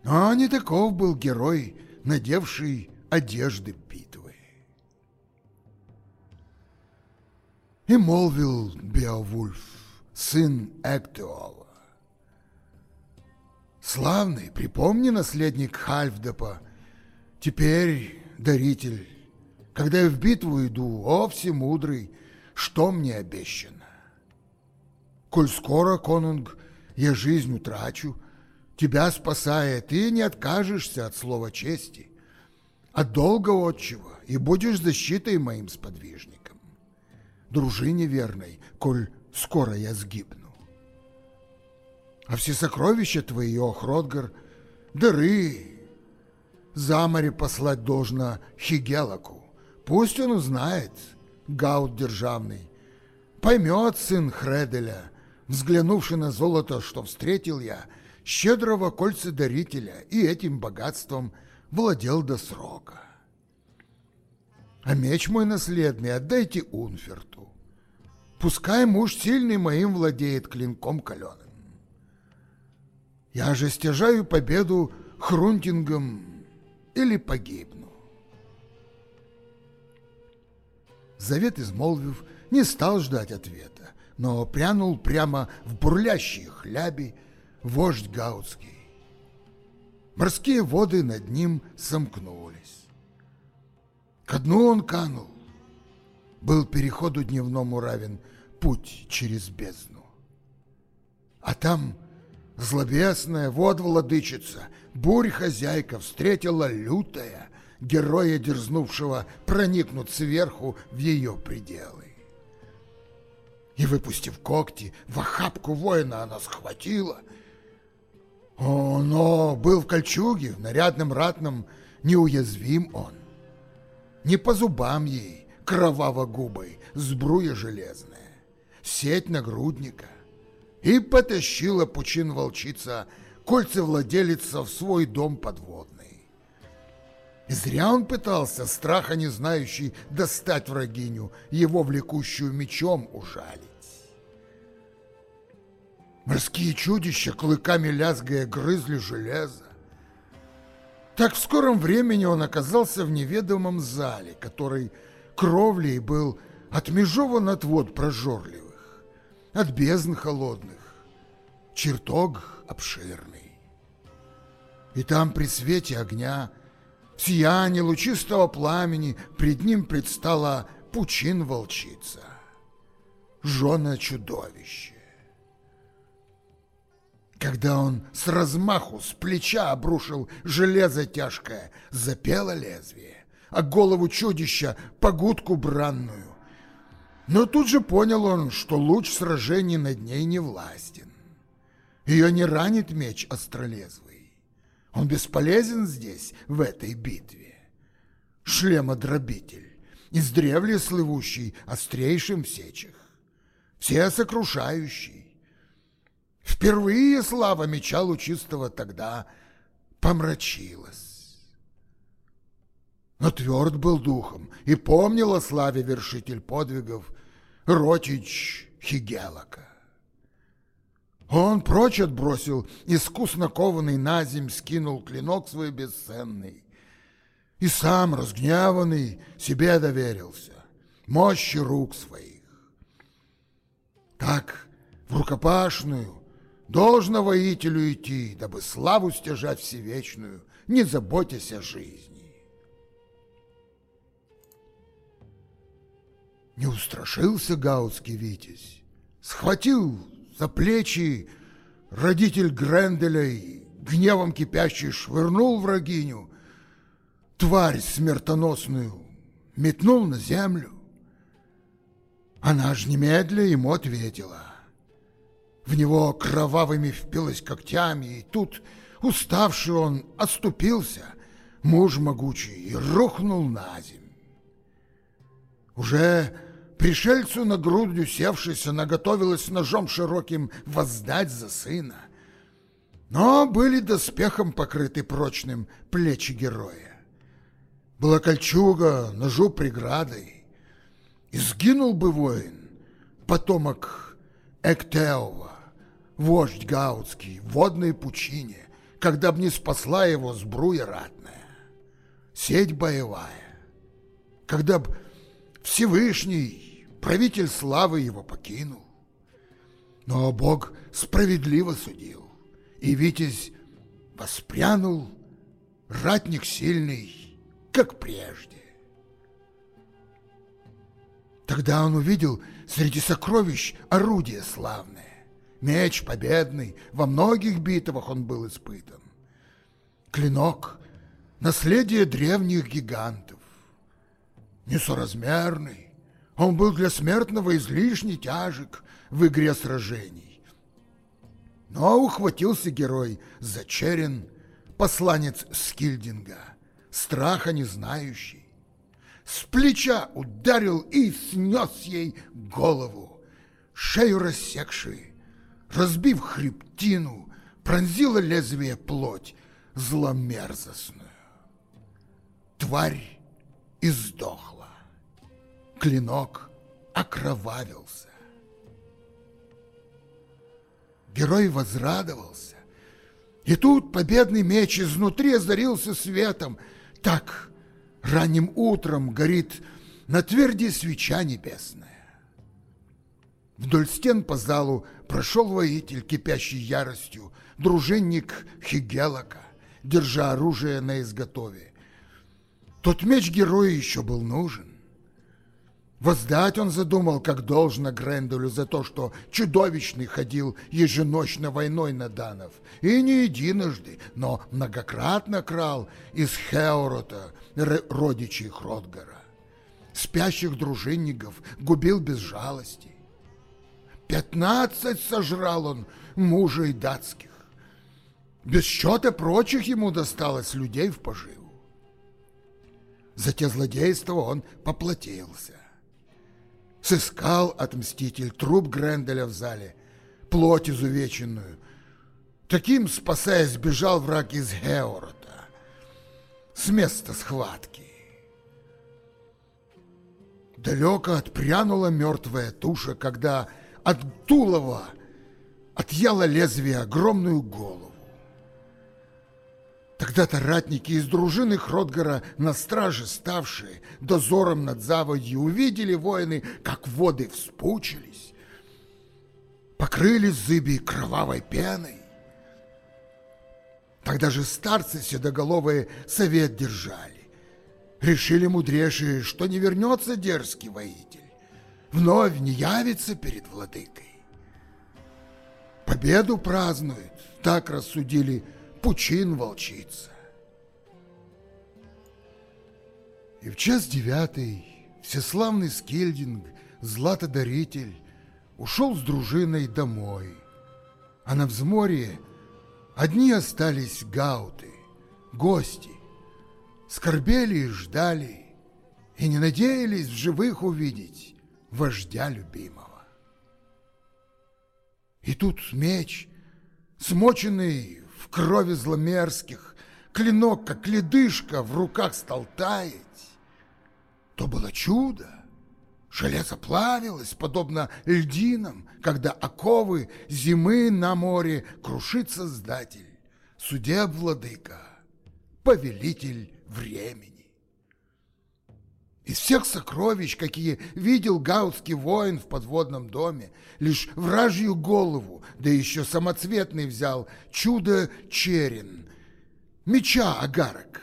А не таков был герой, надевший одежды битвы. И молвил Беовульф, сын Эктеова. Славный, припомни, наследник Хальфдепа, теперь даритель, когда я в битву иду, о всемудрый, что мне обещано? Коль скоро, конунг, я жизнь утрачу, тебя спасая, ты не откажешься от слова чести, от долга отчего, и будешь защитой моим сподвижником, дружине верной, коль скоро я сгибну. А все сокровища твои, о, Хродгар, дыры, за море послать должно Хигелаку, пусть он узнает, гаут державный, поймет сын Хределя, взглянувши на золото, что встретил я, щедрого кольцедарителя, и этим богатством владел до срока. А меч мой наследный отдайте Унферту. Пускай муж сильный моим владеет клинком каленым. Я же стяжаю победу хрунтингом или погибну. Завет измолвив, не стал ждать ответа, но прянул прямо в бурлящие хляби вождь Гаутский. Морские воды над ним сомкнулись. Ко дну он канул. Был переходу дневному равен путь через бездну. А там злобесная вод-владычица, бурь-хозяйка встретила лютая, героя дерзнувшего проникнуть сверху в ее пределы. И, выпустив когти, в охапку воина она схватила. О, но был в кольчуге, в нарядном ратном, неуязвим он. Не по зубам ей, кроваво-губой, сбруя железная, сеть нагрудника. И потащила пучин волчица кольца владелица в свой дом подводный. Зря он пытался, страха не знающий, достать врагиню, его влекущую мечом ужалить. Морские чудища, клыками лязгая, грызли железо. Так в скором времени он оказался в неведомом зале, который кровлей был отмежован от вод прожорливых, от бездн холодных, чертог обширный. И там при свете огня, в сиянии лучистого пламени, пред ним предстала пучин волчица, жена чудовище. Когда он с размаху с плеча обрушил железо тяжкое, запело лезвие, а голову чудища погудку бранную. Но тут же понял он, что луч сражений над ней не властен. Ее не ранит меч остролезвый. Он бесполезен здесь, в этой битве. Шлемодробитель, издревле слывущий острейшим в сечах, все сокрушающий, Впервые слава меча лучистого тогда помрачилась. Но тверд был духом и помнил о славе вершитель подвигов Ротич Хигелака. Он прочь отбросил, искусно кованный на земь скинул клинок свой бесценный. И сам, разгневанный, себе доверился, мощи рук своих. Так в рукопашную Должно воителю идти, дабы славу стяжать всевечную, не заботясь о жизни. Не устрашился гаутский витязь, схватил за плечи родитель Гренделя и гневом кипящий швырнул врагиню, тварь смертоносную, метнул на землю. Она ж немедля ему ответила — в него кровавыми впилась когтями, и тут, уставший он, оступился, муж могучий, и рухнул на земь. Уже пришельцу на грудью севшись, она готовилась ножом широким воздать за сына. Но были доспехом покрыты прочным плечи героя. Была кольчуга, ножу преградой, и сгинул бы воин, потомок Эктеова, вождь Гаутский, в водной пучине, когда б не спасла его сбруя ратная, сеть боевая, когда б Всевышний правитель славы его покинул. Но Бог справедливо судил, и Витязь воспрянул, ратник сильный, как прежде. Тогда он увидел среди сокровищ орудие славное. Меч победный, во многих битвах он был испытан. Клинок — наследие древних гигантов. Несоразмерный, он был для смертного излишне тяжек в игре сражений. Но ухватился герой за черен, посланец Скильдинга, страха не знающий с плеча ударил и снес ей голову, шею рассекший, разбив хребтину, пронзило лезвие плоть зломерзостную. Тварь издохла, клинок окровавился. Герой возрадовался, и тут победный меч изнутри озарился светом, так ранним утром горит на тверди свеча небесная. Вдоль стен по залу прошел воитель, кипящий яростью, дружинник Хигелока, держа оружие на изготове. Тот меч героя еще был нужен. Воздать он задумал, как должно Гренделю за то, что чудовищный ходил еженочно войной на Данов, и не единожды, но многократно крал из Хеорота родичей Хродгара. Спящих дружинников губил без жалости. Пятнадцать сожрал он мужей датских. Без счета прочих ему досталось людей в поживу. За те злодейства он поплатился. Сыскал отмститель труп Гренделя в зале, плоть изувеченную. Таким, спасаясь, бежал враг из Георота с места схватки. Далеко отпрянула мертвая туша, когда от тулова отъяло лезвие огромную голову. Тогда-то ратники из дружины Хродгара на страже ставшие, дозором над заводью, увидели воины, как воды вспучились, покрылись зыби кровавой пеной. Тогда же старцы седоголовые совет держали. Решили мудрейшие, что не вернется дерзкий воитель, вновь не явится перед владыкой. Победу празднует, так рассудили пучин волчица. И в час девятый всеславный Скельдинг, златодаритель, ушел с дружиной домой, а на взморье одни остались гауты, гости, скорбели и ждали, и не надеялись в живых увидеть вождя любимого. И тут меч, смоченный крови зломерзких, клинок, как ледышка, в руках стал таять. То было чудо. Железо плавилось, подобно льдинам, когда оковы зимы на море крушит Создатель, судеб владыка, повелитель времени. Из всех сокровищ, какие видел гаутский воин в подводном доме, лишь вражью голову, да еще самоцветный взял чудо черен, меча агарок.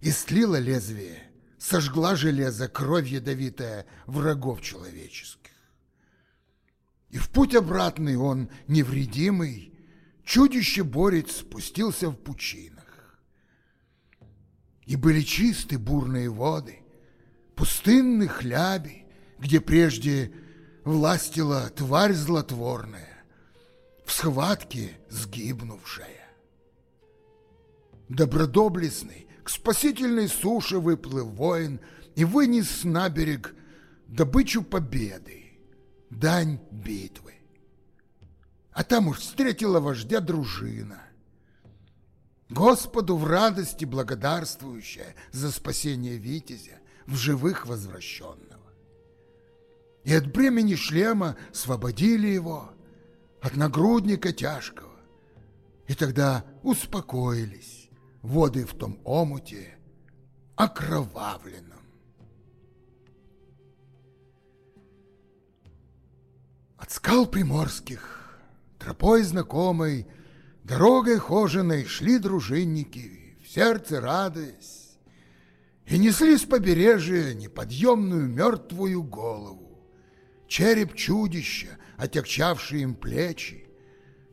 И слила лезвие, сожгла железо, кровь ядовитая врагов человеческих. И в путь обратный он, невредимый, чудище-борец спустился в пучинах. И были чисты бурные воды, пустынных хляби, где прежде властила тварь злотворная, в схватке сгибнувшая. Добродоблестный к спасительной суше выплыл воин и вынес на берег добычу победы, дань битвы. А там уж встретила вождя дружина. Господу в радости благодарствующая за спасение Витязя, в живых возвращенного. И от бремени шлема освободили его, от нагрудника тяжкого. И тогда успокоились воды в том омуте окровавленном. От скал приморских, тропой знакомой, Дорогой хоженой шли дружинники, В сердце радость, И несли с побережья Неподъемную мертвую голову, Череп чудища, отягчавший им плечи,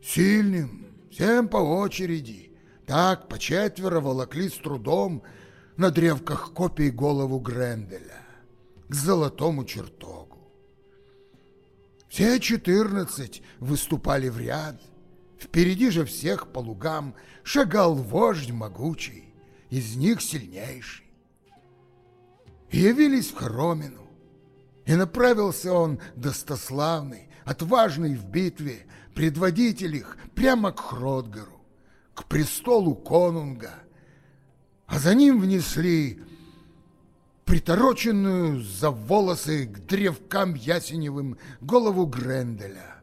Сильным, всем по очереди, Так по четверо волокли с трудом На древках копий голову Гренделя К золотому чертогу. Все четырнадцать выступали в ряд. Впереди же всех по лугам шагал вождь могучий, из них сильнейший. Явились в Хромину, и направился он достославный, отважный в битве, предводитель их прямо к Хродгару, к престолу конунга, а за ним внесли притороченную за волосы к древкам ясеневым голову Гренделя,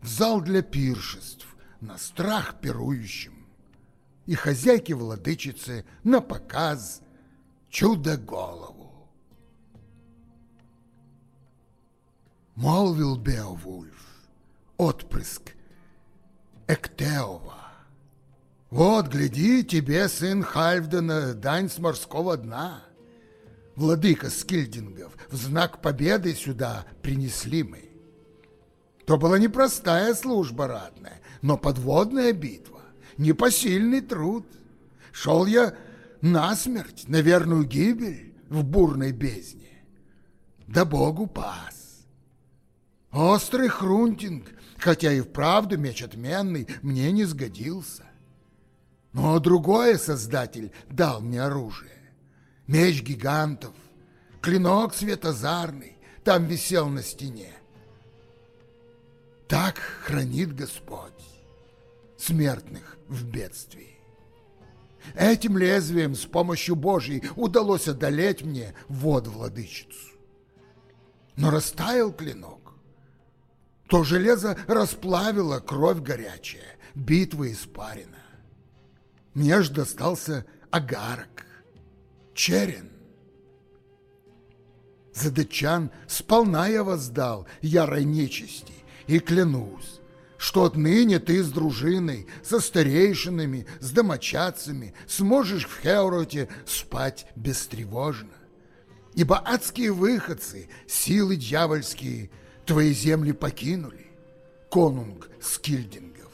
в зал для пиршеств, на страх пирующим, и хозяйки-владычицы на показ чудо-голову. Молвил Беовульф, отпрыск Эктеова. Вот, гляди, тебе, сын Хальфдена, дань с морского дна — владыка Скильдингов, в знак победы сюда принесли мы. То была непростая служба ратная, но подводная битва, непосильный труд. Шел я на смерть, на верную гибель в бурной бездне. Да Богу пас. Острый хрунтинг, хотя и вправду меч отменный, мне не сгодился. Но другое Создатель дал мне оружие меч гигантов, клинок светозарный там висел на стене. Так хранит Господь смертных в бедствии. Этим лезвием с помощью Божьей удалось одолеть мне вод-владычицу. Но растаял клинок. То железо расплавило кровь горячая, битва испарена. Мне ж достался агарок, черен. За датчан сполна я воздал ярой нечисти, и клянусь, что отныне ты с дружиной, со старейшинами, с домочадцами сможешь в Хеуроте спать бестревожно. Ибо адские выходцы, силы дьявольские, твои земли покинули, конунг скильдингов.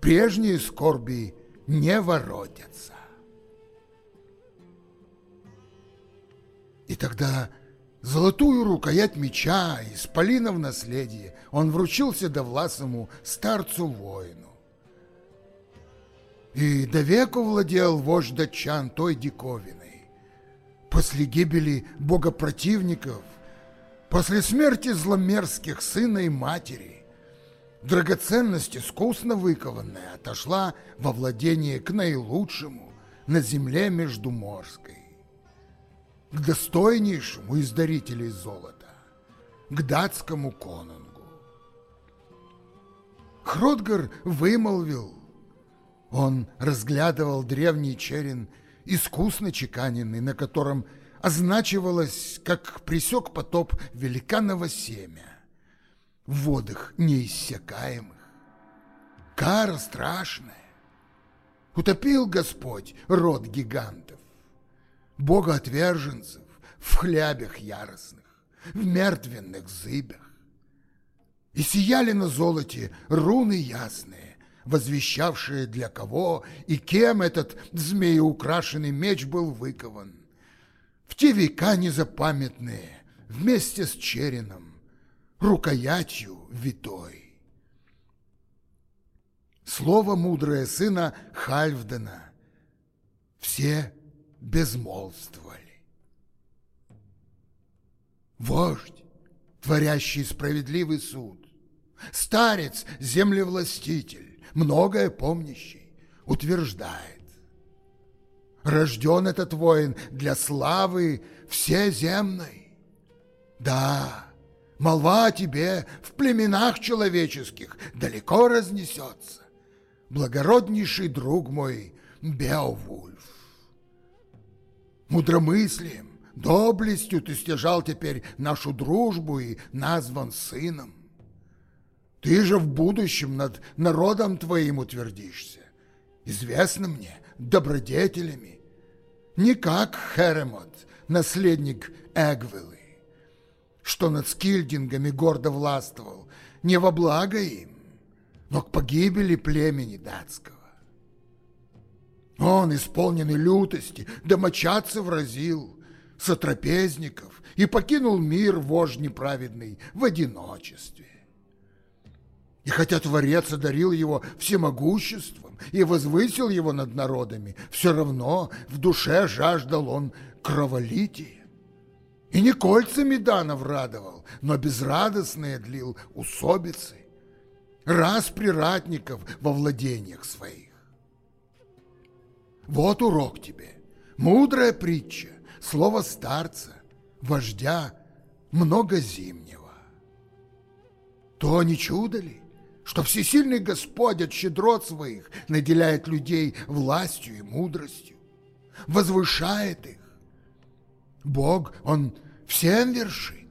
Прежние скорби не воротятся. И тогда золотую рукоять меча из полина в наследие он вручил седовласому старцу-воину. И до веку владел вождь датчан той диковиной. После гибели богопротивников, после смерти зломерзких сына и матери, драгоценность искусно выкованная отошла во владение к наилучшему на земле Междуморской к достойнейшему из дарителей золота, к датскому конунгу. Хродгар вымолвил. Он разглядывал древний черен, искусно чеканенный, на котором означивалось, как присек потоп великаново семя в водах неиссякаемых. Кара страшная. Утопил Господь род гигантов богоотверженцев в хлябях яростных, в мертвенных зыбях. И сияли на золоте руны ясные, возвещавшие для кого и кем этот змееукрашенный меч был выкован. В те века незапамятные, вместе с череном, рукоятью витой. Слово мудрое сына Хальфдена. Все безмолвствовали. Вождь, творящий справедливый суд, старец, землевластитель, многое помнящий, утверждает. Рожден этот воин для славы всеземной. Да, молва о тебе в племенах человеческих далеко разнесется. Благороднейший друг мой Беовульф. Мудромыслием, доблестью ты стяжал теперь нашу дружбу и назван сыном. Ты же в будущем над народом твоим утвердишься. Известно мне, добродетелями. Не как Херемот, наследник Эгвелы, что над скильдингами гордо властвовал, не во благо им, но к погибели племени датского. Он, исполненный лютости, домочадцев разил, сотрапезников, и покинул мир вождь неправедный в одиночестве. И хотя Творец одарил его всемогуществом и возвысил его над народами, все равно в душе жаждал он кроволития. И не кольцами данов радовал, но безрадостные длил усобицы, раз приратников во владениях своих. Вот урок тебе, мудрая притча, слово старца, вождя многозимнего. То не чудо ли, что всесильный Господь от щедрот своих наделяет людей властью и мудростью, возвышает их. Бог, Он всем вершит.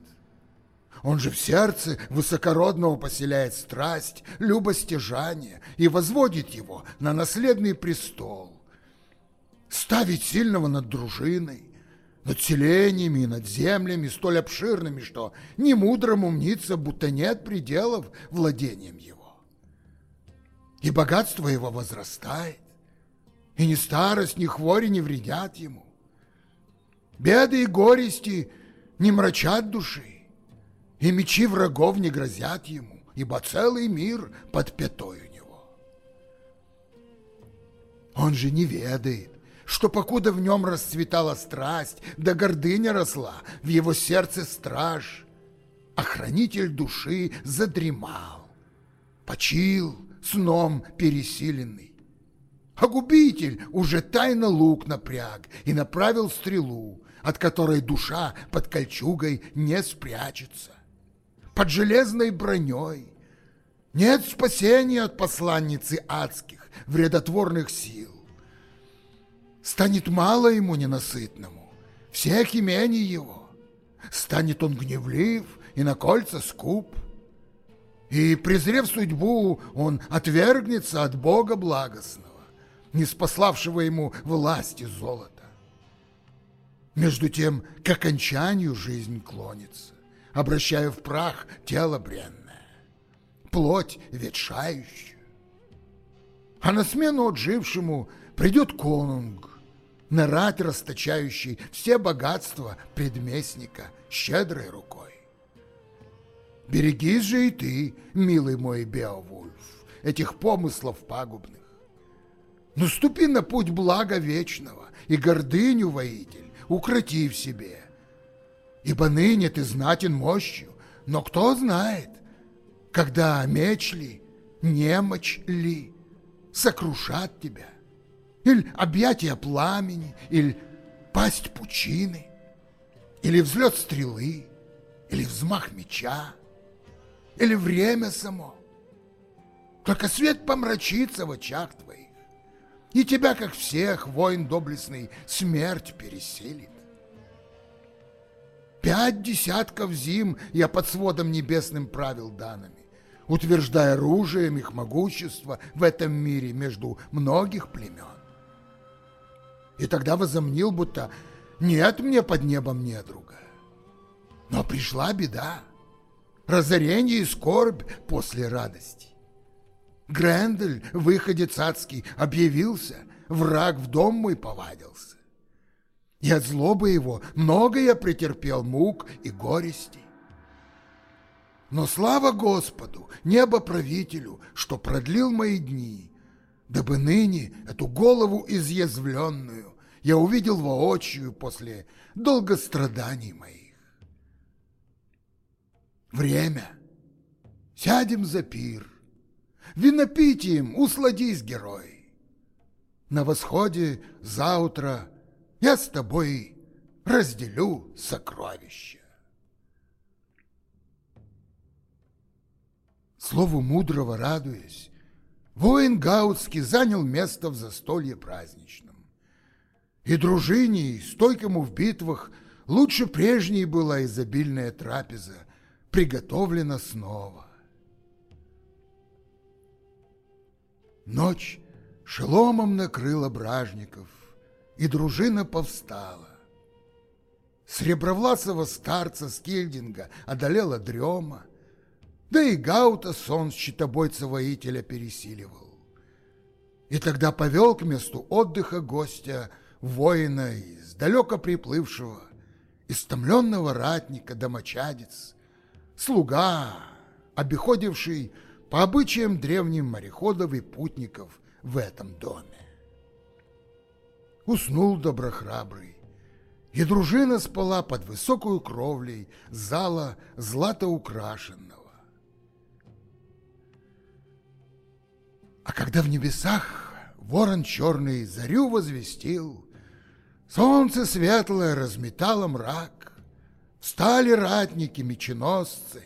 Он же в сердце высокородного поселяет страсть, любостяжание и возводит его на наследный престол. Ставить сильного над дружиной, над селениями и над землями столь обширными, что не мудрому мнится, будто нет пределов владением его. И богатство его возрастает, и ни старость, ни хвори не вредят ему. Беды и горести не мрачат души, и мечи врагов не грозят ему, ибо целый мир под пятой у него. Он же не ведает, что покуда в нем расцветала страсть, да гордыня росла, в его сердце страж, охранитель души задремал, почил сном пересиленный. А губитель уже тайно лук напряг и направил стрелу, от которой душа под кольчугой не спрячется. Под железной броней нет спасения от посланницы адских, вредотворных сил станет мало ему ненасытному, всех имений его. Станет он гневлив и на кольца скуп. И, презрев судьбу, он отвергнется от Бога благостного, не спаславшего ему власти золота. Между тем, к окончанию жизнь клонится, обращая в прах тело бренное, плоть ветшающую. А на смену отжившему придет конунг, нарать расточающий все богатства предместника щедрой рукой. Берегись же и ты, милый мой Беовульф, этих помыслов пагубных. Наступи на путь блага вечного, и гордыню, воитель, укроти в себе. Ибо ныне ты знатен мощью, но кто знает, когда меч ли, немочь ли сокрушат тебя или объятия пламени, или пасть пучины, или взлет стрелы, или взмах меча, или время само. Только свет помрачится в очах твоих, и тебя, как всех, воин доблестный, смерть переселит. Пять десятков зим я под сводом небесным правил данными, утверждая оружием их могущество в этом мире между многих племен и тогда возомнил, будто нет мне под небом недруга. Но пришла беда, разорение и скорбь после радости. Грендель, выходец адский, объявился, враг в дом мой повадился. И от злобы его много я претерпел мук и горести. Но слава Господу, небо-правителю, что продлил мои дни, дабы ныне эту голову изъязвленную я увидел воочию после долгостраданий моих. Время. Сядем за пир. Винопитием усладись, герой. На восходе заутро я с тобой разделю сокровища. Слову мудрого радуясь, воин Гаутский занял место в застолье праздничном. И дружине, стойкому в битвах, лучше прежней была изобильная трапеза, приготовлена снова. Ночь шеломом накрыла бражников, и дружина повстала. Сребровласого старца Скильдинга одолела дрема, да и Гаута сон щитобойца-воителя пересиливал. И тогда повел к месту отдыха гостя воина из далеко приплывшего, истомленного ратника домочадец, слуга, обиходивший по обычаям древним мореходов и путников в этом доме. Уснул доброхрабрый, и дружина спала под высокую кровлей зала златоукрашенного. А когда в небесах ворон черный зарю возвестил, солнце светлое разметало мрак, встали ратники, меченосцы,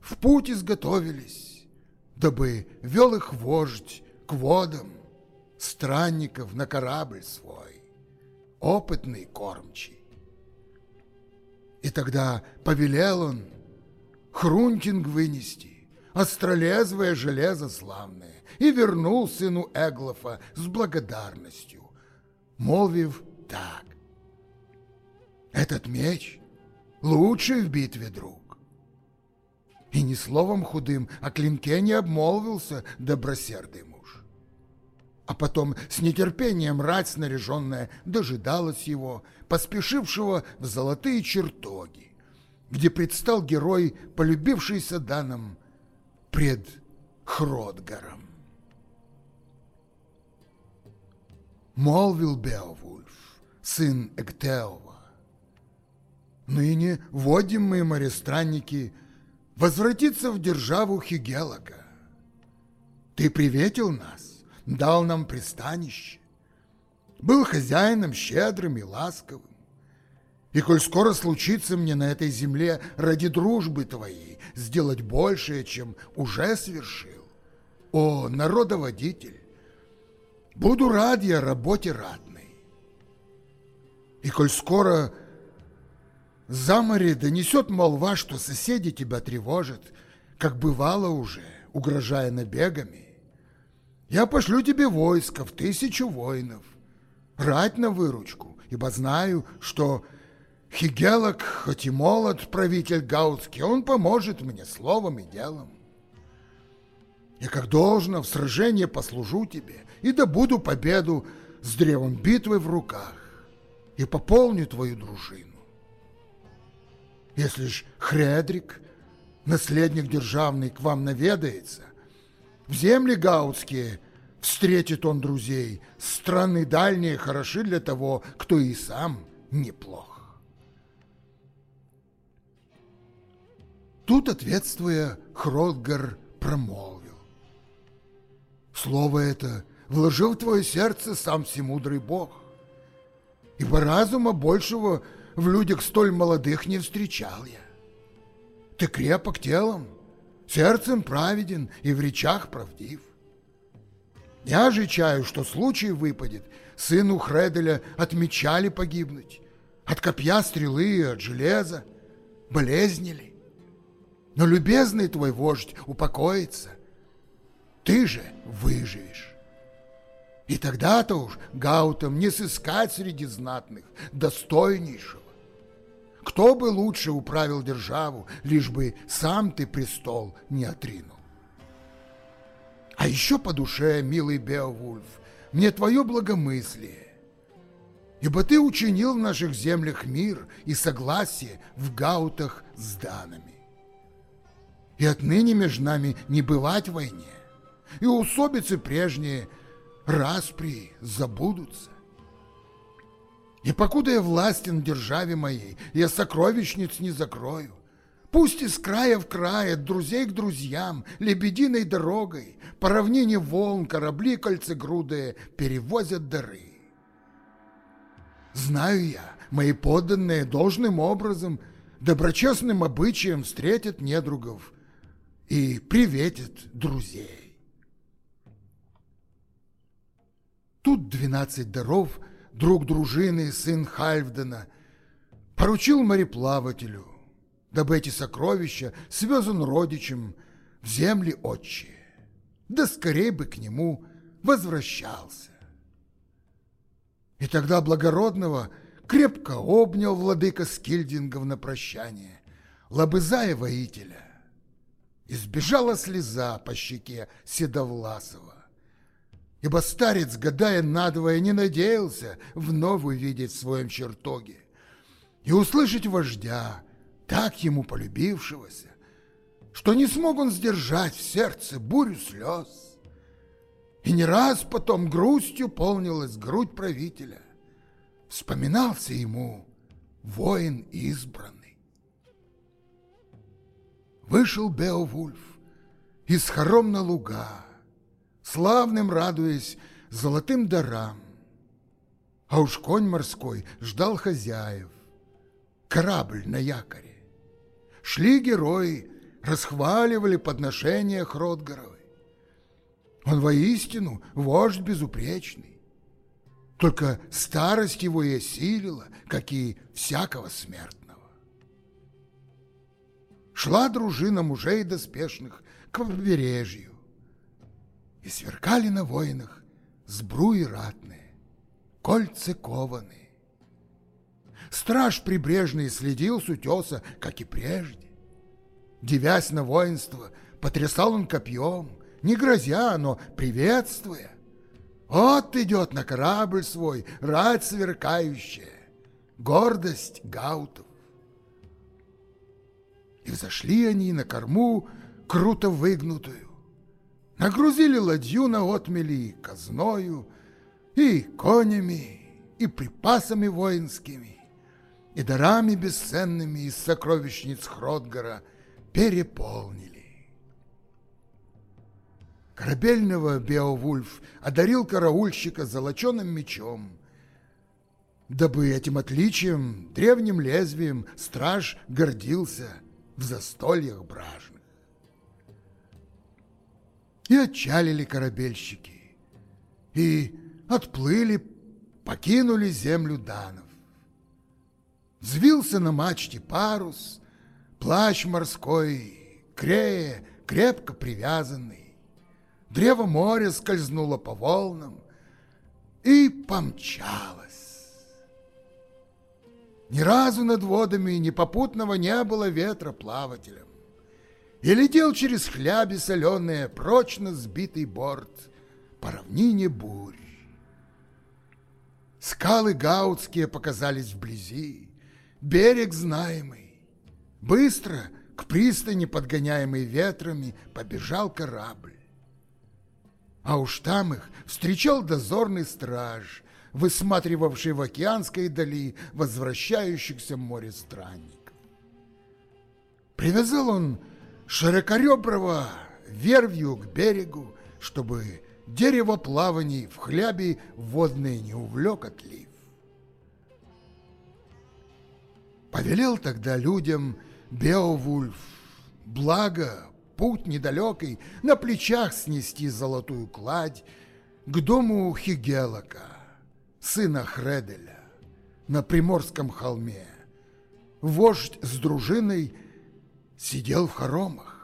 в путь изготовились, дабы вел их вождь к водам, странников на корабль свой, опытный кормчий. И тогда повелел он хрунтинг вынести, остролезвое железо славное, и вернул сыну Эглофа с благодарностью, молвив так. «Этот меч лучший в битве, друг». И ни словом худым о клинке не обмолвился добросердый муж. А потом с нетерпением рать снаряженная дожидалась его, поспешившего в золотые чертоги, где предстал герой, полюбившийся данным пред Хродгаром. молвил Беовульф, сын Эктеова. Ныне водим мы, морестранники, возвратиться в державу Хигелага. Ты приветил нас, дал нам пристанище, был хозяином щедрым и ласковым. И коль скоро случится мне на этой земле ради дружбы твоей сделать большее, чем уже свершил, о, народоводитель, Буду рад я работе ратной. И коль скоро за море донесет молва, что соседи тебя тревожат, как бывало уже, угрожая набегами, я пошлю тебе войско в тысячу воинов, рать на выручку, ибо знаю, что Хигелок, хоть и молод правитель Гаутский, он поможет мне словом и делом. Я как должно в сражении послужу тебе и добуду победу с древом битвы в руках и пополню твою дружину. Если ж Хредрик, наследник державный, к вам наведается, в земли гаутские встретит он друзей, страны дальние хороши для того, кто и сам неплох. Тут, ответствуя, Хродгар промолвил. Слово это вложил в твое сердце сам всемудрый Бог. Ибо разума большего в людях столь молодых не встречал я. Ты крепок телом, сердцем праведен и в речах правдив. Я же чаю, что случай выпадет, сыну Хределя от меча ли погибнуть, от копья стрелы от железа, болезни ли. Но любезный твой вождь упокоится, ты же выживешь. И тогда-то уж Гаутам не сыскать среди знатных достойнейшего. Кто бы лучше управил державу, лишь бы сам ты престол не отринул. А еще по душе, милый Беовульф, мне твое благомыслие, ибо ты учинил в наших землях мир и согласие в гаутах с данами. И отныне между нами не бывать войне, и усобицы прежние – распри забудутся. И покуда я властен в державе моей, я сокровищниц не закрою. Пусть из края в край, от друзей к друзьям, лебединой дорогой, по равнине волн корабли кольцегрудые перевозят дары. Знаю я, мои подданные должным образом, доброчестным обычаем встретят недругов и приветят друзей. Тут двенадцать даров, друг дружины, сын Хальфдена, поручил мореплавателю, дабы эти сокровища связан родичем в земли отчие. Да скорей бы к нему возвращался. И тогда благородного крепко обнял владыка Скильдингов на прощание, лобызая воителя. Избежала слеза по щеке Седовласова, ибо старец, гадая надвое, не надеялся вновь увидеть в своем чертоге и услышать вождя, так ему полюбившегося, что не смог он сдержать в сердце бурю слез. И не раз потом грустью полнилась грудь правителя. Вспоминался ему воин избранный. Вышел Беовульф из хором на луга, Славным радуясь золотым дарам. А уж конь морской ждал хозяев, Корабль на якоре. Шли герои, расхваливали подношения Хродгоровой. Он воистину вождь безупречный. Только старость его и осилила, как и всякого смертного. Шла дружина мужей доспешных к побережью, и сверкали на воинах сбруи ратные, кольца кованые. Страж прибрежный следил с утеса, как и прежде. Девясь на воинство, потрясал он копьем, не грозя, но приветствуя. Вот идет на корабль свой рать сверкающая, гордость гаутов. И взошли они на корму, круто выгнутую, нагрузили ладью на отмели казною, и конями, и припасами воинскими, и дарами бесценными из сокровищниц Хродгара переполнили. Корабельного Беовульф одарил караульщика золоченым мечом, дабы этим отличием, древним лезвием, страж гордился в застольях бражных. И отчалили корабельщики, и отплыли, покинули землю данов. Взвился на мачте парус, плащ морской, крея, крепко привязанный. Древо моря скользнуло по волнам и помчалось. Ни разу над водами непопутного не было ветра плавателем. И летел через хляби соленые прочно сбитый борт по равнине бурь. Скалы гаутские показались вблизи, берег знаемый. Быстро к пристани, подгоняемый ветрами, побежал корабль. А уж там их встречал дозорный страж, высматривавший в океанской дали возвращающихся море странников. Привязал он широкореброго вервью к берегу, чтобы дерево плаваний в хлябе водные не увлек отлив. Повелел тогда людям Беовульф, благо, путь недалекий, на плечах снести золотую кладь к дому Хигелока, сына Хределя, на Приморском холме. Вождь с дружиной сидел в хоромах.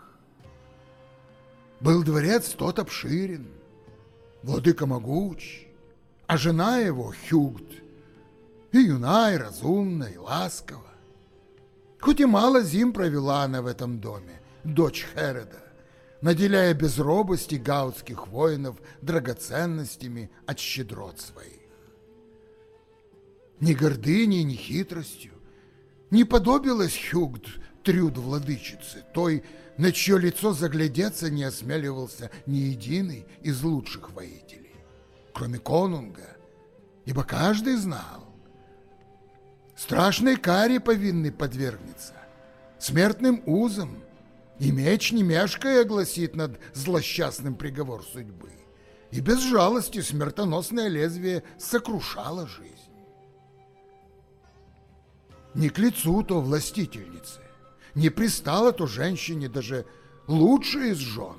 Был дворец тот обширен, владыка могуч, а жена его Хюгт, и юна, и разумна, и ласкова. Хоть и мало зим провела она в этом доме, дочь Хереда, наделяя без робости гаутских воинов драгоценностями от щедрот своих. Ни гордыней, ни хитростью не подобилась Хюгд трюд владычицы, той, на чье лицо заглядеться не осмеливался ни единый из лучших воителей, кроме конунга, ибо каждый знал, страшной каре повинный подвергнется, смертным узом, и меч не мешкая гласит над злосчастным приговор судьбы, и без жалости смертоносное лезвие сокрушало жизнь. Не к лицу то властительнице, не пристало то женщине даже лучшей из жен.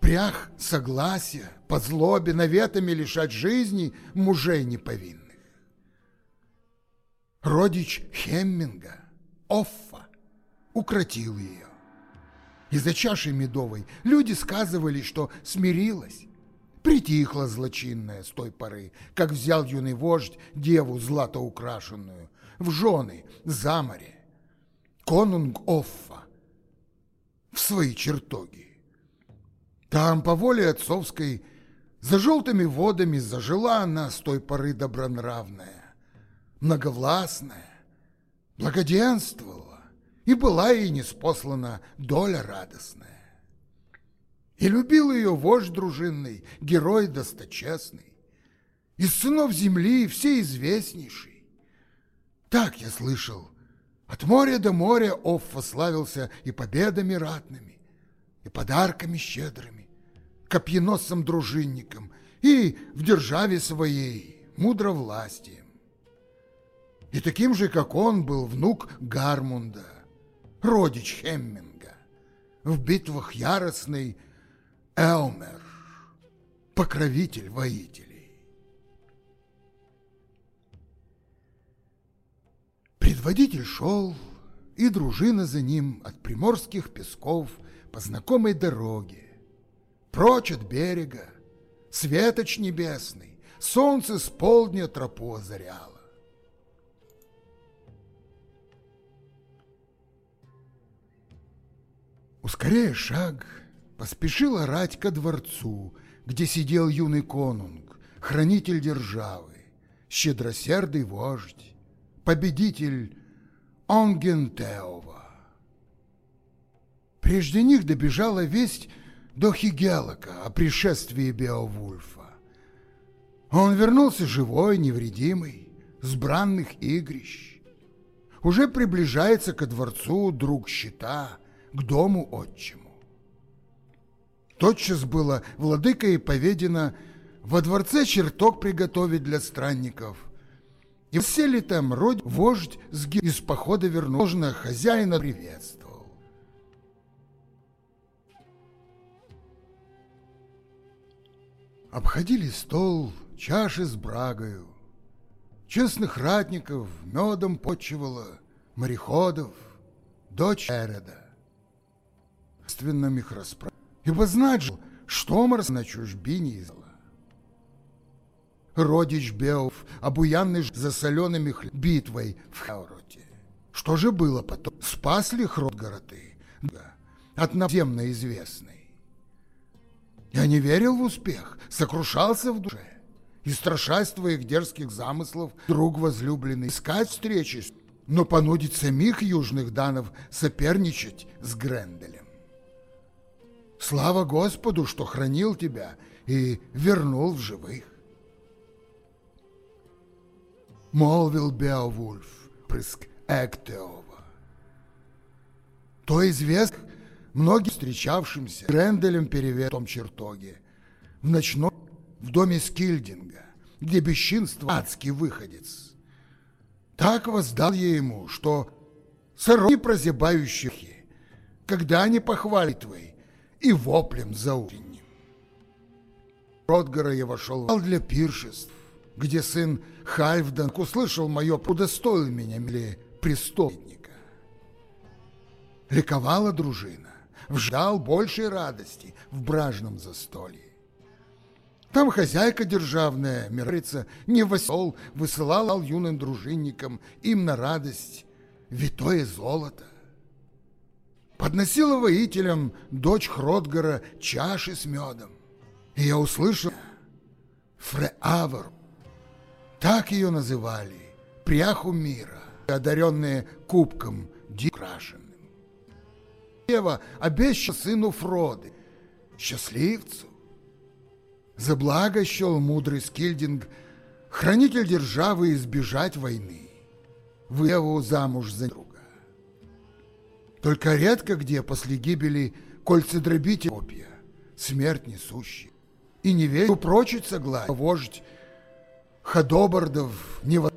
Прях согласия, по злобе наветами лишать жизни мужей неповинных. Родич Хемминга, Оффа, укротил ее. И за чашей медовой люди сказывали, что смирилась. Притихла злочинная с той поры, как взял юный вождь деву злато украшенную в жены за море, конунг Оффа, в свои чертоги. Там, по воле отцовской, за желтыми водами зажила она с той поры добронравная, многовластная, благоденствовала, и была ей неспослана доля радостная. И любил ее вождь дружинный, герой досточестный, из сынов земли все известнейший. Так я слышал, от моря до моря Оффа славился и победами ратными, и подарками щедрыми, копьеносцам дружинникам и в державе своей мудровластием. И таким же, как он, был внук Гармунда, родич Хемминга, в битвах яростный Эомер, покровитель воителей. Предводитель шел, и дружина за ним от приморских песков по знакомой дороге, прочь от берега, светоч небесный, солнце с полдня тропу озаряло. Ускоряя шаг, поспешила рать ко дворцу, где сидел юный конунг, хранитель державы, щедросердый вождь, победитель Онгентеова. Прежде них добежала весть до Хигелока о пришествии Беовульфа. Он вернулся живой, невредимый, с бранных игрищ. Уже приближается ко дворцу друг щита, к дому отчиму. Тотчас было владыкой поведено во дворце чертог приготовить для странников. И все ли там род вождь из похода вернулся, хозяина приветствовал. Обходили стол, чаши с брагою, честных ратников медом почивала, мореходов, дочь Эреда. Ственным их расправ ибо знать же, что морс на чужбине изла. Родич Беов, обуянный засоленными хлеб, битвой в Хауроте. Что же было потом? Спас ли Хродгороты от наземно известной? Я не верил в успех, сокрушался в душе. И страшась твоих дерзких замыслов, друг возлюбленный, искать встречи, но понудить самих южных данов соперничать с Гренделем. Слава Господу, что хранил тебя и вернул в живых. Молвил Беовульф, прыск Эктеова. То известно многим встречавшимся Гренделем перевет в том чертоге, в ночном, в доме Скильдинга, где бесчинство адский выходец. Так воздал я ему, что сороки прозябающих, когда они похвалят твои, и воплем за утренним. Ротгара я вошел для пиршеств, где сын Хальфдан услышал мое удостоил меня или преступника. Ликовала дружина, вждал большей радости в бражном застолье. Там хозяйка державная, миррица, не восел, высылал юным дружинникам им на радость витое золото подносила воителям дочь Хродгара чаши с медом. И я услышал Фреавр, так ее называли, пряху мира, одаренные кубком дикрашенным. Ева обещала сыну Фроды, счастливцу. За благо счел мудрый Скильдинг, хранитель державы избежать войны, Еву замуж за. Только редко где после гибели кольцедробитель копья, смерть несущий. И не верь упрочить согласие, вождь Ходобордов, ни, во...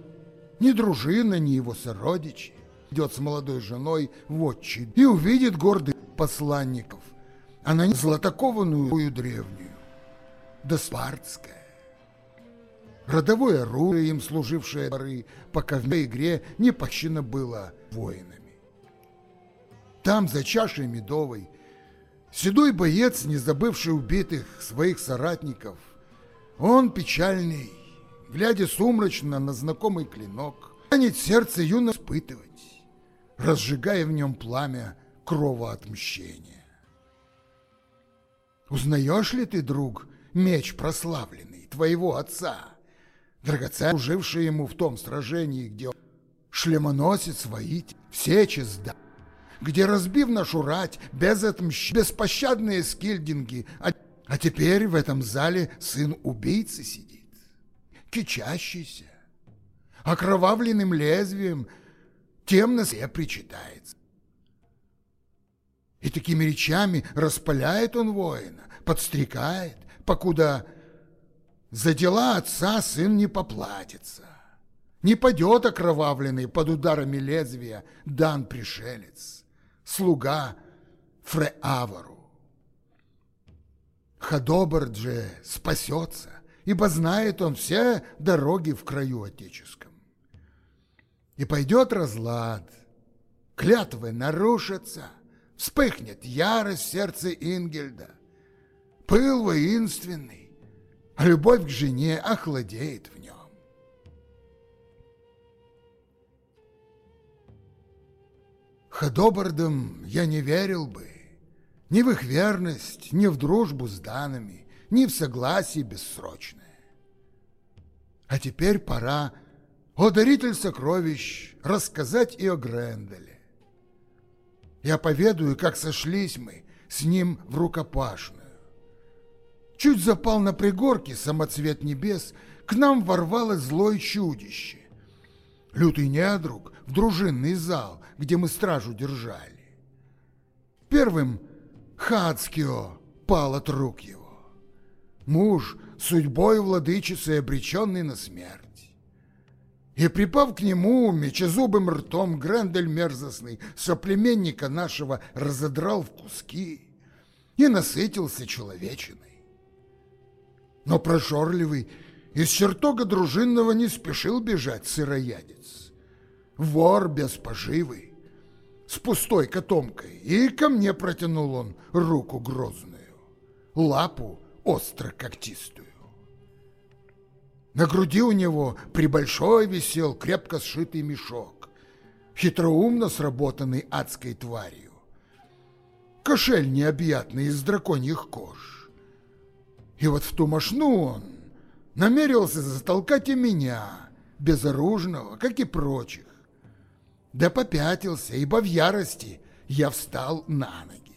ни дружина, ни его сородичи идет с молодой женой в отчи и увидит гордых посланников, она не златокованную древнюю, да спартская. Родовое оружие им служившее поры, пока в игре не пощено было воинами. Там, за чашей медовой, Седой боец, не забывший убитых своих соратников, он печальный, глядя сумрачно на знакомый клинок, тянет сердце юно испытывать, разжигая в нем пламя кровоотмщения. Узнаешь ли ты, друг, меч прославленный твоего отца, драгоценный, служивший ему в том сражении, где шлемоносец воитель, все чезда, где, разбив нашу рать, без отмщ... беспощадные скильдинги, а... а теперь в этом зале сын убийцы сидит, кичащийся, окровавленным лезвием, тем на себе причитается. И такими речами распаляет он воина, подстрекает, покуда за дела отца сын не поплатится. Не падет окровавленный под ударами лезвия дан пришелец, слуга Фреавару. Хадобр же спасется, ибо знает он все дороги в краю отеческом. И пойдет разлад, клятвы нарушатся, вспыхнет ярость в сердце Ингельда, пыл воинственный, а любовь к жене охладеет в нем. Ходобордам я не верил бы ни в их верность, ни в дружбу с данными, ни в согласие бессрочное. А теперь пора, о даритель сокровищ, рассказать и о Гренделе. Я поведаю, как сошлись мы с ним в рукопашную. Чуть запал на пригорке самоцвет небес, к нам ворвалось злое чудище. Лютый недруг в дружинный зал, где мы стражу держали. Первым Хацкио пал от рук его. Муж, судьбой владычицы обреченный на смерть. И, припав к нему, мечезубым ртом Грендель мерзостный соплеменника нашего разодрал в куски и насытился человечиной. Но прожорливый из чертога дружинного не спешил бежать сыроядец. Вор без поживы, с пустой котомкой, и ко мне протянул он руку грозную, лапу остро-когтистую. На груди у него прибольшой висел крепко сшитый мешок, хитроумно сработанный адской тварью. Кошель необъятный из драконьих кож. И вот в ту мошну он намерился затолкать и меня, безоружного, как и прочих. Да попятился, ибо в ярости я встал на ноги.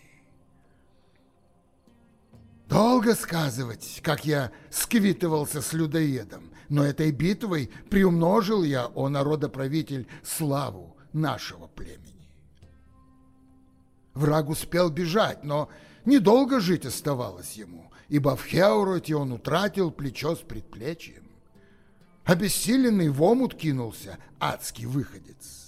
Долго сказывать, как я сквитывался с людоедом, но этой битвой приумножил я, о народоправитель, славу нашего племени. Враг успел бежать, но недолго жить оставалось ему ибо в Хеуроте он утратил плечо с предплечьем. Обессиленный в омут кинулся адский выходец.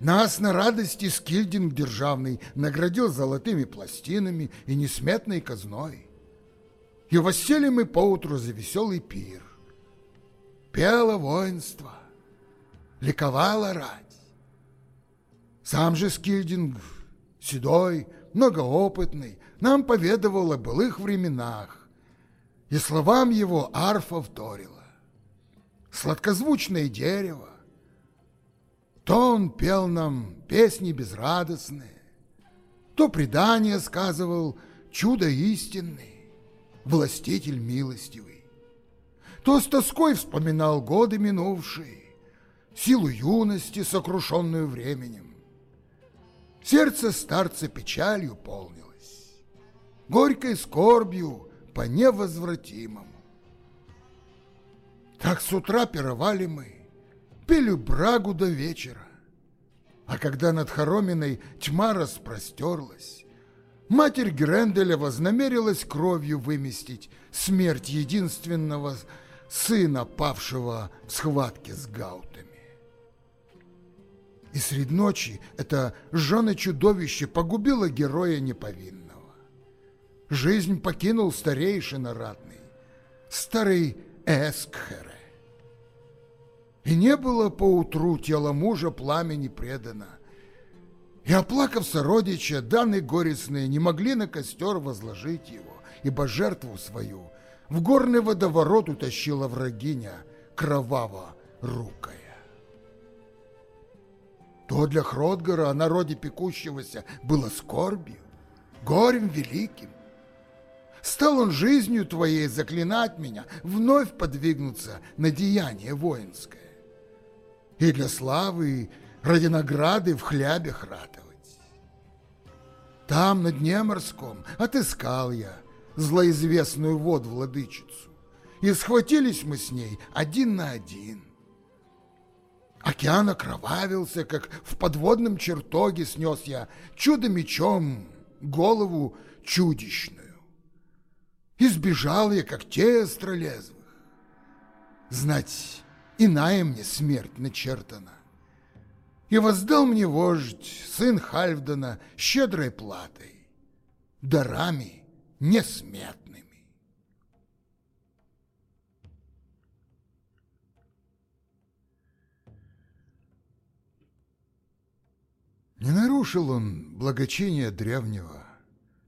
Нас на радости Скильдинг державный наградил золотыми пластинами и несметной казной. И воссели мы поутру за веселый пир. Пело воинство, ликовала рать. Сам же Скильдинг, седой, многоопытный, нам поведывал о былых временах, и словам его арфа вторила. Сладкозвучное дерево, то он пел нам песни безрадостные, то предание сказывал чудо истинный, властитель милостивый, то с тоской вспоминал годы минувшие, силу юности, сокрушенную временем. Сердце старца печалью полнило горькой скорбью по невозвратимому. Так с утра пировали мы, пили брагу до вечера. А когда над хороминой тьма распростерлась, матерь Гренделя вознамерилась кровью выместить смерть единственного сына, павшего в схватке с гаутами. И средь ночи это жена-чудовище погубило героя неповинного. Жизнь покинул старейшина ратный, старый Эскхере. И не было поутру тело мужа пламени предано, И, оплакав сородича, данные горестные не могли на костер возложить его, ибо жертву свою в горный водоворот утащила врагиня кроваво рукая. То для Хродгара о народе пекущегося было скорбью, горем великим. Стал он жизнью твоей заклинать меня, вновь подвигнуться на деяние воинское. И для славы, ради награды в хлябе ратовать. Там, на дне морском, отыскал я злоизвестную вод-владычицу, и схватились мы с ней один на один. Океан окровавился, как в подводном чертоге снес я чудо-мечом голову чудищную. Избежал я, как те остролезвых. Знать, иная мне смерть начертана. И воздал мне вождь, сын Хальфдана, щедрой платой, дарами несметными. Не нарушил он благочиния древнего,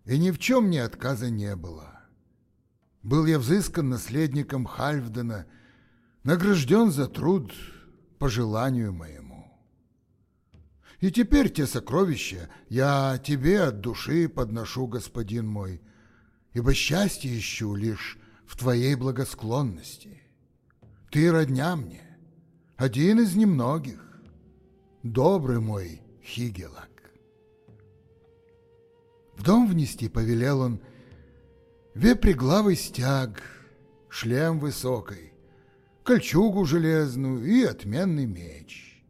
и ни в чем мне отказа не было. Был я взыскан наследником Хальфдена, награжден за труд по желанию моему. И теперь те сокровища я тебе от души подношу, господин мой, ибо счастье ищу лишь в твоей благосклонности. Ты родня мне, один из немногих, добрый мой Хигелак. В дом внести повелел он вепреглавый стяг, шлем высокой, кольчугу железную и отменный меч.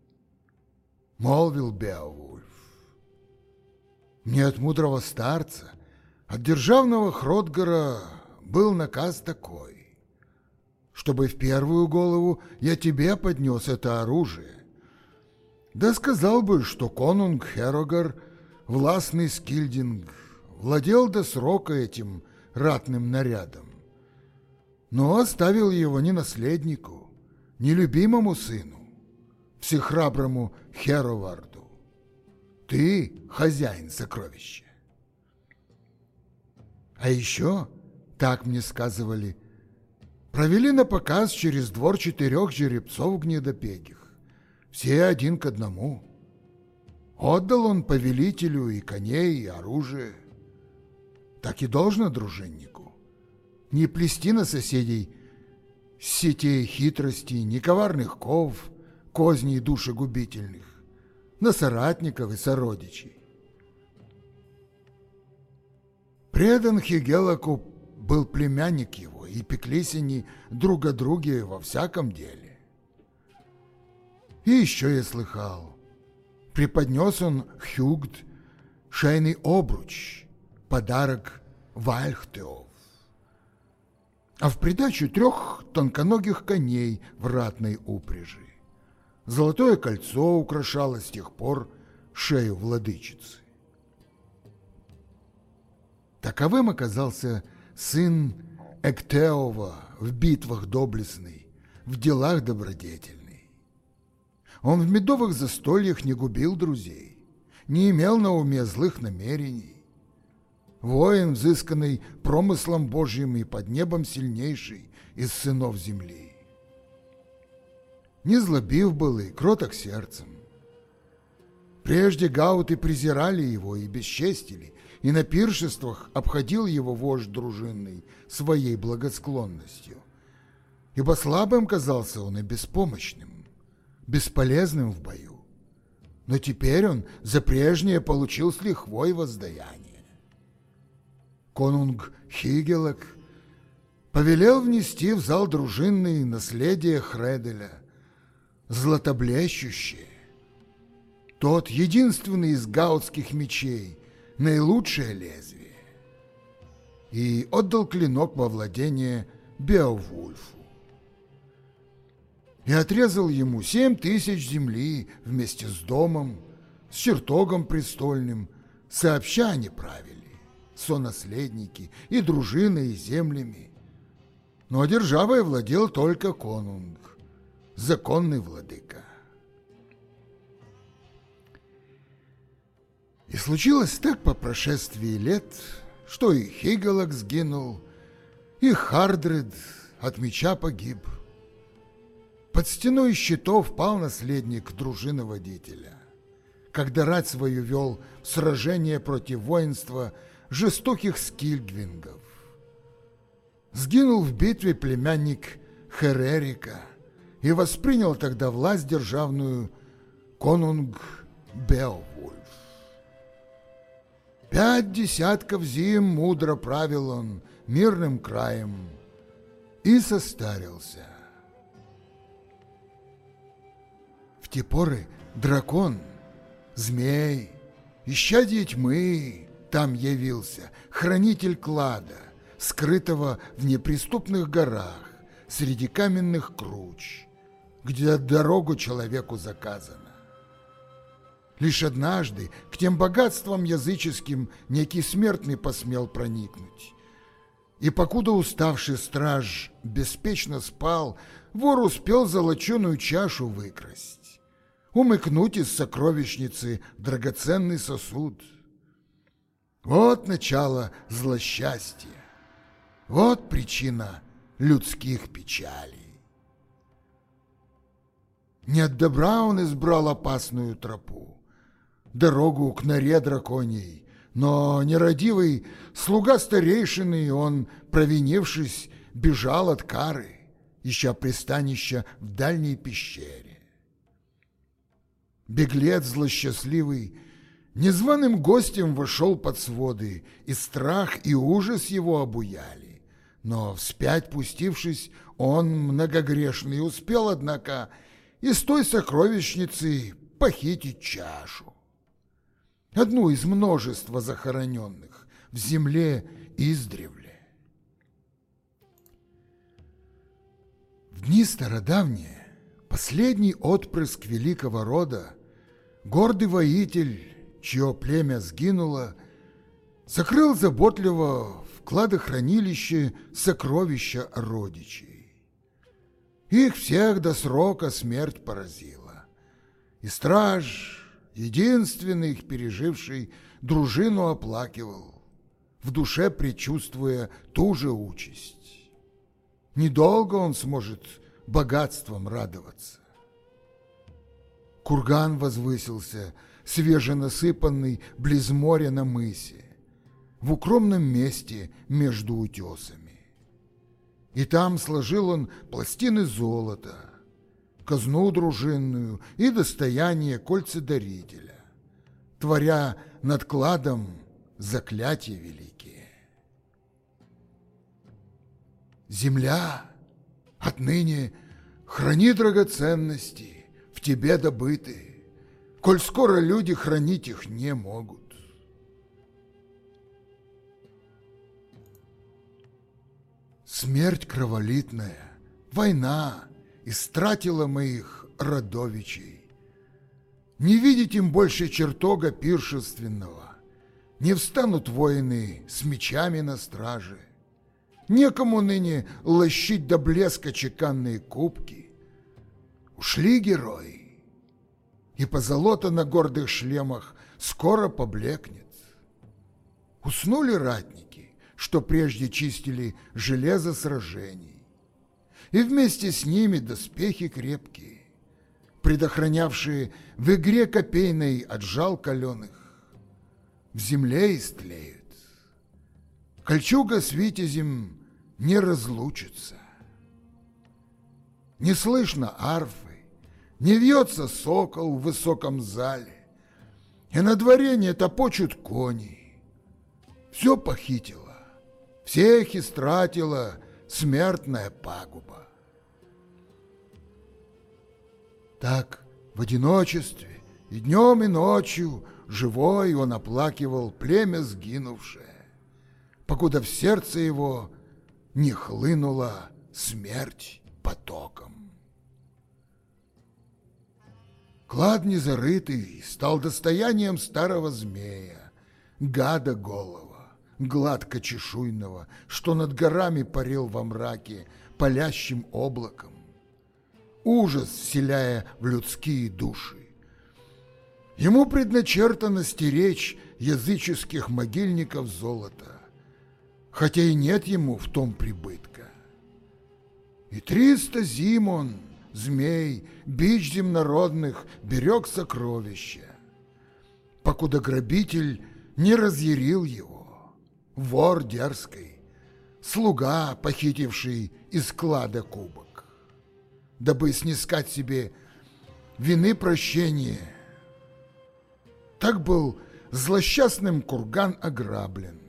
Молвил Беовульф. Не от мудрого старца, от державного Хродгара был наказ такой, чтобы в первую голову я тебе поднес это оружие. Да сказал бы, что конунг Херогар, властный Скильдинг, владел до срока этим ратным нарядом, но оставил его не наследнику, не любимому сыну, всехраброму Хероварду. Ты хозяин сокровища. А еще, так мне сказывали, провели на показ через двор четырех жеребцов гнедопегих, все один к одному. Отдал он повелителю и коней, и оружие. Так и должно дружиннику. Не плести на соседей сетей хитростей, ни коварных ков, козней душегубительных, на соратников и сородичей. Предан Хигелаку был племянник его, и пеклись они друг о друге во всяком деле. И еще я слыхал, преподнес он Хюгд шейный обруч, подарок Вальхтеов. А в придачу трех тонконогих коней в ратной упряжи. Золотое кольцо украшало с тех пор шею владычицы. Таковым оказался сын Эктеова в битвах доблестный, в делах добродетельный. Он в медовых застольях не губил друзей, не имел на уме злых намерений. Воин, взысканный промыслом Божьим и под небом сильнейший из сынов земли. Не злобив был и кроток сердцем. Прежде гауты презирали его и бесчестили, и на пиршествах обходил его вождь дружинный своей благосклонностью. Ибо слабым казался он и беспомощным, бесполезным в бою. Но теперь он за прежнее получил с лихвой воздаяние. Конунг Хигелок повелел внести в зал дружинный наследие Хределя, златоблещущее, тот единственный из гаутских мечей, наилучшее лезвие, и отдал клинок во владение Беовульфу. И отрезал ему семь тысяч земли вместе с домом, с чертогом престольным, сообща они правили, сонаследники и дружиной, и землями. Но державой владел только конунг, законный владыка. И случилось так по прошествии лет, что и Хигалок сгинул, и Хардред от меча погиб. Под стеной щитов пал наследник дружины водителя, когда рать свою вел в сражение против воинства жестоких скильгвингов. Сгинул в битве племянник Херерика и воспринял тогда власть державную конунг Беовульф. Пять десятков зим мудро правил он мирным краем и состарился. В те поры дракон, змей, исчадие тьмы там явился, хранитель клада, скрытого в неприступных горах, среди каменных круч, где дорогу человеку заказано. Лишь однажды к тем богатствам языческим некий смертный посмел проникнуть. И покуда уставший страж беспечно спал, вор успел золоченую чашу выкрасть, умыкнуть из сокровищницы драгоценный сосуд. Вот начало злосчастья, вот причина людских печалей. Не от добра он избрал опасную тропу, дорогу к норе драконьей, но нерадивый слуга старейшины, он, провинившись, бежал от кары, ища пристанища в дальней пещере. Беглец злосчастливый незваным гостем вошел под своды, и страх и ужас его обуяли. Но, вспять пустившись, он, многогрешный, успел, однако, из той сокровищницы похитить чашу одну из множества захороненных в земле издревле. В дни стародавние последний отпрыск великого рода, гордый воитель, чье племя сгинуло, закрыл заботливо в кладохранилище сокровища родичей. Их всех до срока смерть поразила, и страж единственный их переживший, дружину оплакивал, в душе предчувствуя ту же участь. Недолго он сможет богатством радоваться. Курган возвысился, свеженасыпанный близ моря на мысе, в укромном месте между утесами. И там сложил он пластины золота, казну дружинную и достояние кольцедарителя, творя над кладом заклятия великие. Земля отныне храни драгоценности в тебе добытые, коль скоро люди хранить их не могут. Смерть кроволитная, война — истратила моих родовичей. Не видеть им больше чертога пиршественного, не встанут воины с мечами на страже. Некому ныне лощить до блеска чеканные кубки. Ушли герои, и позолота на гордых шлемах скоро поблекнет. Уснули ратники, что прежде чистили железо сражений и вместе с ними доспехи крепкие, предохранявшие в игре копейной от жал каленых. В земле истлеют. Кольчуга с витязем не разлучится. Не слышно арфы, не вьется сокол в высоком зале, и на дворе не топочут кони. Все похитило, всех истратила смертная пагуба. Так, в одиночестве, и днем, и ночью, живой он оплакивал племя сгинувшее, покуда в сердце его не хлынула смерть потоком. Клад незарытый стал достоянием старого змея, гада голого, гладко чешуйного, что над горами парил во мраке палящим облаком ужас вселяя в людские души. Ему предначертано стеречь языческих могильников золота, хотя и нет ему в том прибытка. И триста зимон, змей, бич земнородных берег сокровища, покуда грабитель не разъярил его, вор дерзкий, слуга, похитивший из клада кубок, дабы снискать себе вины прощения. Так был злосчастным курган ограблен.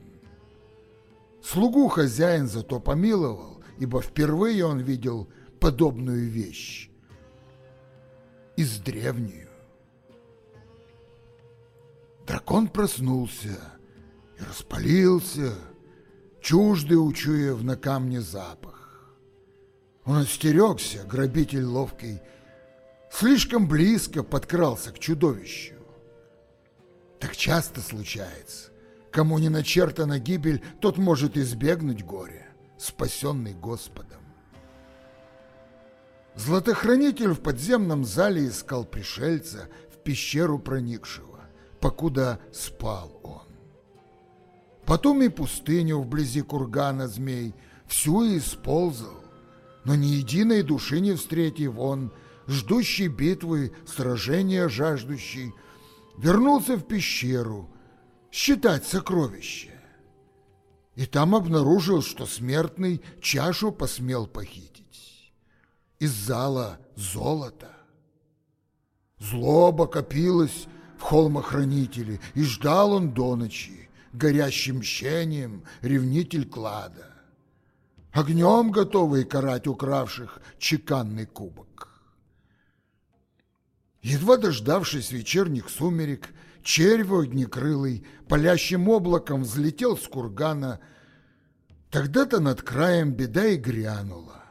Слугу хозяин зато помиловал, ибо впервые он видел подобную вещь. Из древнюю. Дракон проснулся и распалился, чуждый учуяв на камне запах. Он остерегся, грабитель ловкий, слишком близко подкрался к чудовищу. Так часто случается. Кому не начертана гибель, тот может избегнуть горя, спасенный Господом. Златохранитель в подземном зале искал пришельца в пещеру проникшего, покуда спал он. Потом и пустыню вблизи кургана змей всю исползал, но ни единой души не встретив он, ждущий битвы, сражения жаждущий, вернулся в пещеру считать сокровища. И там обнаружил, что смертный чашу посмел похитить. Из зала золото. Злоба копилась в холмохранителе, и ждал он до ночи, горящим мщением ревнитель клада, огнем готовый карать укравших чеканный кубок. Едва дождавшись вечерних сумерек, червь огнекрылый палящим облаком взлетел с кургана. Тогда-то над краем беда и грянула.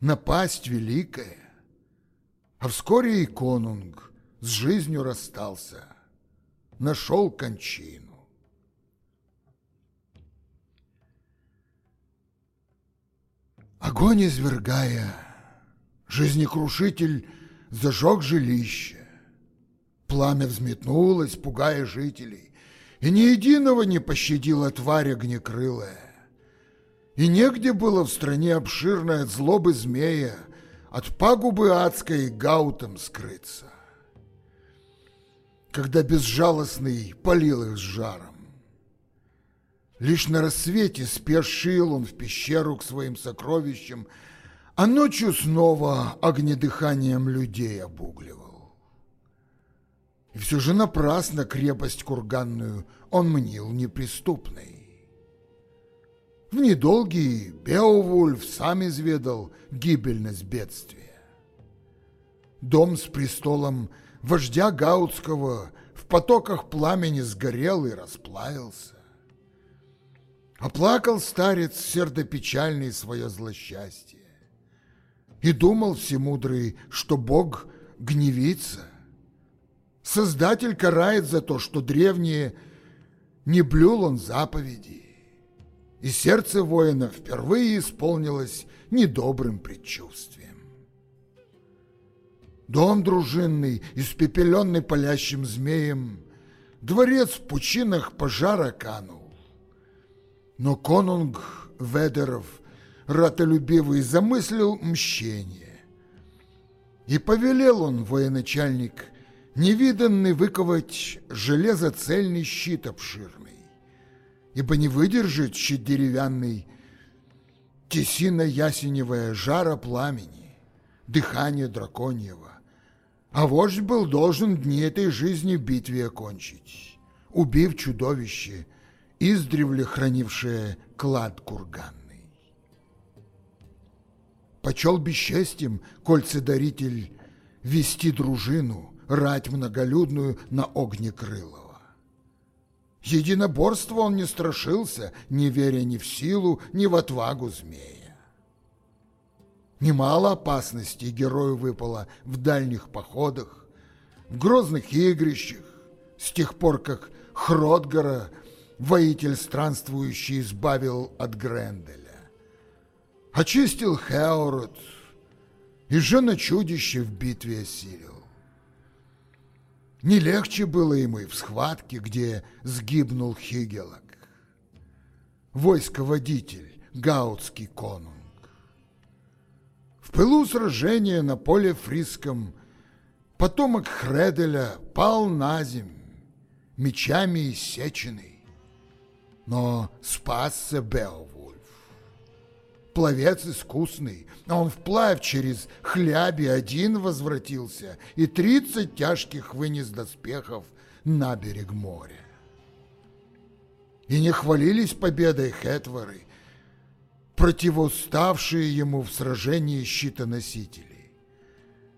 Напасть великая. А вскоре и конунг с жизнью расстался, нашел кончину. Огонь извергая, жизнекрушитель зажег жилище. Пламя взметнулось, пугая жителей, и ни единого не пощадила тварь огнекрылая. И негде было в стране обширной от злобы змея, от пагубы адской гаутом скрыться. Когда безжалостный полил их с жаром, Лишь на рассвете спешил он в пещеру к своим сокровищам, а ночью снова огнедыханием людей обугливал. И все же напрасно крепость курганную он мнил неприступной. В недолгий Беовульф сам изведал гибельность бедствия. Дом с престолом вождя Гаутского в потоках пламени сгорел и расплавился. Оплакал старец сердопечальный свое злосчастье. И думал всемудрый, что Бог гневится. Создатель карает за то, что древние не блюл он заповеди. И сердце воина впервые исполнилось недобрым предчувствием. Дом дружинный, испепеленный палящим змеем, Дворец в пучинах пожара канул. Но конунг Ведеров — ратолюбивый, замыслил мщение. И повелел он, военачальник, невиданный выковать железоцельный щит обширный, ибо не выдержит щит деревянный тесина ясеневая жара пламени, дыхание драконьего. А вождь был должен дни этой жизни в битве окончить, убив чудовище, издревле хранившее клад курган почел бесчестьем кольцедаритель вести дружину, рать многолюдную на огне Крылова. Единоборство он не страшился, не веря ни в силу, ни в отвагу змея. Немало опасностей герою выпало в дальних походах, в грозных игрищах, с тех пор, как Хродгара, воитель странствующий, избавил от Гренделя. Очистил Не легче было ему и в схватке, где сгибнул Хигелок, войсководитель, гаутский конунг. В пылу сражения на поле Фриском потомок Хределя пал на земь, мечами иссеченный, но спасся Беовульф. Пловец искусный, а он вплавь через хляби один возвратился и тридцать тяжких вынес доспехов на берег моря. И не хвалились победой Хетворы, противоставшие ему в сражении щитоносителей.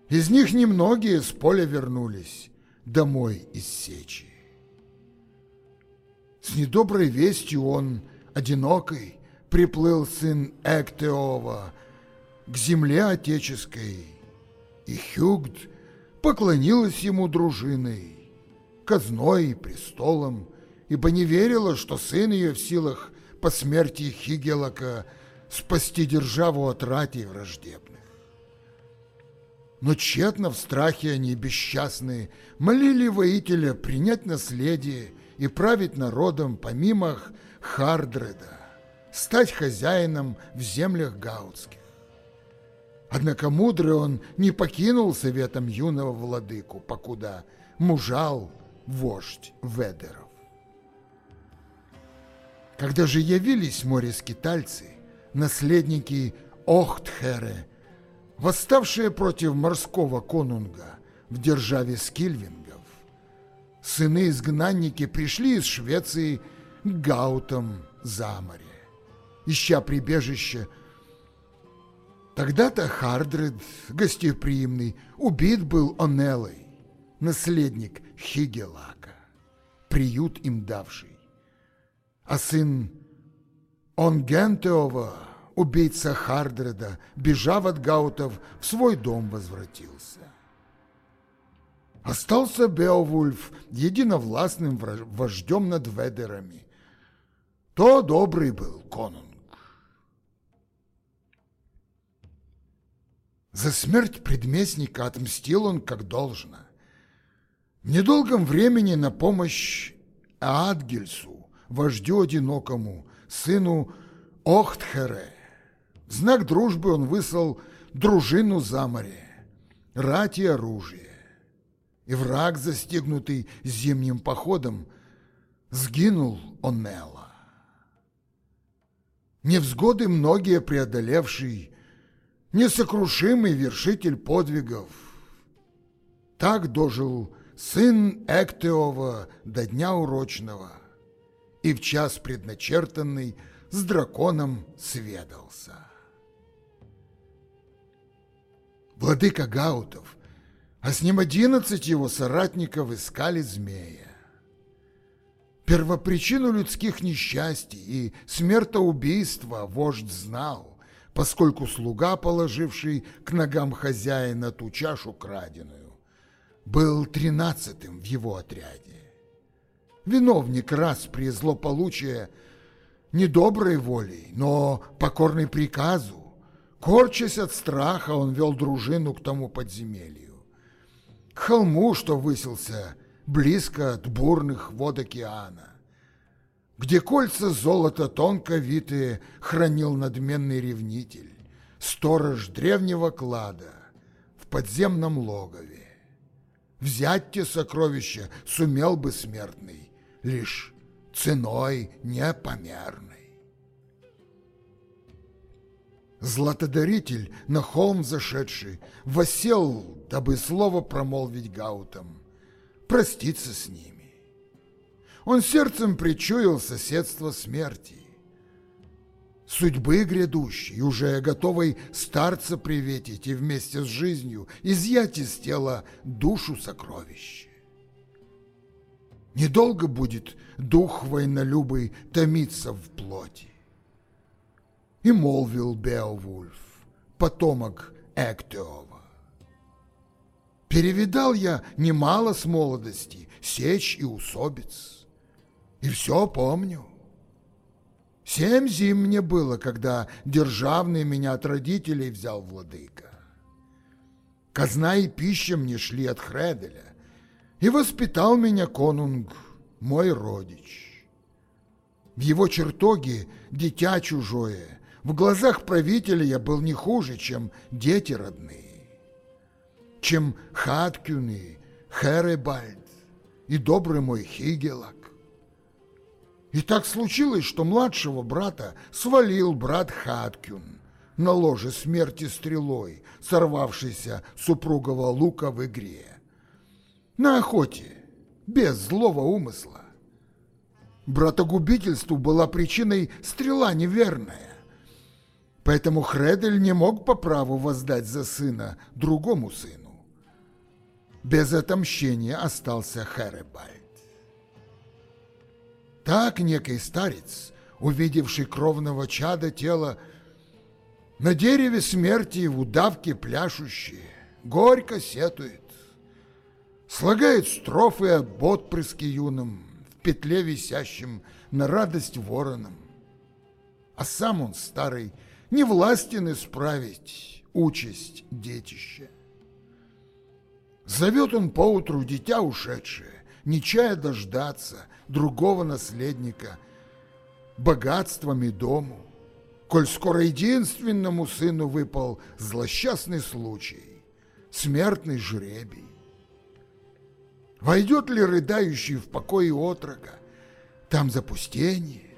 Из них немногие с поля вернулись домой из сечи. С недоброй вестью он, одинокой, приплыл сын Эктеова к земле отеческой, и Хюгд поклонилась ему дружиной, казной и престолом, ибо не верила, что сын ее в силах по смерти Хигелака спасти державу от ратей враждебных. Но тщетно в страхе они бесчастные молили воителя принять наследие и править народом помимо Хардреда, стать хозяином в землях гаутских. Однако мудрый он не покинул советом юного владыку, покуда мужал вождь Ведеров. Когда же явились море-скитальцы, наследники Охтхере, восставшие против морского конунга в державе Скильвингов, сыны-изгнанники пришли из Швеции к Гаутам за море ища прибежище. Тогда-то Хардред, гостеприимный, убит был Онелой, наследник Хигелака, приют им давший. А сын Онгентеова, убийца Хардреда, бежав от гаутов, в свой дом возвратился. Остался Беовульф единовластным вождем над ведерами. То добрый был конун. За смерть предместника отмстил он как должно. В недолгом времени на помощь Адгельсу, вождю одинокому, сыну Охтхере, в знак дружбы он выслал дружину за море, рать и оружие. И враг, застигнутый зимним походом, сгинул Онелла. Невзгоды многие преодолевший, несокрушимый вершитель подвигов. Так дожил сын Эктеова до дня урочного, и в час предначертанный с драконом сведался. Владыка Гаутов, а с ним одиннадцать его соратников искали змея. Первопричину людских несчастий и смертоубийства вождь знал, поскольку слуга, положивший к ногам хозяина ту чашу краденую, был тринадцатым в его отряде. Виновник распри злополучия недоброй волей, но покорный приказу, корчась от страха, он вел дружину к тому подземелью. К холму, что высился близко от бурных вод океана где кольца золота тонко витые хранил надменный ревнитель, сторож древнего клада в подземном логове. Взять те сокровища сумел бы смертный, лишь ценой непомерной. Златодаритель, на холм зашедший, восел, дабы слово промолвить гаутам, проститься с ними. Он сердцем причуял соседство смерти, судьбы грядущей, уже готовой старца приветить и вместе с жизнью изъять из тела душу сокровища. Недолго будет дух войнолюбый томиться в плоти. И молвил Беовульф, потомок Эктеова. Перевидал я немало с молодости, сечь и усобиц и все помню. Семь зим мне было, когда державный меня от родителей взял владыка. Казна и пища мне шли от Хределя. И воспитал меня конунг, мой родич. В его чертоге дитя чужое, в глазах правителя я был не хуже, чем дети родные, чем Хаткюны, Херебальд и добрый мой Хигелак. И так случилось, что младшего брата свалил брат Хаткюн на ложе смерти стрелой, сорвавшийся супругого лука в игре. На охоте, без злого умысла. Братогубительству была причиной стрела неверная. Поэтому Хредель не мог по праву воздать за сына другому сыну. Без отомщения остался Херебальд. Так некий старец, увидевший кровного чада тела, на дереве смерти в удавке пляшущие, горько сетует, слагает строфы об отпрыске юном, в петле висящем на радость воронам. А сам он, старый, не властен исправить участь детища. Зовет он поутру дитя ушедшее, не чая дождаться другого наследника, богатствами дому, коль скоро единственному сыну выпал злосчастный случай, смертный жребий. Войдет ли рыдающий в покое отрока, там запустение,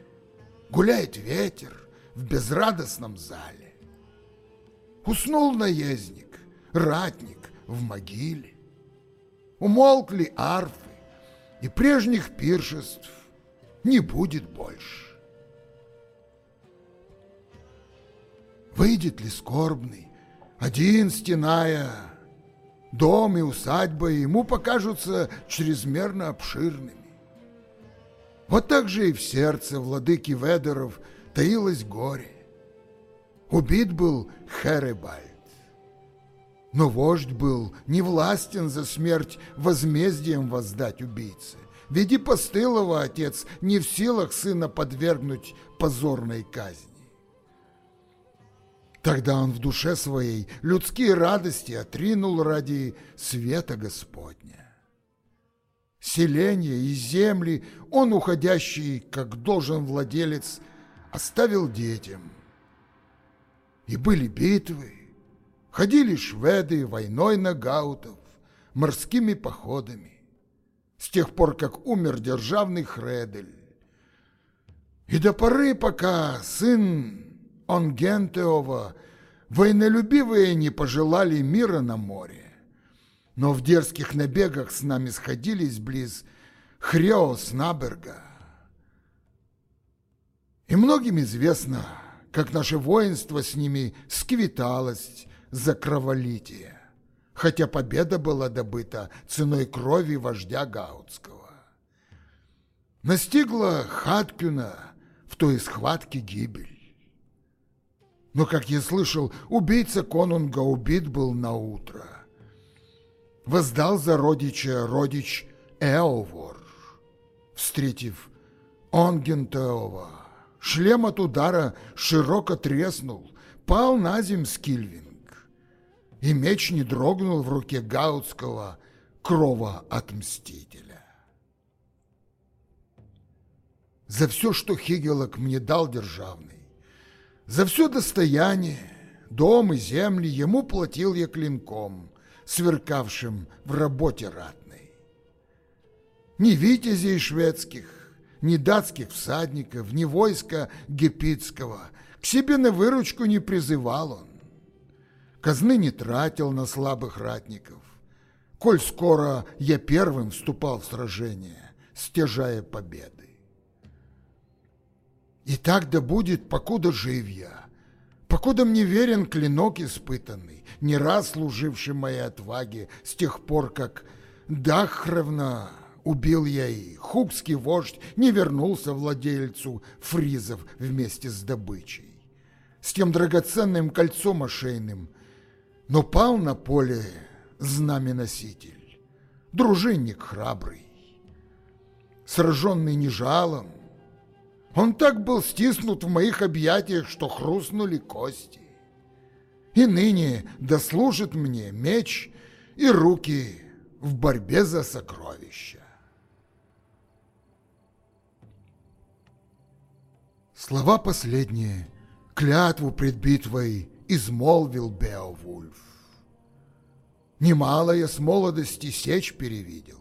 гуляет ветер в безрадостном зале. Уснул наездник, ратник в могиле. Умолкли арфы, и прежних пиршеств не будет больше. Выйдет ли скорбный, один стеная, дом и усадьба ему покажутся чрезмерно обширными. Вот так же и в сердце владыки Ведеров таилось горе. Убит был Херебальд. Но вождь был не властен за смерть возмездием воздать убийце. Ведь и постылого отец не в силах сына подвергнуть позорной казни. Тогда он в душе своей людские радости отринул ради света Господня. Селение и земли он, уходящий, как должен владелец, оставил детям. И были битвы, ходили шведы войной на гаутов, морскими походами, с тех пор, как умер державный Хредель. И до поры, пока сын Онгентеова войнолюбивые не пожелали мира на море, но в дерзких набегах с нами сходились близ Хреоснаберга. И многим известно, как наше воинство с ними сквиталось за кроволитие, хотя победа была добыта ценой крови вождя Гаутского. Настигла Хаткюна в той схватке гибель. Но, как я слышал, убийца конунга убит был на утро. Воздал за родича родич Эовор, встретив Онгентеова. Шлем от удара широко треснул, пал на земь Скильвинг, и меч не дрогнул в руке гаутского крова отмстителя. За все, что Хигелок мне дал державный, за все достояние, дом и земли ему платил я клинком, сверкавшим в работе ратной. Ни витязей шведских, ни датских всадников, ни войска гепитского к себе на выручку не призывал он. Казны не тратил на слабых ратников, коль скоро я первым вступал в сражение, стяжая победы. И так да будет, покуда жив я, покуда мне верен клинок испытанный, не раз служивший моей отваге с тех пор, как Дахровна убил я и хубский вождь не вернулся владельцу фризов вместе с добычей, с тем драгоценным кольцом ошейным, но пал на поле знаменоситель, дружинник храбрый, сраженный не жалом, он так был стиснут в моих объятиях, что хрустнули кости. И ныне дослужит мне меч и руки в борьбе за сокровища. Слова последние, клятву пред битвой измолвил Беовульф. Немало я с молодости сечь перевидел.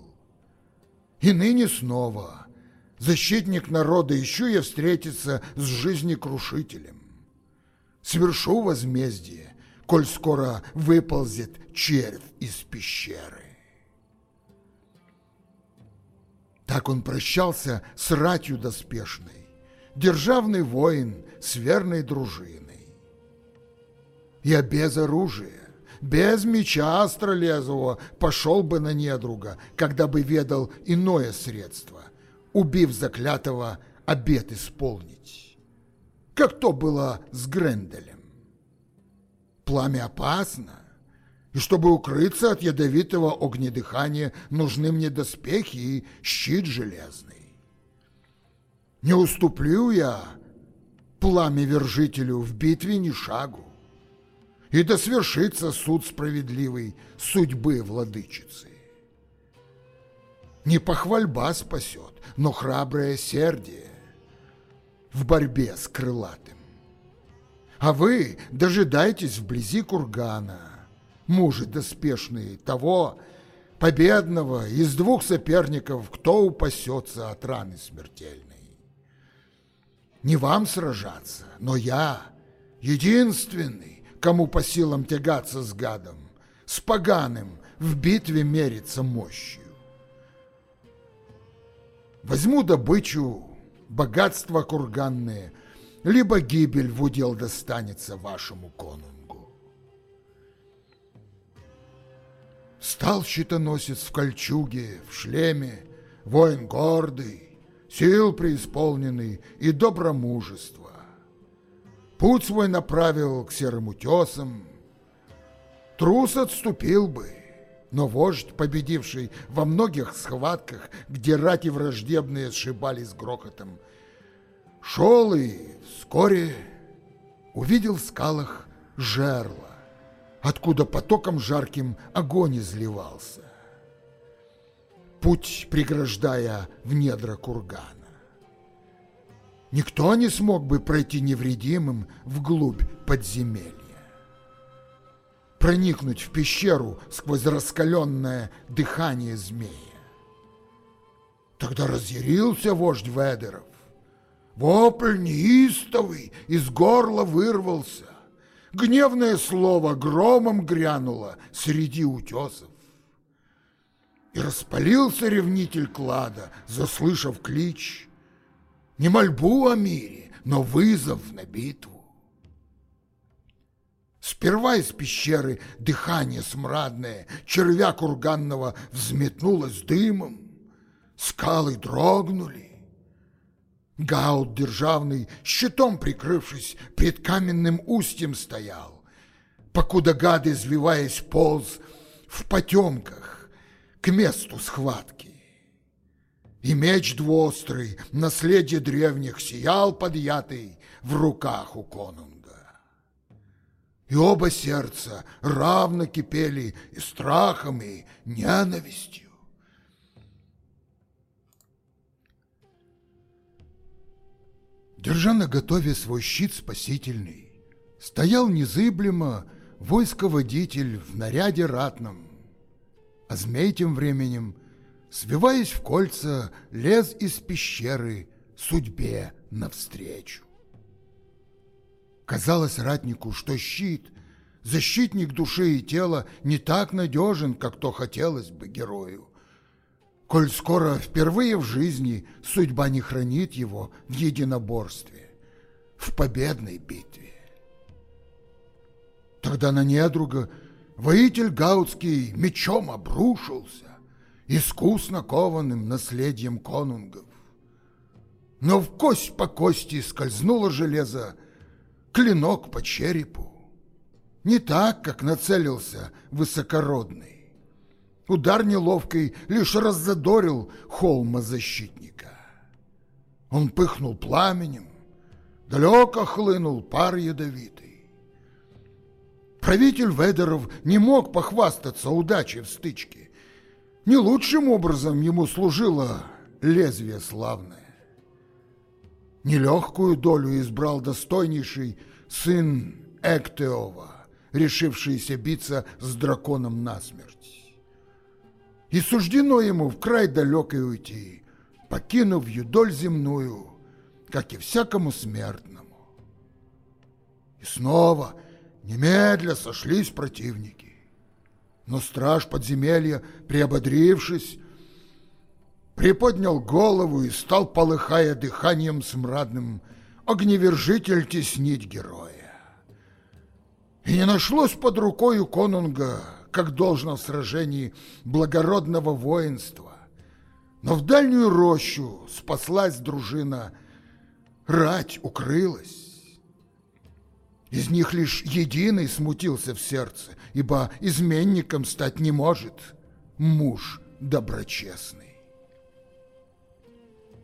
И ныне снова, защитник народа, ищу я встретиться с жизнекрушителем. Свершу возмездие, коль скоро выползет червь из пещеры. Так он прощался с ратью доспешной, державный воин с верной дружиной. Я без оружия, без меча остролезового пошел бы на недруга, когда бы ведал иное средство, убив заклятого, обет исполнить. Как то было с Гренделем. Пламя опасно, и чтобы укрыться от ядовитого огнедыхания, нужны мне доспехи и щит железный. Не уступлю я пламя вержителю в битве ни шагу и да свершится суд справедливый судьбы владычицы. Не похвальба спасет, но храброе сердие в борьбе с крылатым. А вы дожидайтесь вблизи кургана, мужи доспешные, того победного из двух соперников, кто упасется от раны смертельной. Не вам сражаться, но я, единственный, кому по силам тягаться с гадом, с поганым в битве мериться мощью. Возьму добычу, богатство курганные, либо гибель в удел достанется вашему конунгу. Стал щитоносец в кольчуге, в шлеме, воин гордый, сил преисполненный и добромужества путь свой направил к серым утесам. Трус отступил бы, но вождь, победивший во многих схватках, где рати враждебные сшибались грохотом, шел и вскоре увидел в скалах жерла, откуда потоком жарким огонь изливался, путь преграждая в недра кургана. Никто не смог бы пройти невредимым вглубь подземелья. Проникнуть в пещеру сквозь раскаленное дыхание змея. Тогда разъярился вождь Ведеров. Вопль неистовый из горла вырвался. Гневное слово громом грянуло среди утесов. И распалился ревнитель клада, заслышав клич — не мольбу о мире, но вызов на битву. Сперва из пещеры дыхание смрадное, червя курганного взметнулось дымом, скалы дрогнули. Гаут державный, щитом прикрывшись, пред каменным устьем стоял, покуда гад, извиваясь, полз в потемках к месту схватки. И меч двуострый, наследие древних, сиял подъятый в руках у конунга. И оба сердца равно кипели и страхом, и ненавистью. Держа на готове свой щит спасительный, стоял незыблемо войсководитель в наряде ратном, а змей тем временем — свиваясь в кольца, лез из пещеры судьбе навстречу. Казалось ратнику, что щит, защитник души и тела, не так надежен, как то хотелось бы герою. Коль скоро впервые в жизни судьба не хранит его в единоборстве, в победной битве. Тогда на недруга воитель Гаутский мечом обрушился, искусно кованым наследием конунгов. Но в кость по кости скользнуло железо, клинок по черепу. Не так, как нацелился высокородный. Удар неловкий лишь раззадорил холма защитника. Он пыхнул пламенем, далеко хлынул пар ядовитый. Правитель Ведеров не мог похвастаться удачей в стычке, Не лучшим образом ему служило лезвие славное. Нелегкую долю избрал достойнейший сын Эктеова, решившийся биться с драконом насмерть. И суждено ему в край далекой уйти, покинув юдоль земную, как и всякому смертному. И снова немедля сошлись противники. Но страж подземелья, приободрившись, приподнял голову и стал, полыхая дыханием смрадным, огневержитель теснить героя. И не нашлось под рукой у конунга, как должно в сражении, благородного воинства. Но в дальнюю рощу спаслась дружина, рать укрылась. Из них лишь единый смутился в сердце, ибо изменником стать не может муж доброчестный.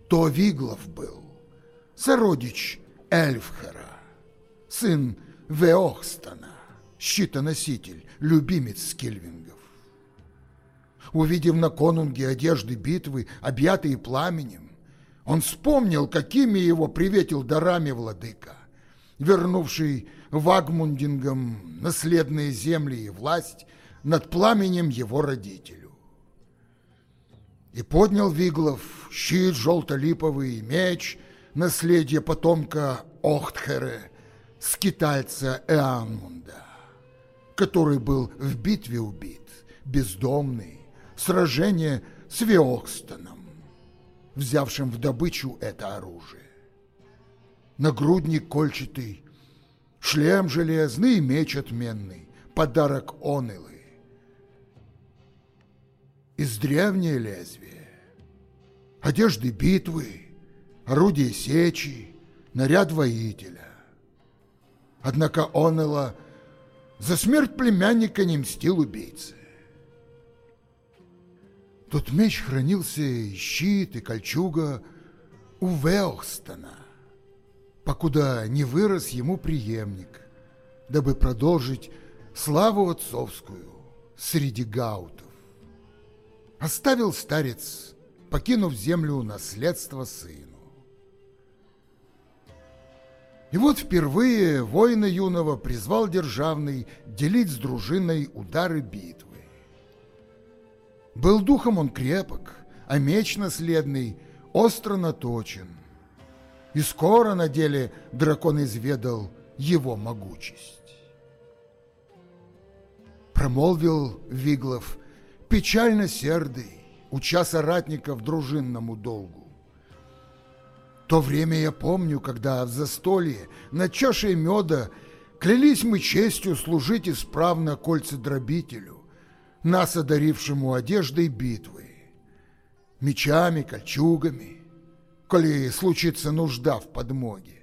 То Виглов был, сородич Эльфхера, сын Веохстана, щитоноситель, любимец скельвингов. Увидев на конунге одежды битвы, объятые пламенем, он вспомнил, какими его приветил дарами владыка, вернувший Вагмундингам наследные земли и власть над пламенем его родителю. И поднял Виглов щит желтолиповый, меч, наследие потомка Охтхере, скитальца Эанмунда, который был в битве убит, бездомный, сражение с Веокстоном, взявшим в добычу это оружие. Нагрудник кольчатый, шлем железный и меч отменный, подарок Онылы. Из древнее лезвие, одежды битвы, орудие сечи, наряд воителя. Однако Оныла за смерть племянника не мстил убийце. Тут меч хранился и щит, и кольчуга у Веохстона — покуда не вырос ему преемник, дабы продолжить славу отцовскую среди гаутов. Оставил старец, покинув землю наследство сыну. И вот впервые воина юного призвал державный делить с дружиной удары битвы. Был духом он крепок, а меч наследный остро наточен — и скоро на деле дракон изведал его могучесть. Промолвил Виглов, печально сердый, уча соратников дружинному долгу. То время я помню, когда в застолье на чаше меда клялись мы честью служить исправно кольцедробителю, нас одарившему одеждой битвы, мечами, кольчугами, коли случится нужда в подмоге.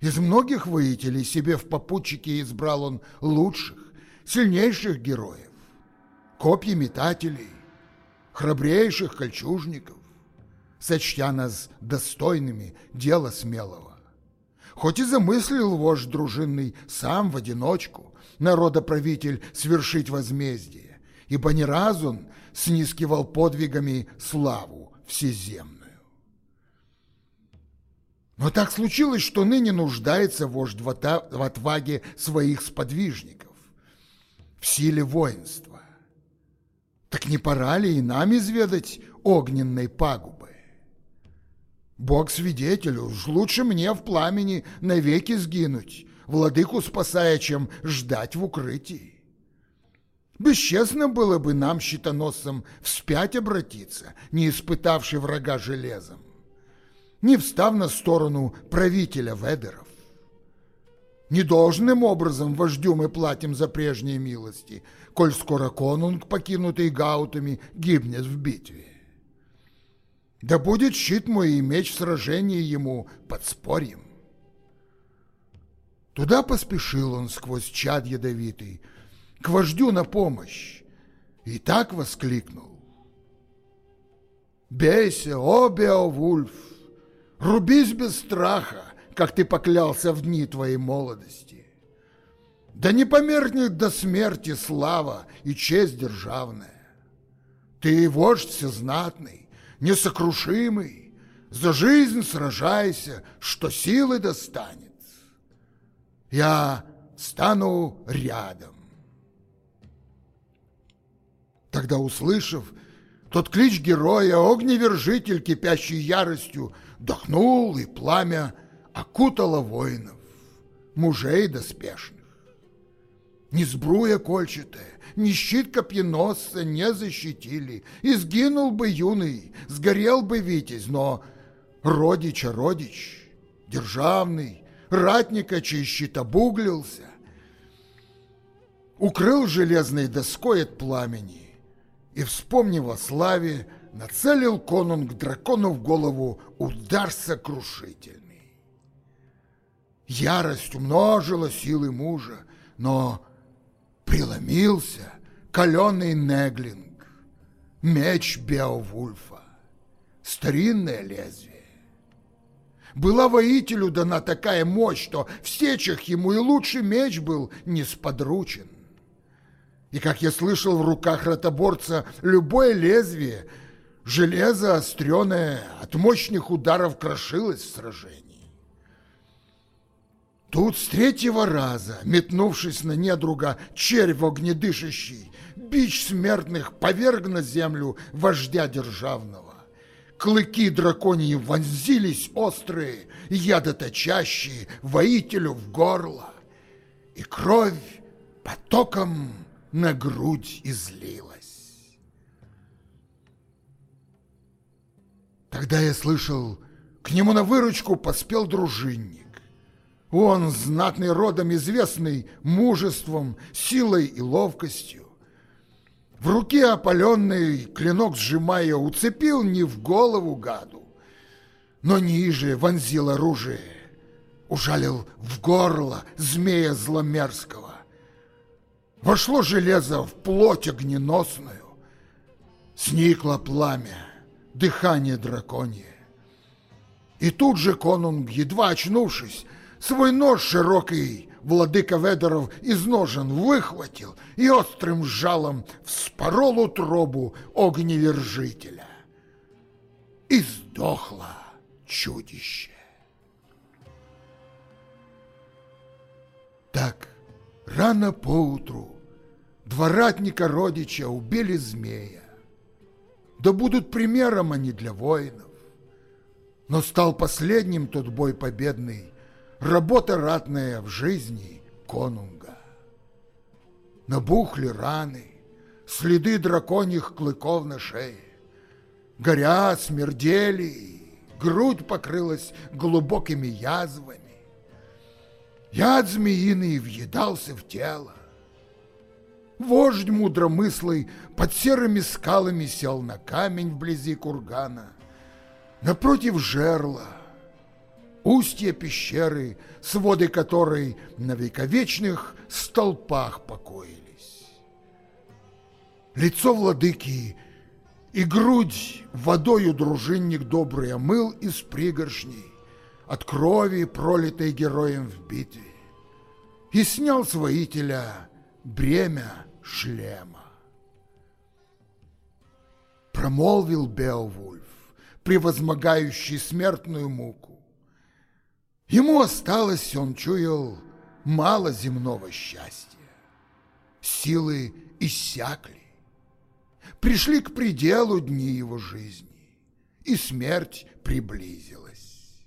Из многих воителей себе в попутчике избрал он лучших, сильнейших героев, копья метателей, храбрейших кольчужников, сочтя нас достойными дела смелого. Хоть и замыслил вождь дружинный сам в одиночку, народоправитель свершить возмездие, ибо не раз он снискивал подвигами славу всеземную. Но так случилось, что ныне нуждается вождь в отваге своих сподвижников, в силе воинства. Так не пора ли и нам изведать огненной пагубы? Бог свидетель, уж лучше мне в пламени навеки сгинуть, владыку спасая, чем ждать в укрытии. Бесчестно было бы нам, щитоносцам, вспять обратиться, не испытавший врага железом не встав на сторону правителя ведеров. Недолжным образом вождю мы платим за прежние милости, коль скоро конунг, покинутый гаутами, гибнет в битве. Да будет щит мой и меч в сражении ему подспорьем. Туда поспешил он сквозь чад ядовитый, к вождю на помощь, и так воскликнул. «Бейся, о Беовульф! Рубись без страха, как ты поклялся в дни твоей молодости. Да не померкнет до смерти слава и честь державная. Ты вождь всезнатный, несокрушимый, за жизнь сражайся, что силы достанет. Я стану рядом. Тогда, услышав тот клич героя, огневержитель, кипящий яростью, дохнул, и пламя окутало воинов, мужей доспешных. Ни сбруя кольчатая, ни щит копьеносца не защитили, и сгинул бы юный, сгорел бы витязь, но родича родич, державный, ратника, чей щит обуглился, укрыл железной доской от пламени, и, вспомнив о славе, нацелил конунг дракону в голову удар сокрушительный. Ярость умножила силы мужа, но преломился каленый Неглинг, меч Беовульфа, старинное лезвие. Была воителю дана такая мощь, что в сечах ему и лучший меч был несподручен. И, как я слышал, в руках ротоборца любое лезвие, железо остреное, от мощных ударов крошилось в сражении. Тут с третьего раза, метнувшись на недруга, червь огнедышащий, бич смертных поверг на землю вождя державного. Клыки драконьи вонзились острые, ядоточащие, воителю в горло, и кровь потоком на грудь излилась. Тогда я слышал, к нему на выручку поспел дружинник. Он, знатный родом известный, мужеством, силой и ловкостью. В руке опаленный клинок сжимая, уцепил не в голову гаду, но ниже вонзил оружие, ужалил в горло змея зломерзкого. Вошло железо в плоть огненосную, Сникло пламя, дыхание драконье. И тут же конунг, едва очнувшись, Свой нож широкий владыка Ведоров из ножен выхватил И острым жалом вспорол утробу огневержителя. И сдохло чудище. Так, рано поутру Два ратника родича убили змея. Да будут примером они для воинов. Но стал последним тот бой победный, Работа ратная в жизни конунга. Набухли раны, следы драконьих клыков на шее. Горят, смердели, грудь покрылась глубокими язвами. Яд змеиный въедался в тело. Вождь мудромыслый под серыми скалами сел на камень вблизи кургана. Напротив жерла, устья пещеры, своды которой на вековечных столпах покоились. Лицо владыки и грудь водою дружинник добрый омыл из пригоршней, от крови, пролитой героем в битве, и снял с воителя бремя шлема. Промолвил Беовульф, превозмогающий смертную муку. Ему осталось, он чуял, мало земного счастья. Силы иссякли. Пришли к пределу дни его жизни, и смерть приблизилась.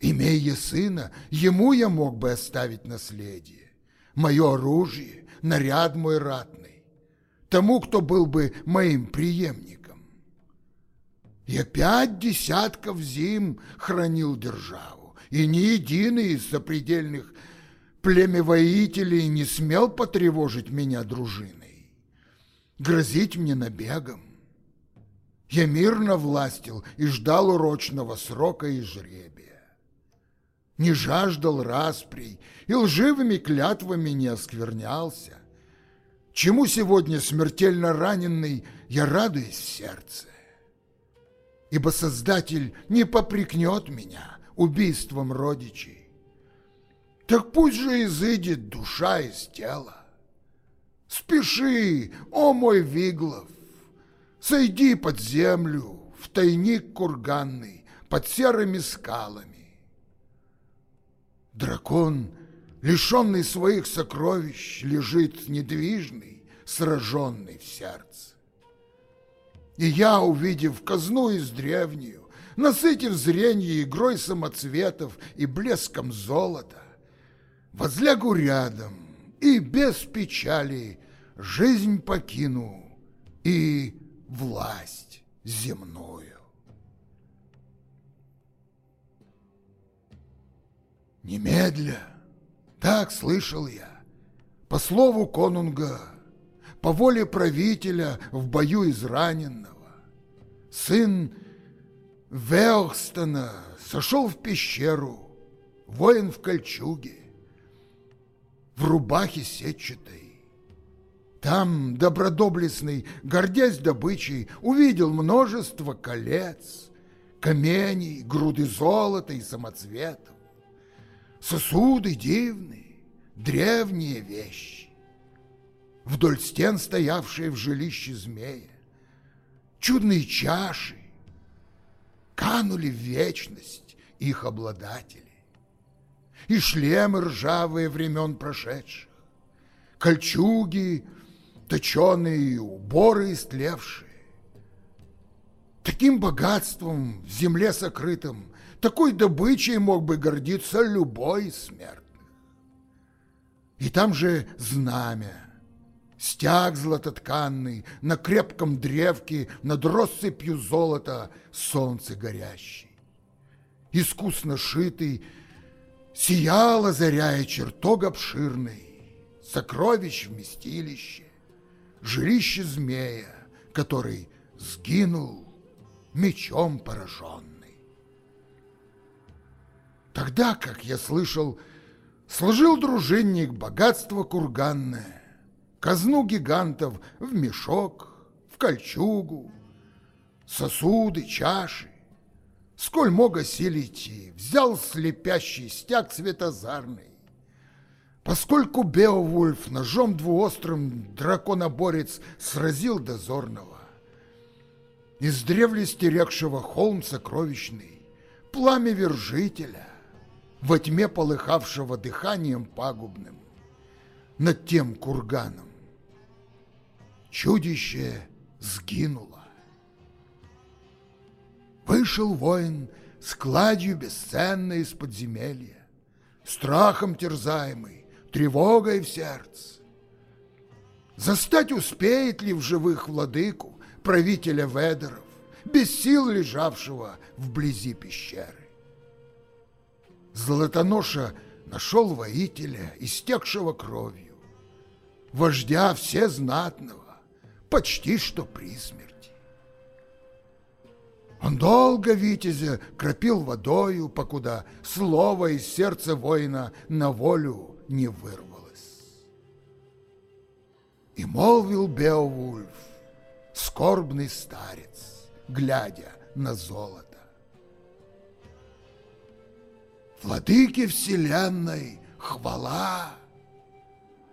Имея сына, ему я мог бы оставить наследие, мое оружие, наряд мой ратный, тому, кто был бы моим преемником. Я пять десятков зим хранил державу, и ни единый из сопредельных племя-воителей не смел потревожить меня дружиной, грозить мне набегом. Я мирно властил и ждал урочного срока и жребия не жаждал расприй и лживыми клятвами не осквернялся. Чему сегодня смертельно раненный я радуюсь в сердце? Ибо Создатель не попрекнет меня убийством родичей. Так пусть же изыдет душа из тела. Спеши, о мой Виглов, сойди под землю, в тайник курганный, под серыми скалами. Дракон, лишенный своих сокровищ, лежит недвижный, сраженный в сердце. И я, увидев казну из древнюю, насытив зренье игрой самоцветов и блеском золота, возлягу рядом и без печали жизнь покину и власть земную. Немедля, так слышал я, по слову конунга, по воле правителя в бою израненного, сын Велстона сошел в пещеру, воин в кольчуге, в рубахе сетчатой. Там добродоблестный, гордясь добычей, увидел множество колец, камней, груды золота и самоцветов, сосуды дивные, древние вещи, вдоль стен стоявшие в жилище змея, чудные чаши, канули в вечность их обладатели и шлемы ржавые времен прошедших, кольчуги, точеные уборы истлевшие. Таким богатством в земле сокрытым, такой добычей мог бы гордиться любой из смертных. И там же знамя, стяг златотканный, на крепком древке над россыпью золота солнце горящий. Искусно шитый Сиял, озаряя чертог обширный, Сокровищ вместилище, Жилище змея, который сгинул мечом пораженный. Тогда, как я слышал, сложил дружинник богатство курганное, Казну гигантов в мешок, в кольчугу, Сосуды, чаши, сколь мог осилить, взял слепящий стяг светозарный. Поскольку Беовульф ножом двуострым драконоборец сразил дозорного, из древли стерегшего холм сокровищный, пламя вержителя, во тьме полыхавшего дыханием пагубным, над тем курганом, чудище сгинуло. Вышел воин с кладью бесценной из подземелья, Страхом терзаемый, тревогой в сердце. Застать успеет ли в живых владыку, правителя Ведеров, без сил лежавшего вблизи пещеры? Золотоноша нашел воителя, истекшего кровью, вождя всезнатного, почти что при смерти. Он долго витязя кропил водою, покуда слово из сердца воина на волю не вырвалось. И молвил Беовульф, скорбный старец, глядя на золото. Владыке вселенной хвала!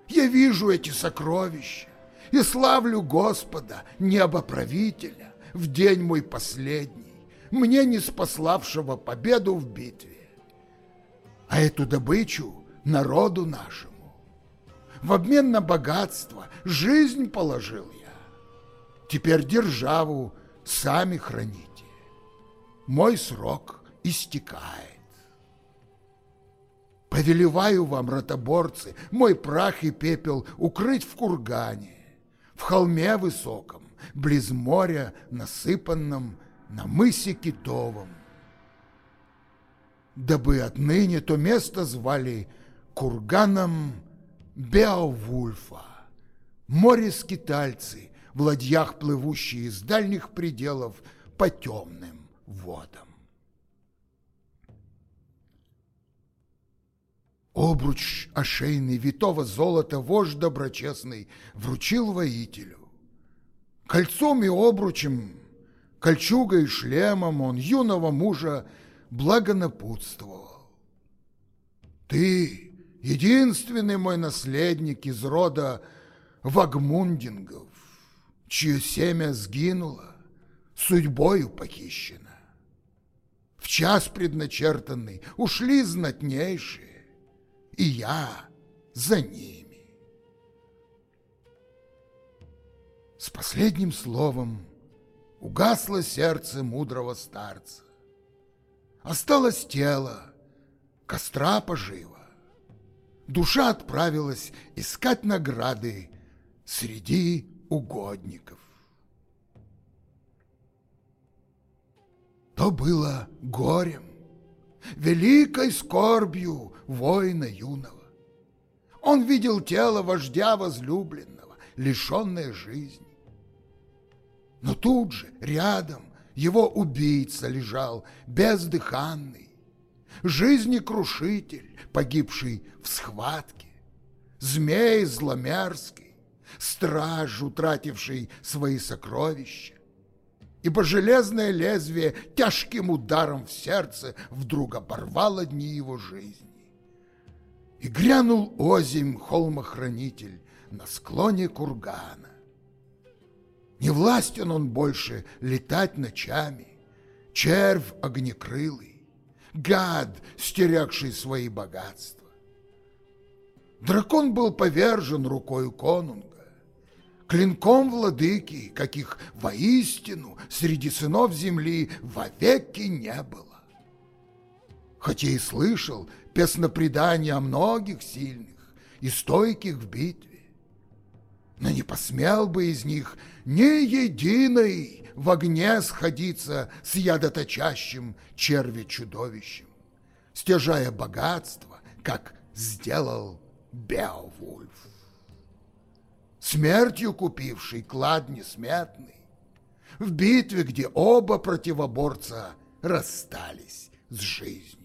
Я вижу эти сокровища и славлю Господа, небоправителя, в день мой последний, мне не спаславшего победу в битве, а эту добычу народу нашему. В обмен на богатство жизнь положил я. Теперь державу сами храните. Мой срок истекает. Повелеваю вам, ротоборцы, мой прах и пепел укрыть в кургане, в холме высоком, близ моря, насыпанном на мысе Китовом. Дабы отныне то место звали курганом Беовульфа, море-скитальцы, в ладьях плывущие из дальних пределов по темным водам. Обруч ошейный витого золота вождь доброчестный вручил воителю. Кольцом и обручем, кольчугой и шлемом он юного мужа благонапутствовал. Ты, единственный мой наследник из рода вагмундингов, чье семя сгинуло, судьбою похищено. В час предначертанный ушли знатнейшие, и я за ними. С последним словом угасло сердце мудрого старца. Осталось тело, костра пожива. Душа отправилась искать награды среди угодников. То было горем, великой скорбью воина юного. Он видел тело вождя возлюбленного, лишенное жизни. Но тут же, рядом, его убийца лежал, бездыханный, жизнекрушитель, погибший в схватке, змей зломерзкий, страж, утративший свои сокровища, ибо железное лезвие тяжким ударом в сердце вдруг оборвало дни его жизни. И грянул озимь холмохранитель на склоне кургана. Не властен он больше летать ночами, червь огнекрылый, гад, стерегший свои богатства. Дракон был повержен рукою конунга, клинком владыки, каких воистину среди сынов земли вовеки не было. Хотя и слышал песнопредания о многих сильных и стойких в битве, но не посмел бы из них ни единой в огне сходиться с ядоточащим черви-чудовищем, стяжая богатство, как сделал Беовульф смертью купивший клад несметный, в битве, где оба противоборца расстались с жизнью.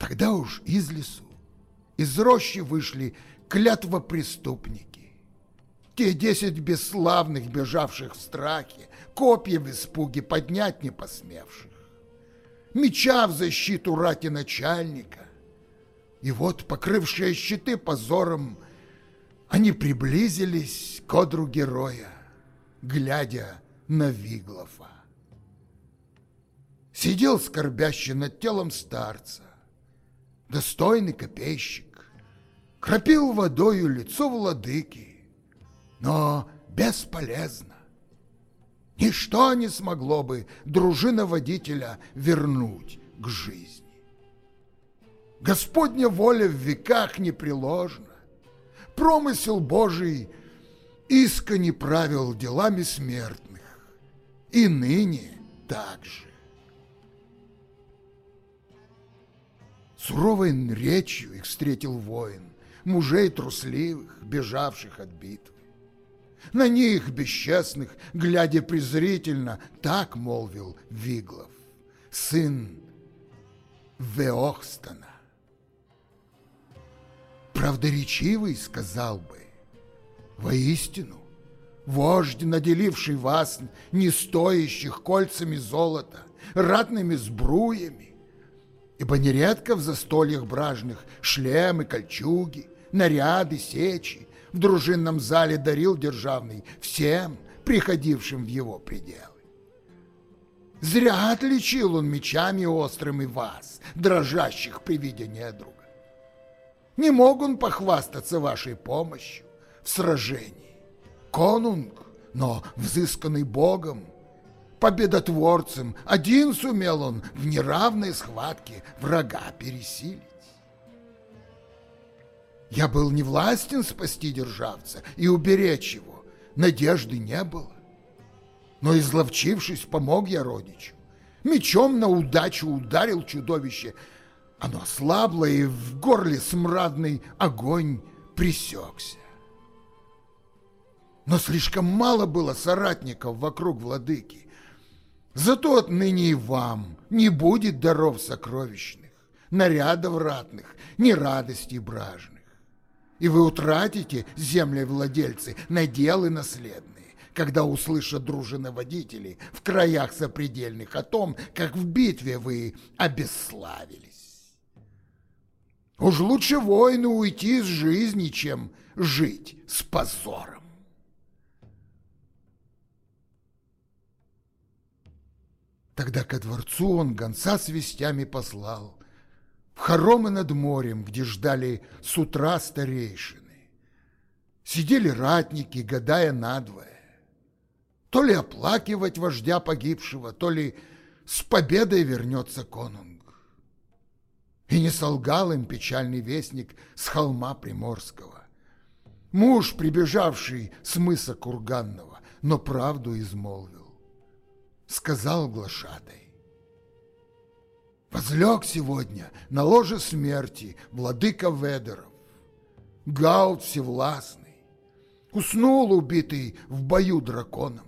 Тогда уж из лесу, из рощи вышли клятва преступники, те десять бесславных, бежавших в страхе, копья в испуге поднять не посмевших, меча в защиту рати начальника, и вот, покрывшие щиты позором, они приблизились к одру героя, глядя на Виглофа. Сидел скорбящий над телом старца, достойный копейщик, кропил водою лицо владыки, но бесполезно. Ничто не смогло бы дружина водителя вернуть к жизни. Господня воля в веках непреложна. Промысел Божий искренне правил делами смертных. И ныне так Суровой речью их встретил воин, мужей трусливых, бежавших от битвы. На них, бесчестных, глядя презрительно, так молвил Виглов, сын Веохстана правдоречивый сказал бы, воистину, вождь, наделивший вас не стоящих кольцами золота, ратными сбруями, ибо нередко в застольях бражных шлемы, кольчуги, наряды, сечи в дружинном зале дарил державный всем, приходившим в его пределы. Зря отличил он мечами острыми вас, дрожащих при виде недруга. Не мог он похвастаться вашей помощью в сражении. Конунг, но взысканный Богом, победотворцем, один сумел он в неравной схватке врага пересилить. Я был не властен спасти державца и уберечь его, надежды не было. Но, изловчившись, помог я родичу. Мечом на удачу ударил чудовище оно ослабло, и в горле смрадный огонь пресекся. Но слишком мало было соратников вокруг владыки. Зато отныне и вам не будет даров сокровищных, нарядов ратных, ни радостей бражных. И вы утратите, землевладельцы, наделы наследные, когда услышат дружины водителей в краях сопредельных о том, как в битве вы обесславили. Уж лучше воину уйти из жизни, чем жить с позором. Тогда ко дворцу он гонца с вестями послал, В хоромы над морем, где ждали с утра старейшины. Сидели ратники, гадая надвое, То ли оплакивать вождя погибшего, То ли с победой вернется конунг. И не солгал им печальный вестник с холма Приморского. Муж, прибежавший с мыса Курганного, но правду измолвил сказал глашатай. Возлег сегодня на ложе смерти владыка Ведеров, Гаут всевластный, уснул убитый в бою драконом.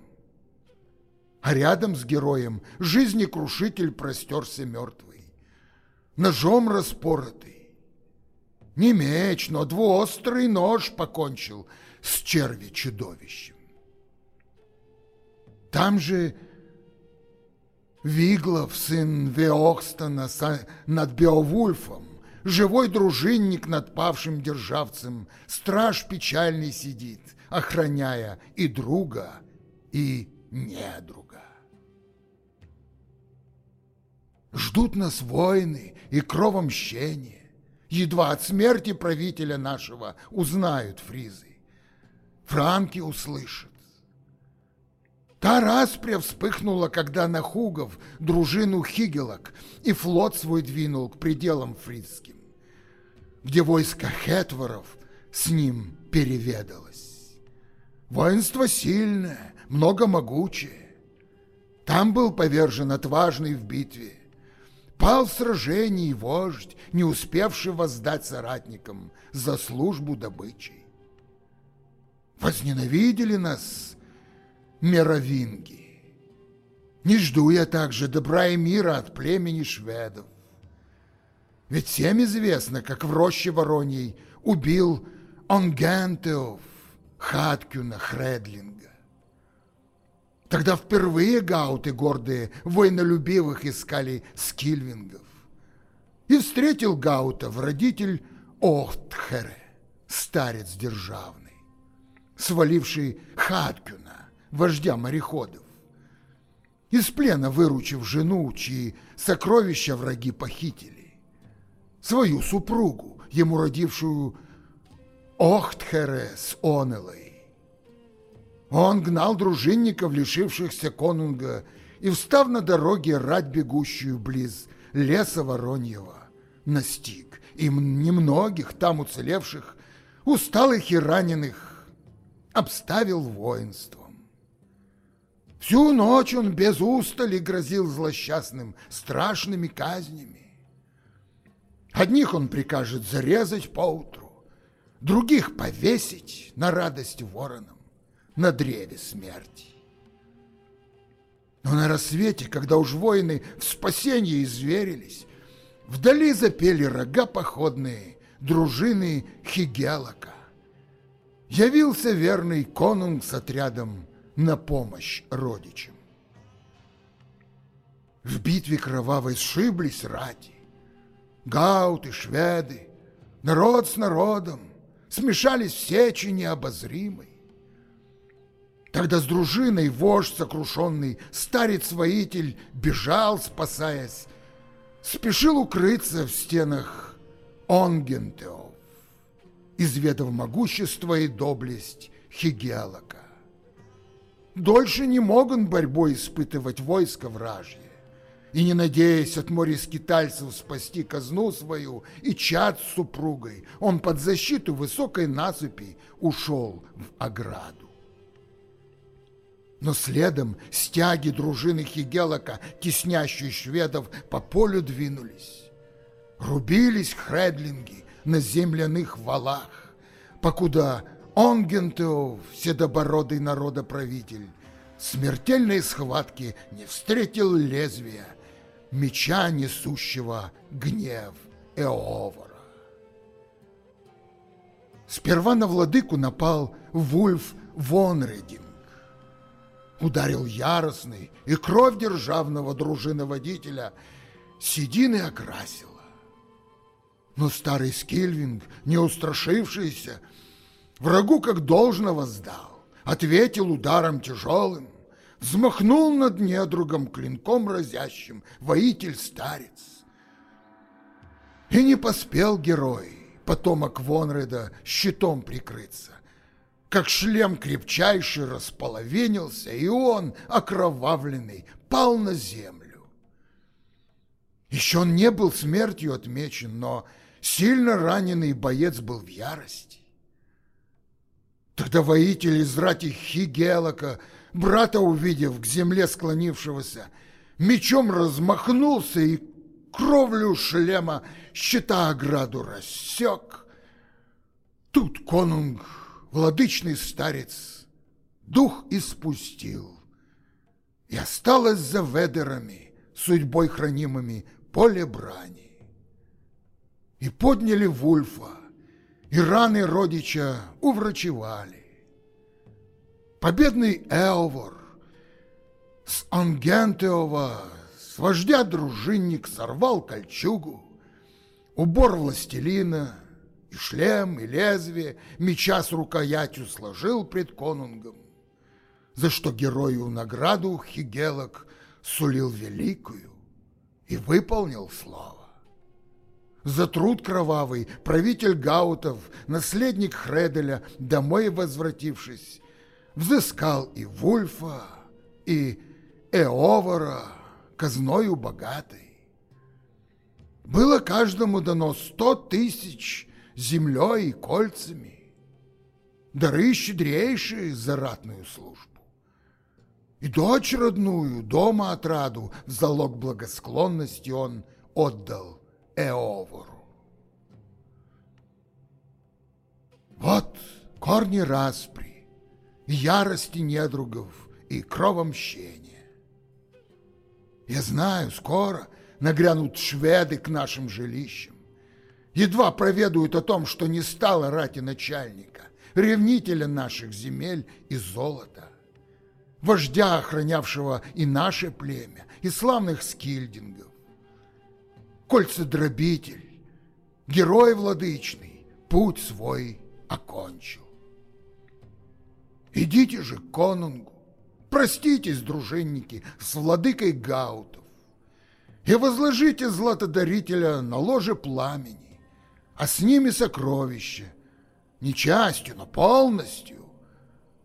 А рядом с героем жизнекрушитель простерся мертвый, ножом распоротый. Не меч, но двуострый нож покончил с черви чудовищем. Там же Виглов, сын Веохстона над Беовульфом, Живой дружинник над павшим державцем, Страж печальный сидит, охраняя и друга, и недруга. Ждут нас войны и кровомщение, Едва от смерти правителя нашего узнают фризы. Франки услышат, Та распря вспыхнула, когда на Хугов дружину Хигелок и флот свой двинул к пределам фризским, где войско Хетворов с ним переведалось. Воинство сильное, много могучее. Там был повержен отважный в битве. Пал в сражении вождь, не успевший воздать соратникам за службу добычей. Возненавидели нас мировинги. Не жду я также добра и мира от племени шведов. Ведь всем известно, как в роще Вороньей убил Онгентеов, Хаткюна, Хредлинга. Тогда впервые гауты гордые, воинолюбивых искали скильвингов. И встретил гаутов родитель Охтхере, старец державный, сваливший Хаткюна, вождя мореходов. Из плена выручив жену, чьи сокровища враги похитили, свою супругу, ему родившую Охтхере с Онелой. Он гнал дружинников, лишившихся конунга, и, встав на дороге, рать бегущую близ леса Вороньего, настиг им немногих там уцелевших, усталых и раненых, обставил воинство. Всю ночь он без устали грозил злосчастным страшными казнями. Одних он прикажет зарезать поутру, других повесить на радость воронам на древе смерти. Но на рассвете, когда уж воины в спасении изверились, вдали запели рога походные дружины Хигелока. Явился верный конунг с отрядом на помощь родичам. В битве кровавой сшиблись рати. Гауты, шведы, народ с народом, смешались в сечи необозримой. Тогда с дружиной вождь сокрушенный, старец-воитель, бежал, спасаясь, спешил укрыться в стенах Онгентеов, изведав могущество и доблесть Хигелока. Дольше не мог он борьбой испытывать войско вражье. И не надеясь от моря скитальцев спасти казну свою и чад с супругой, он под защиту высокой насыпи ушел в ограду. Но следом стяги дружины Хигелока, теснящие шведов, по полю двинулись. Рубились хредлинги на земляных валах, покуда Онгентеов, седобородый народоправитель, смертельной схватки не встретил лезвия, меча, несущего гнев Эовора. Сперва на владыку напал Вульф Вонрединг. Ударил яростный, и кровь державного дружиноводителя седины окрасила. Но старый Скильвинг, не устрашившийся, врагу как должно воздал, ответил ударом тяжелым, взмахнул над недругом клинком разящим воитель-старец. И не поспел герой, потомок Вонреда, щитом прикрыться, как шлем крепчайший располовинился, и он, окровавленный, пал на землю. Еще он не был смертью отмечен, но сильно раненый боец был в ярости. Тогда воитель из рати Хигелока, брата увидев к земле склонившегося, мечом размахнулся и кровлю шлема щита ограду рассек. Тут конунг владычный старец дух испустил, и осталось за ведерами, судьбой хранимыми, поле брани. И подняли Вульфа, и раны родича уврачевали. Победный Элвор с Ангентеова, с вождя дружинник сорвал кольчугу, убор властелина, и шлем, и лезвие, меча с рукоятью сложил пред конунгом, за что герою награду Хигелок сулил великую и выполнил слово. За труд кровавый правитель Гаутов, наследник Хределя, домой возвратившись, взыскал и Вульфа, и Эовара казною богатой. Было каждому дано сто тысяч землей и кольцами, дары щедрейшие за ратную службу. И дочь родную, дома отраду, в залог благосклонности он отдал Эовору. Вот корни распри, ярости недругов и кровомщения. Я знаю, скоро нагрянут шведы к нашим жилищам едва проведают о том, что не стало рати начальника, ревнителя наших земель и золота, вождя, охранявшего и наше племя, и славных скильдингов. Кольцедробитель, герой владычный, путь свой окончил. Идите же к конунгу, проститесь, дружинники, с владыкой Гаутов, и возложите златодарителя на ложе пламени, а с ними сокровища, не частью, но полностью.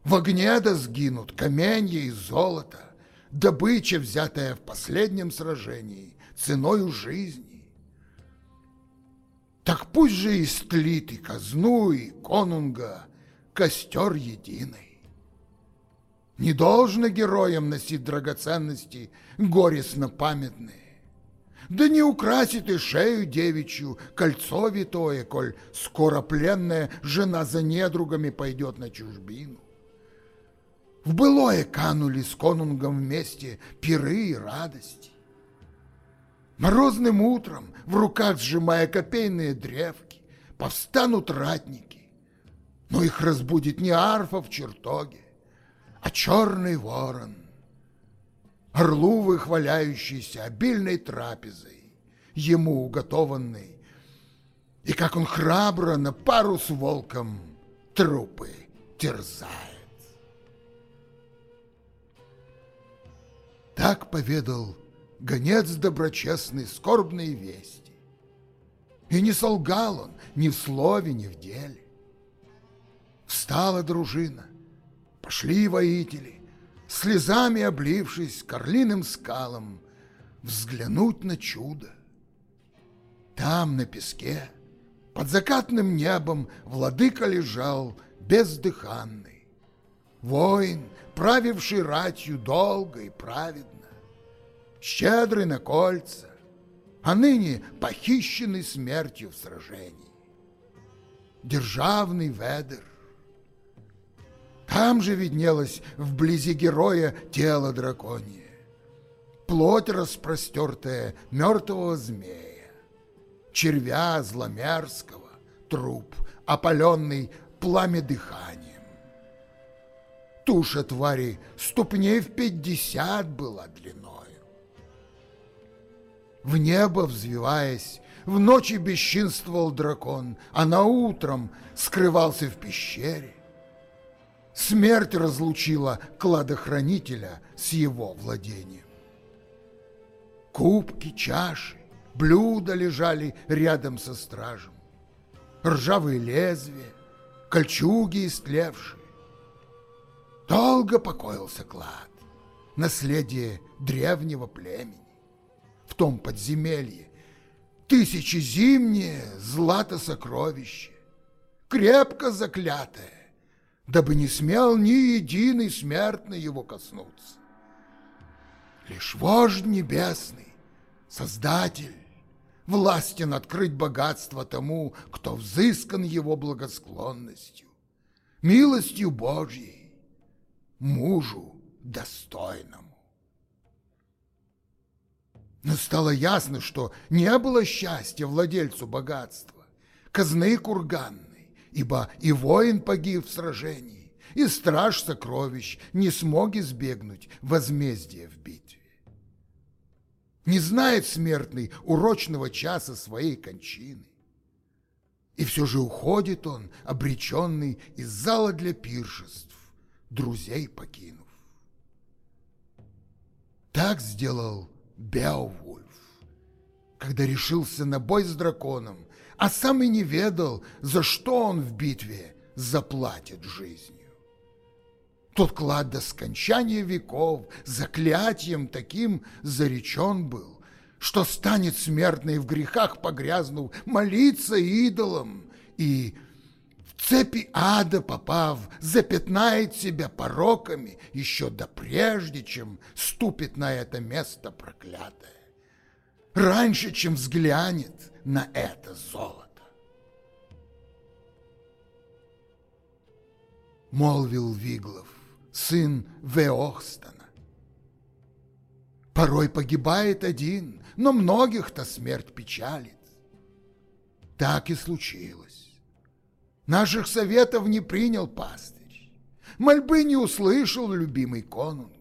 В огне да сгинут каменья и золото, добыча, взятая в последнем сражении, ценою жизни. Так пусть же истлит и казну, и конунга костер единый. Не должно героям носить драгоценности горестно памятные, да не украсит и шею девичью, кольцо витое, коль скоро пленная жена за недругами пойдет на чужбину. В былое канули с конунгом вместе пиры и радости. Морозным утром, в руках сжимая копейные древки, повстанут ратники, но их разбудит не арфа в чертоге, а черный ворон — орлу выхваляющийся обильной трапезой, ему уготованной, и как он храбро на пару с волком трупы терзает. Так поведал гонец доброчестный скорбные вести. И не солгал он ни в слове, ни в деле. Встала дружина, пошли воители, слезами облившись к орлиным скалам, взглянуть на чудо. Там, на песке, под закатным небом, владыка лежал бездыханный. Воин, правивший ратью долго и праведно, щедрый на кольца, а ныне похищенный смертью в сражении. Державный ведер, там же виднелось вблизи героя тело драконье, плоть распростертая мертвого змея, червя зломерзкого, труп, опаленный пламя дыханием. Туша твари ступней в пятьдесят была длиною. В небо взвиваясь, в ночи бесчинствовал дракон, а на утром скрывался в пещере. Смерть разлучила кладохранителя с его владением. Кубки, чаши, блюда лежали рядом со стражем. Ржавые лезвия, кольчуги истлевшие. Долго покоился клад, наследие древнего племени. Том подземелье тысячи зимние злато сокровище, крепко заклятое, дабы не смел ни единый смертный его коснуться. Лишь вождь небесный, Создатель, властен открыть богатство тому, кто взыскан его благосклонностью, милостью Божьей, мужу достойному. Но стало ясно, что не было счастья владельцу богатства, казны курганной, ибо и воин погиб в сражении, и страж сокровищ не смог избегнуть возмездия в битве. Не знает смертный урочного часа своей кончины. И все же уходит он, обреченный из зала для пиршеств, друзей покинув. Так сделал Беовульф, когда решился на бой с драконом, а сам и не ведал, за что он в битве заплатит жизнью. Тот клад до скончания веков заклятием таким заречен был, что станет смертный в грехах погрязнув молиться идолам и цепи ада попав, запятнает себя пороками еще до прежде, чем ступит на это место проклятое, раньше, чем взглянет на это золото. Молвил Виглов, сын Веохстона. Порой погибает один, но многих-то смерть печалит. Так и случилось. Наших советов не принял пастырь, мольбы не услышал любимый конунг.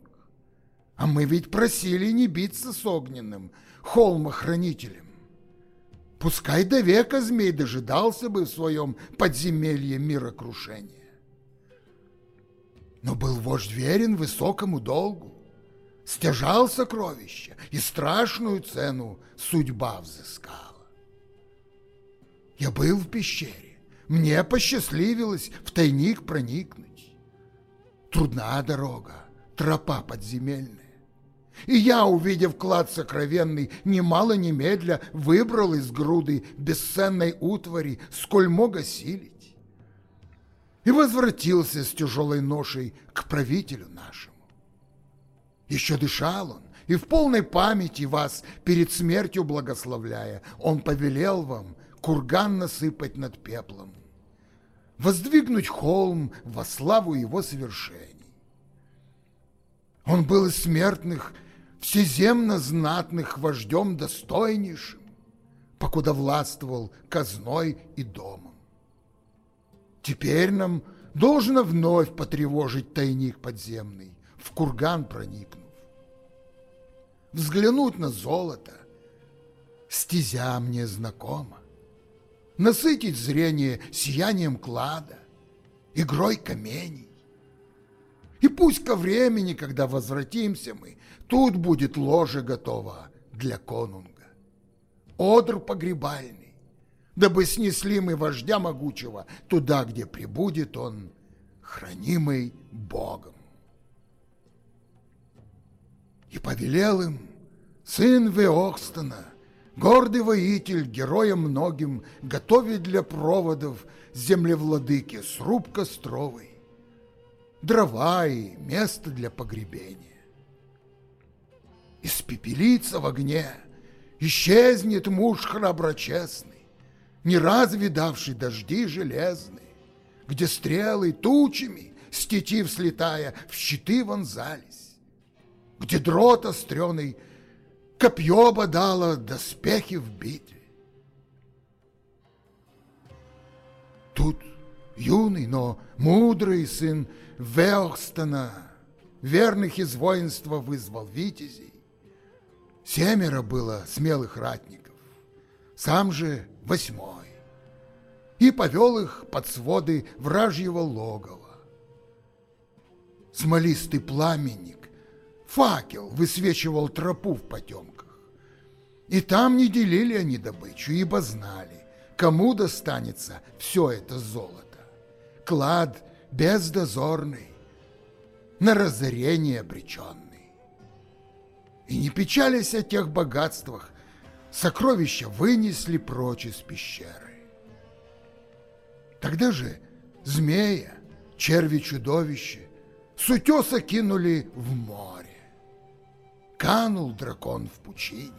А мы ведь просили не биться с огненным холмохранителем. Пускай до века змей дожидался бы в своем подземелье мирокрушения. Но был вождь верен высокому долгу, стяжал сокровища и страшную цену судьба взыскала. Я был в пещере, мне посчастливилось в тайник проникнуть. Трудна дорога, тропа подземельная. И я, увидев клад сокровенный, немало немедля выбрал из груды бесценной утвари, сколь мог осилить и возвратился с тяжелой ношей к правителю нашему. Еще дышал он, и в полной памяти вас, перед смертью благословляя, он повелел вам курган насыпать над пеплом, воздвигнуть холм во славу его совершений. Он был из смертных, всеземно знатных вождем достойнейшим, покуда властвовал казной и домом. Теперь нам должно вновь потревожить тайник подземный, в курган проникнув. Взглянуть на золото, стезя мне знакома, насытить зрение сиянием клада, игрой каменей. И пусть ко времени, когда возвратимся мы, тут будет ложе готово для конунга. Одр погребальный, дабы снесли мы вождя могучего туда, где прибудет он, хранимый Богом. И повелел им сын Веохстона, гордый воитель, героем многим, готовить для проводов землевладыки сруб костровый, дрова и место для погребения. Испепелится в огне, исчезнет муж храброчестный, не раз видавший дожди железные, где стрелы тучами, стетив слетая, в щиты вонзались, где дрот остреный копье бодало доспехи в битве. Тут юный, но мудрый сын Веохстона, верных из воинства вызвал витязей. Семеро было смелых ратников сам же восьмой, и повел их под своды вражьего логова. Смолистый пламенник, факел высвечивал тропу в потемках. И там не делили они добычу, ибо знали, кому достанется все это золото. Клад бездозорный, на разорение обреченный. И не печались о тех богатствах, сокровища вынесли прочь из пещеры. Тогда же змея, черви-чудовище, с утеса кинули в море. Канул дракон в пучине.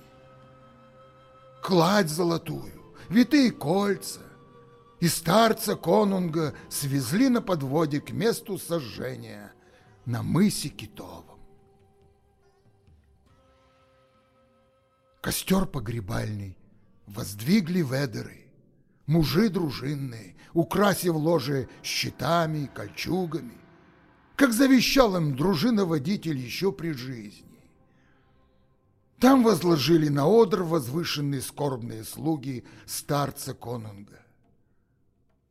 Кладь золотую, витые кольца, и старца конунга свезли на подводе к месту сожжения на мысе Китовом. Костер погребальный воздвигли ведеры, мужи дружинные, украсив ложе щитами, кольчугами, как завещал им дружина-водитель еще при жизни. Там возложили на одр возвышенные скорбные слуги старца конунга.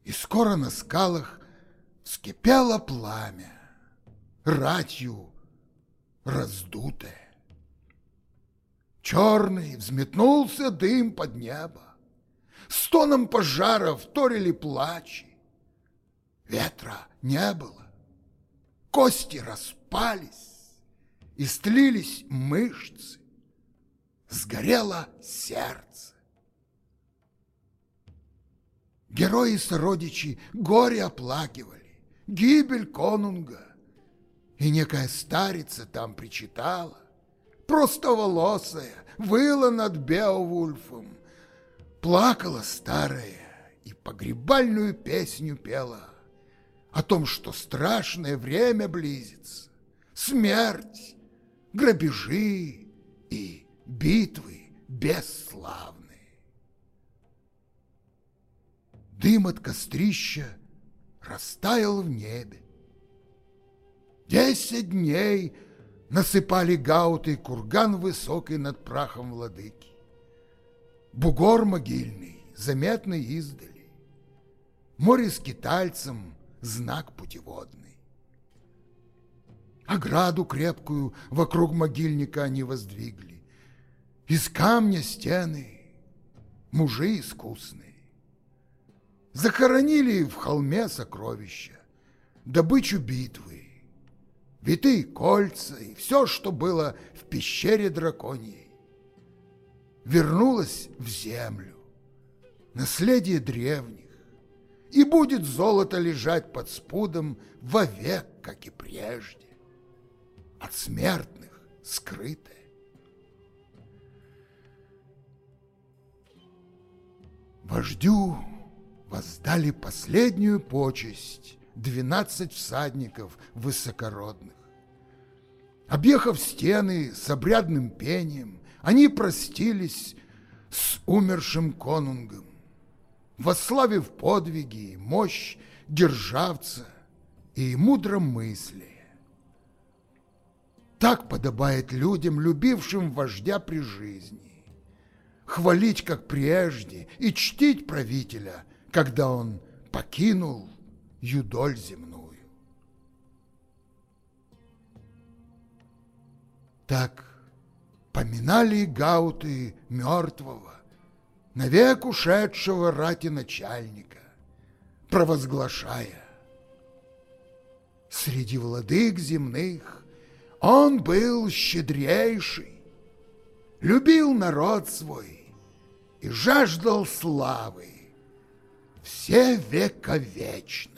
И скоро на скалах вскипело пламя, ратью раздутое. Черный взметнулся дым под небо, Стоном пожара вторили плачи. Ветра не было, кости распались, Истлились мышцы, сгорело сердце. Герои-сородичи горе оплакивали, гибель конунга. И некая старица там причитала, простоволосая, выла над Беовульфом, плакала старая и погребальную песню пела о том, что страшное время близится, смерть, грабежи и битвы бесславные. Дым от кострища растаял в небе. Десять дней насыпали гауты курган высокий над прахом владыки. Бугор могильный, заметный издали. Море с китальцем знак путеводный. Ограду крепкую вокруг могильника они воздвигли. Из камня стены мужи искусные. Захоронили в холме сокровища, добычу битвы, витые кольца и все, что было в пещере драконьей. Вернулось в землю, наследие древних, и будет золото лежать под спудом вовек, как и прежде, от смертных скрытое. Вождю воздали последнюю почесть двенадцать всадников высокородных. Объехав стены с обрядным пением, они простились с умершим конунгом, восславив подвиги, мощь державца и мудромыслие. Так подобает людям, любившим вождя при жизни, хвалить, как прежде, и чтить правителя – когда он покинул юдоль земную. Так поминали гауты мертвого, навек ушедшего рати начальника, провозглашая. Среди владык земных он был щедрейший, любил народ свой и жаждал славы все века вечно.